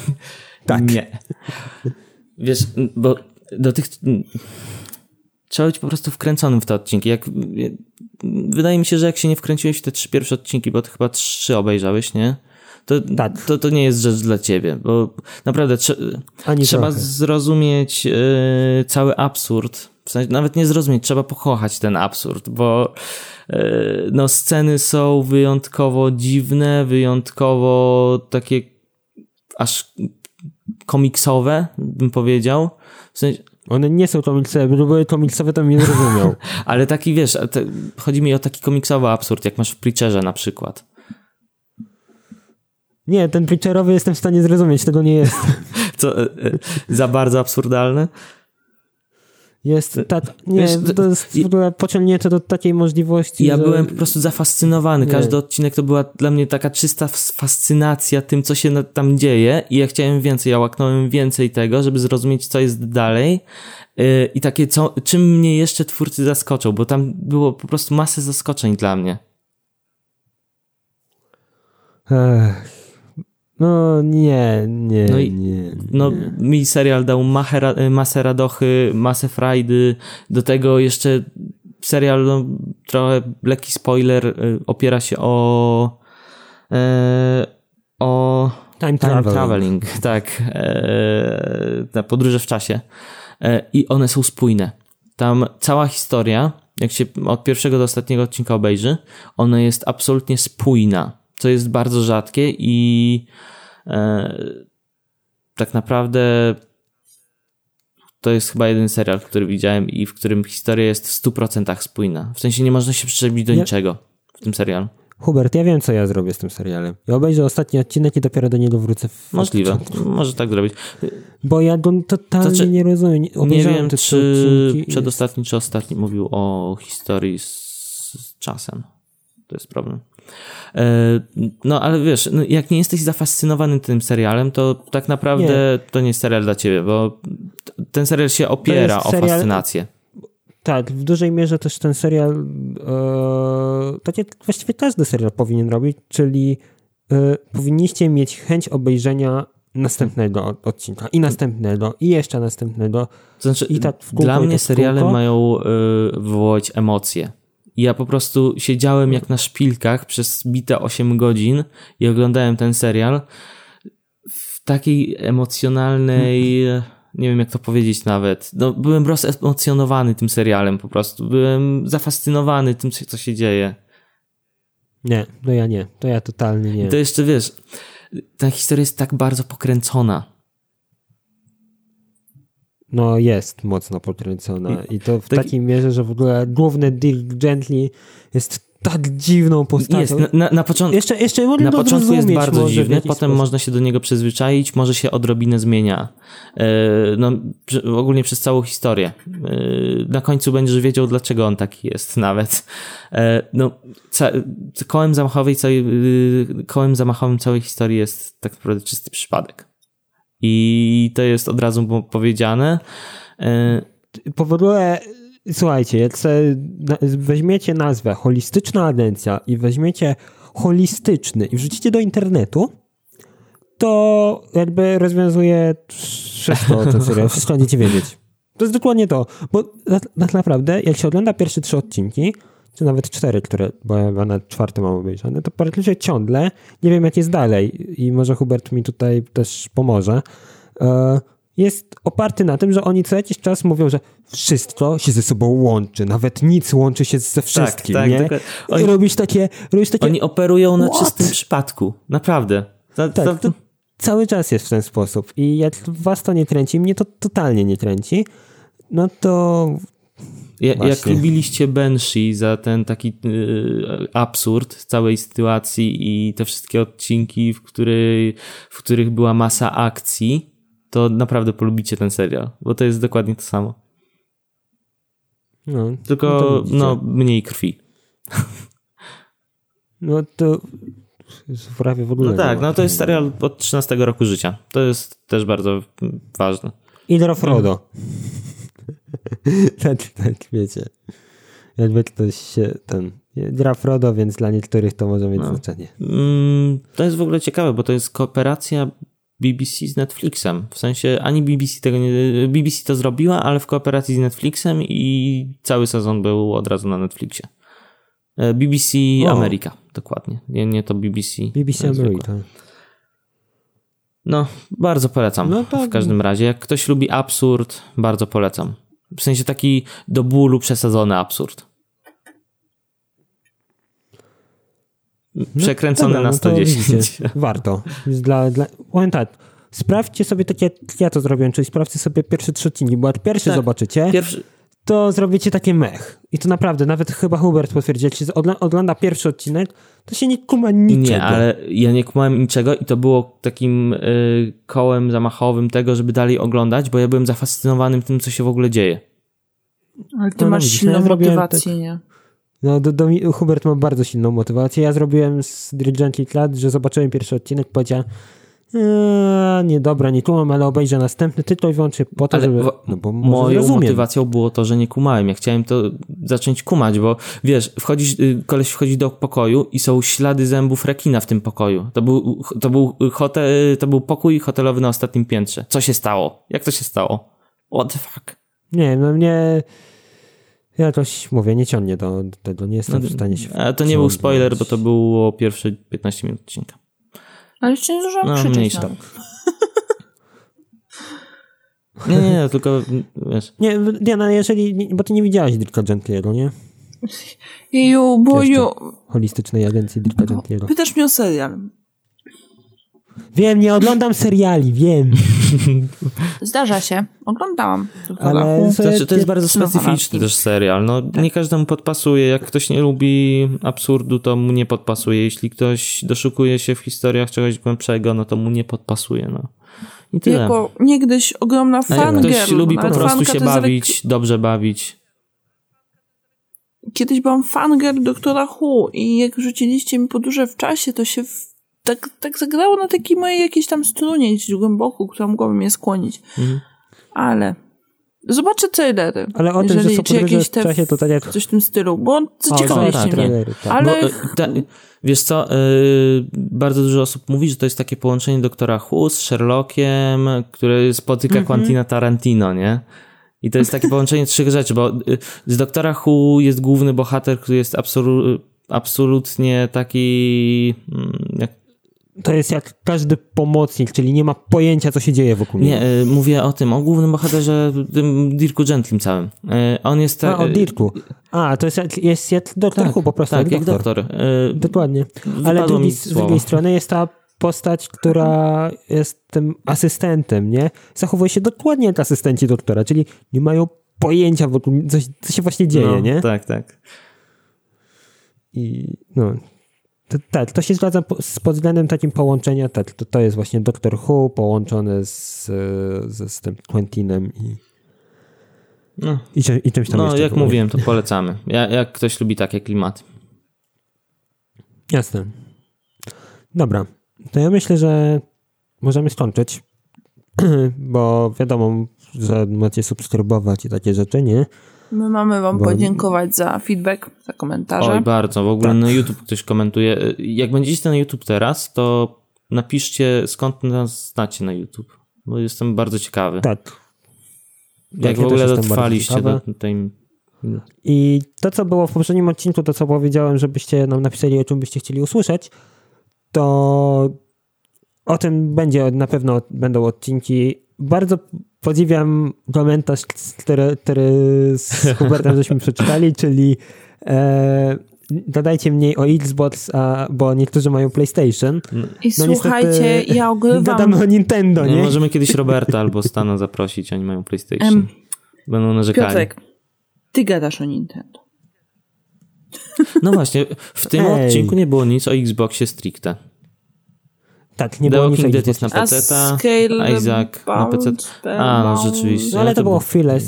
tak. Nie. Wiesz, bo do tych... Trzeba być po prostu wkręconym w te odcinki. Jak, wydaje mi się, że jak się nie wkręciłeś w te trzy pierwsze odcinki, bo ty chyba trzy obejrzałeś, nie? To, tak. to, to nie jest rzecz dla ciebie, bo naprawdę trze trzeba trochę. zrozumieć yy, cały absurd. W sensie, nawet nie zrozumieć, trzeba pokochać ten absurd, bo yy, no, sceny są wyjątkowo dziwne, wyjątkowo takie aż komiksowe, bym powiedział. W sensie, one nie są komiksowe, gdyby były komiksowe, to nie zrozumiał. Ale taki, wiesz, te, chodzi mi o taki komiksowy absurd, jak masz w Preacherze na przykład. Nie, ten Preacherowy jestem w stanie zrozumieć, tego nie jest. Co, e, e, za bardzo absurdalne? Jest, tak, nie, Wiesz, to jest w ogóle pociągnięte do takiej możliwości, Ja że... byłem po prostu zafascynowany. Każdy nie. odcinek to była dla mnie taka czysta fascynacja tym, co się tam dzieje i ja chciałem więcej, ja łaknąłem więcej tego, żeby zrozumieć, co jest dalej e, i takie, co, czym mnie jeszcze twórcy zaskoczą, bo tam było po prostu masę zaskoczeń dla mnie. Ech. No nie, nie, no i, nie, No mi serial dał masę radochy, masę frajdy, do tego jeszcze serial, no, trochę lekki spoiler, y, opiera się o e, o time, time traveling. traveling. tak, e, na podróże w czasie e, i one są spójne. Tam cała historia, jak się od pierwszego do ostatniego odcinka obejrzy, ona jest absolutnie spójna co jest bardzo rzadkie i e, tak naprawdę to jest chyba jeden serial, który widziałem i w którym historia jest w 100% spójna. W sensie nie można się przyczepić do ja... niczego w tym serialu. Hubert, ja wiem, co ja zrobię z tym serialem. Ja obejrzę ostatni odcinek i dopiero do niego wrócę. W Możliwe, odcinku. może tak zrobić. Bo ja go totalnie znaczy, nie rozumiem. nie wiem, czy przedostatni, czy ostatni mówił o historii z, z czasem. To jest problem. E, no ale wiesz, no, jak nie jesteś zafascynowany tym serialem, to tak naprawdę nie. to nie jest serial dla ciebie, bo ten serial się opiera o serial... fascynację. Tak, w dużej mierze też ten serial, e, tak jak właściwie każdy serial powinien robić, czyli e, powinniście mieć chęć obejrzenia następnego odcinka i następnego i jeszcze następnego. To znaczy, I tak dla mnie seriale mają y, wywołać emocje. Ja po prostu siedziałem jak na szpilkach przez bite 8 godzin i oglądałem ten serial w takiej emocjonalnej nie wiem jak to powiedzieć nawet. No, byłem rozemocjonowany tym serialem po prostu. Byłem zafascynowany tym, co się dzieje. Nie, no ja nie. To ja totalnie nie. I to jeszcze wiesz, ta historia jest tak bardzo pokręcona. No jest mocno pokręcona i to w tak... takiej mierze, że w ogóle główny Dirk Gently jest tak dziwną postacią. Jest, na, na, na, początku, jeszcze, jeszcze na początku jest bardzo dziwny, potem sposób. można się do niego przyzwyczaić, może się odrobinę zmienia. E, no, ogólnie przez całą historię. E, na końcu będziesz wiedział, dlaczego on taki jest nawet. E, no, ca, kołem, zamachowej całej, kołem zamachowym całej historii jest tak naprawdę czysty przypadek. I to jest od razu powiedziane. Powoduje Słuchajcie, jak weźmiecie nazwę holistyczna agencja i weźmiecie holistyczny i wrzucicie do internetu, to jakby rozwiązuje wszystko o tym wszystko będziecie wiedzieć. To jest dokładnie to, bo tak naprawdę jak się ogląda pierwsze trzy odcinki, czy nawet cztery, które, bo ja na czwarty mam obejrzane, to praktycznie ciągle nie wiem jak jest dalej i może Hubert mi tutaj też pomoże. E, jest oparty na tym, że oni co jakiś czas mówią, że wszystko się ze sobą łączy, nawet nic łączy się ze wszystkim, tak, tak, nie? Oni, robisz takie, robisz takie... Oni operują na What? czystym przypadku, naprawdę. To, tak, to... cały czas jest w ten sposób i jak was to nie kręci, mnie to totalnie nie kręci, no to... Ja, jak lubiliście Banshee za ten taki y, absurd całej sytuacji i te wszystkie odcinki, w, której, w których była masa akcji, to naprawdę polubicie ten serial, bo to jest dokładnie to samo. No, Tylko no, no mniej krwi. No to prawie w ogóle. No tak, no to jest serial od 13 roku życia. To jest też bardzo ważne. Idro Frodo. tak, tak, wiecie. Jakby ktoś się ten. Gra Frodo, więc dla niektórych to może mieć no. znaczenie. Mm, to jest w ogóle ciekawe, bo to jest kooperacja BBC z Netflixem. W sensie ani BBC tego nie. BBC to zrobiła, ale w kooperacji z Netflixem i cały sezon był od razu na Netflixie. E, BBC o. Ameryka, dokładnie. Nie, nie to BBC. BBC Ameryka. No, bardzo polecam. No. W każdym razie, jak ktoś lubi absurd, bardzo polecam. W sensie taki do bólu przesadzony absurd. No, Przekręcony no, dobra, na 110. No warto. Dla, dla, powiem tak, sprawdźcie sobie takie, jak ja to zrobiłem, czyli sprawdźcie sobie pierwsze trzy odcinki, bo jak pierwszy tak, zobaczycie, pierwszy... to zrobicie takie mech. I to naprawdę, nawet chyba Hubert potwierdzi, jak się ogląda pierwszy odcinek, to się nie kuma niczego. Nie, ale ja nie kumałem niczego i to było takim y, kołem zamachowym tego, żeby dalej oglądać, bo ja byłem zafascynowany tym, co się w ogóle dzieje. Ale ty no, masz silną ja motywację, tak... nie? No, do, do, Hubert ma bardzo silną motywację. Ja zrobiłem z Dirigently Clad, że zobaczyłem pierwszy odcinek, powiedziałem eee, nie dobra, nie kumam, ale obejrzę następny tytuł i wyłącznie po to, ale żeby... No, bo moją rozumiem. motywacją było to, że nie kumałem. Ja chciałem to zacząć kumać, bo wiesz, wchodzisz, y, koleś wchodzi do pokoju i są ślady zębów rekina w tym pokoju. To był, to był, hotel, to był pokój hotelowy na ostatnim piętrze. Co się stało? Jak to się stało? What the fuck? Nie, no mnie... Ja coś mówię, nie ciągnie do, tego, nie jestem no, w stanie się... Ale to nie był spoiler, bo to było pierwsze 15 minut odcinka. Ale jeszcze nie zdążyłam no, krzyczeć. No. Nie, nie, nie, tylko wiesz. Nie, nie no, jeżeli, bo ty nie widziałaś Dirka Gently'ego, nie? Jeju, bo ju... Holistycznej agencji Dirka Gently'ego. Pytasz mnie o serial. Wiem, nie oglądam seriali, wiem. Zdarza się. Oglądałam. Ale to, jest, to jest bardzo specyficzny też serial. No, tak. Nie każdemu podpasuje. Jak ktoś nie lubi absurdu, to mu nie podpasuje. Jeśli ktoś doszukuje się w historiach czegoś głębszego, no to mu nie podpasuje. No. I tyle. Jako niegdyś ogromna fangirl. Jak ktoś lubi po prostu się bawić, dobrze bawić. Kiedyś byłam fangirl doktora Hu i jak rzuciliście mi podróże w czasie, to się tak, tak zagrało na takiej mojej jakiejś tam strunie gdzieś głęboko, która mogłaby mnie skłonić. Mhm. Ale zobaczę trailery. Ale o tym, jeżeli, że czy jakieś te, czasie, to tak jak... coś w tym stylu, bo zaciekawiście mnie. Trailery, tak. Ale... Bo, ta, wiesz co, yy, bardzo dużo osób mówi, że to jest takie połączenie doktora Who z Sherlockiem, które spotyka mhm. Quentina Tarantino, nie? I to jest takie połączenie trzech rzeczy, bo y, z doktora Who jest główny bohater, który jest absolu absolutnie taki, mm, jak to jest jak każdy pomocnik, czyli nie ma pojęcia, co się dzieje wokół Nie, y, mówię o tym, o głównym bohaterze, tym Dirku Gentlim całym. Y, on jest... A, o Dirku. A, to jest, jest jak doktor tak, Who po prostu. Tak, jak doktor. Y, Dokładnie. Ale drugi, z drugiej strony jest ta postać, która jest tym asystentem, nie? Zachowuje się dokładnie jak asystenci doktora, czyli nie mają pojęcia wokół, co, co się właśnie dzieje, no, nie? Tak, tak. I no, tak, to się zgadza z pod względem takim połączenia, tak, to, to jest właśnie Doctor Who połączone z, z, z tym Quentinem i, No, i, i czymś tam no jak mówiłem, to polecamy. Ja, jak ktoś lubi takie klimaty. Jasne. Dobra, to ja myślę, że możemy skończyć, bo wiadomo, że macie subskrybować i takie rzeczy, nie? My mamy wam Bo- podziękować za feedback, za komentarze. Oj, bardzo. W ogóle Tak. na YouTube ktoś komentuje. Jak będziecie na YouTube teraz, to napiszcie skąd nas znacie na YouTube. Bo jestem bardzo ciekawy. Tak. Jak ja w ogóle dotrwaliście do tej... I to, co było w poprzednim odcinku, to co powiedziałem, żebyście nam napisali, o czym byście chcieli usłyszeć, to o tym będzie na pewno będą odcinki. Bardzo podziwiam komentarz, który, który z Hubertem żeśmy przeczytali, czyli e, dodajcie mniej o Xbox, a, bo niektórzy mają PlayStation. I No słuchajcie, ja ogrywam... Gadamy o Nintendo, Nie, nie? możemy kiedyś Roberta albo Stana zaprosić, oni mają PlayStation. Em, Będą narzekali. Piotrek, ty gadasz o Nintendo. No właśnie, w tym Ej. odcinku nie było nic o Xboxie stricte. Tak, nie The było o Walking Dead jest na A PC, Scale Isaac na PC. A, no rzeczywiście. No ale to to było chwilę,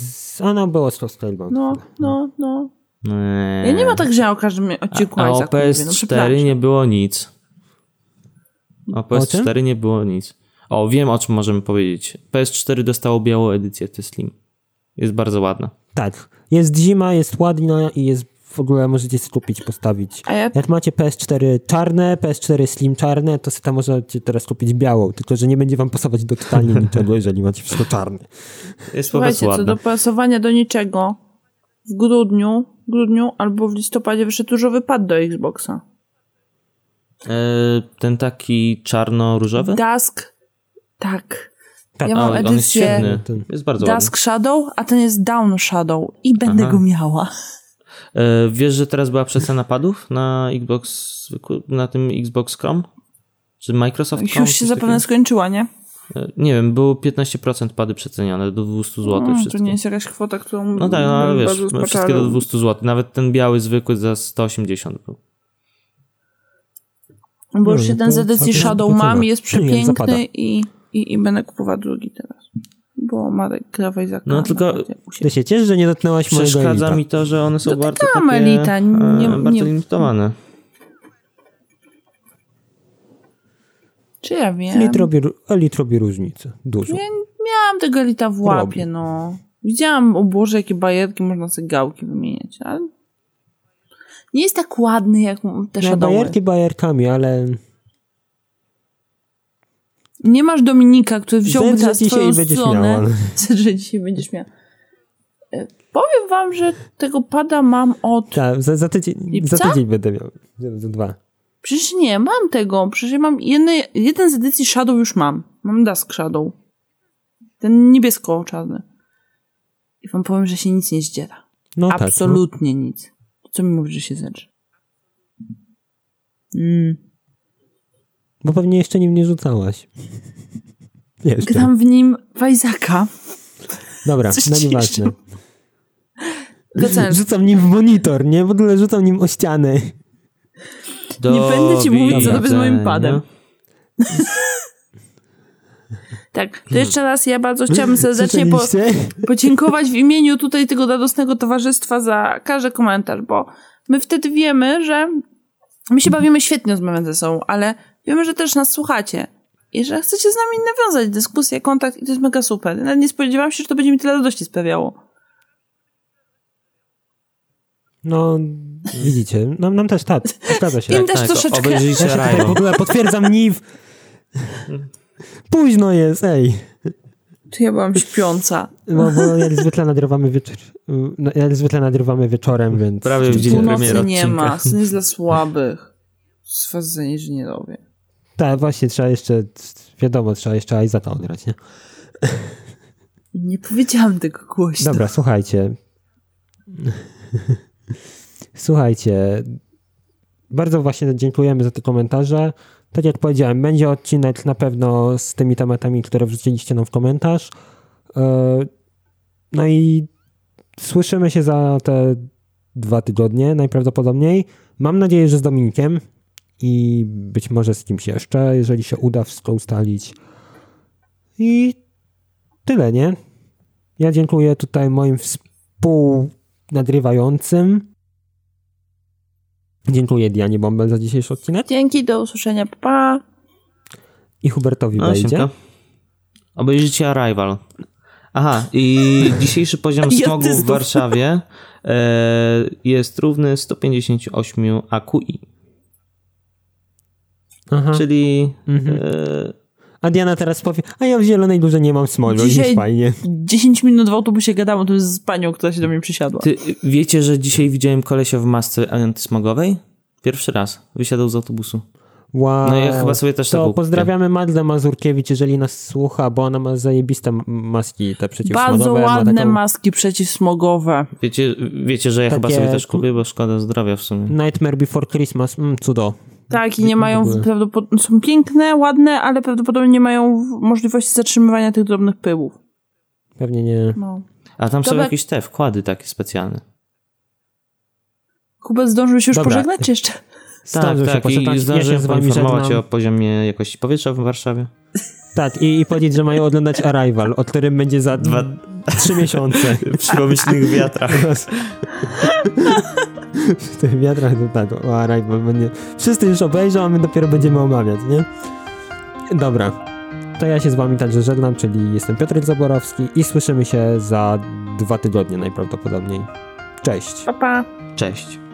ono było z Scalebound. No, no, no. Eee. Ja nie ma tak, że ja o każdym odcinku A o mówię, no PS4 przepraszam. nie było nic. O PS4 nie było nic. O, wiem o czym możemy powiedzieć. PS4 dostało białą edycję The Slim. Jest bardzo ładna. Tak. Jest zima, jest ładna i jest w ogóle możecie sobie kupić, postawić. A ja Jak macie PS4 czarne, PS4 Slim czarne, to sobie tam możecie teraz kupić białą, tylko że nie będzie wam pasować do totalnie niczego, jeżeli macie wszystko czarne. Jest Słuchajcie, co do pasowania do niczego, w grudniu, grudniu albo w listopadzie wyszedł różowy pad do Xboxa. Eee, ten taki czarno-różowy? Dusk, tak. Tak. Ja mam on jest edycję. Ten- Jest bardzo ładny. Dusk Shadow, a ten jest Down Shadow i będę Aha. go miała. E, wiesz, że teraz była przecena padów na Xbox, na tym Xbox Chrome? Czy Microsoft? Już się zapewne takiego? skończyła, nie? E, Nie wiem, było 15% pady przeceniane do 200 zł to wszystkie. nie jest jakaś kwota, którą No tak, no, ale wiesz, wszystkie do 200 zł. Nawet ten biały zwykły za 180 był. Bo już No, jeden to z edycji Shadow mam jest przepiękny i, i, i będę kupować drugi teraz. Bo Marek w Isaaca. No, tylko- siebie. Ty się ciesz, że nie dotknęłaś mojego Przeszkadza elita. mi to, że one są No bardzo dotykam takie, Elita, nie- e, bardzo nie- limitowane. Czy ja wiem? Elit robi, elit robi różnicę. Dużo. Nie, miałam tego Elita w łapie, Robi. no. Widziałam, o Boże, jakie bajerki, można sobie gałki wymieniać, ale nie jest tak ładny jak te No, Shadowy. bajerki bajerkami, ale Nie masz Dominika, który wziąłby Zedrze teraz dzisiaj twoją stronę. miała. Zedrze dzisiaj będziesz miała. E, Powiem wam, że tego pada mam od... tak, za, za, tydzień, za tydzień będę miał. Za, dwa. Przecież nie, mam tego. Przecież ja mam jedny, jeden z edycji Shadow już mam. Mam Dusk Shadow. Ten niebiesko-czarny. I wam powiem, że się nic nie zdziera. No tak. No. Absolutnie nic. Co mi mówisz, że się zedrze? Mm. Bo pewnie jeszcze nim nie rzucałaś. Jeszcze. Gram w nim w Isaaca. Dobra, Coś no nieważne. Rzucam nim w monitor, nie? W ogóle rzucam nim o ścianę. Nie będę ci mówić, co robię z moim padem. Tak, to jeszcze raz ja bardzo chciałabym serdecznie po, podziękować w imieniu tutaj tego radosnego towarzystwa za każdy komentarz, bo my wtedy wiemy, że my się bawimy świetnie rozmawiając ze sobą, ale wiemy, że też nas słuchacie i że chcecie z nami nawiązać dyskusję, kontakt i to jest mega super. Nawet nie spodziewałam się, że to będzie mi tyle radości sprawiało. No, widzicie, nam, nam też tak, zgadza się. Im też Tak, troszeczkę... obejrzyjcie W Rajo. ogóle potwierdzam NIW. Późno jest, ej. To ja byłam śpiąca. No, bo jak zwykle nagrywamy wieczór, no, jak zwykle nagrywamy wieczorem, więc... Prawie w dzień nie ma, sen jest dla słabych. Z was za inżynierowie. Tak, właśnie trzeba jeszcze, wiadomo, trzeba jeszcze Aizata odgrać, nie? Nie powiedziałam tego głośno. Dobra, słuchajcie. słuchajcie. Bardzo właśnie dziękujemy za te komentarze. Tak jak powiedziałem, będzie odcinek na pewno z tymi tematami, które wrzuciliście nam w komentarz. E, no i słyszymy się za te dwa tygodnie najprawdopodobniej. Mam nadzieję, że z Dominikiem i być może z kimś jeszcze, jeżeli się uda wszystko ustalić. I tyle, nie? Ja dziękuję tutaj moim współnagrywającym. Dziękuję Dianie Bombel za dzisiejszy odcinek. Dzięki, do usłyszenia, pa! I Hubertowi no, wejdzie. Obejrzyjcie Arrival. Aha, i dzisiejszy poziom smogu w Warszawie e, jest równy 158 AQI. Aha. Czyli mhm. e, a Diana teraz powie, a ja w Zielonej Górze nie mam smolu, Dzisiaj fajnie. 10 minut w autobusie gadałam to z panią, która się do mnie przysiadła. Ty, wiecie, że dzisiaj widziałem kolesia w masce antysmogowej? Pierwszy raz. Wysiadał z autobusu. Wow. No ja chyba sobie też To pozdrawiamy Magdę Mazurkiewicz, jeżeli nas słucha, bo ona ma zajebiste maski te przeciwsmogowe. Bardzo ładne taką... maski przeciwsmogowe. Wiecie, wiecie, że ja Takie... chyba sobie też kupię, bo szkoda zdrowia w sumie. Nightmare Before Christmas, mm, cudo. Tak, i nie mają, prawdopodobnie są piękne, ładne, ale prawdopodobnie nie mają możliwości zatrzymywania tych drobnych pyłów. Pewnie nie. No. A tam Dobra. są jakieś te wkłady takie specjalne. Kuba zdążył się już Dobra. pożegnać jeszcze? Tak, tak, tak. i zdążyłem ja poinformować o poziomie jakości powietrza w Warszawie. Tak, i, i powiedzieć, że mają oglądać Arrival, o którym będzie za dwa, trzy miesiące. Przy pomyślnych wiatrach. w tych wiatrach to tak, o Arrival będzie... Wszyscy już obejrzą, a my dopiero będziemy omawiać, nie? Dobra. To ja się z wami także żegnam, czyli jestem Piotr Zaborowski i słyszymy się za dwa tygodnie najprawdopodobniej. Cześć. Pa, pa. Cześć.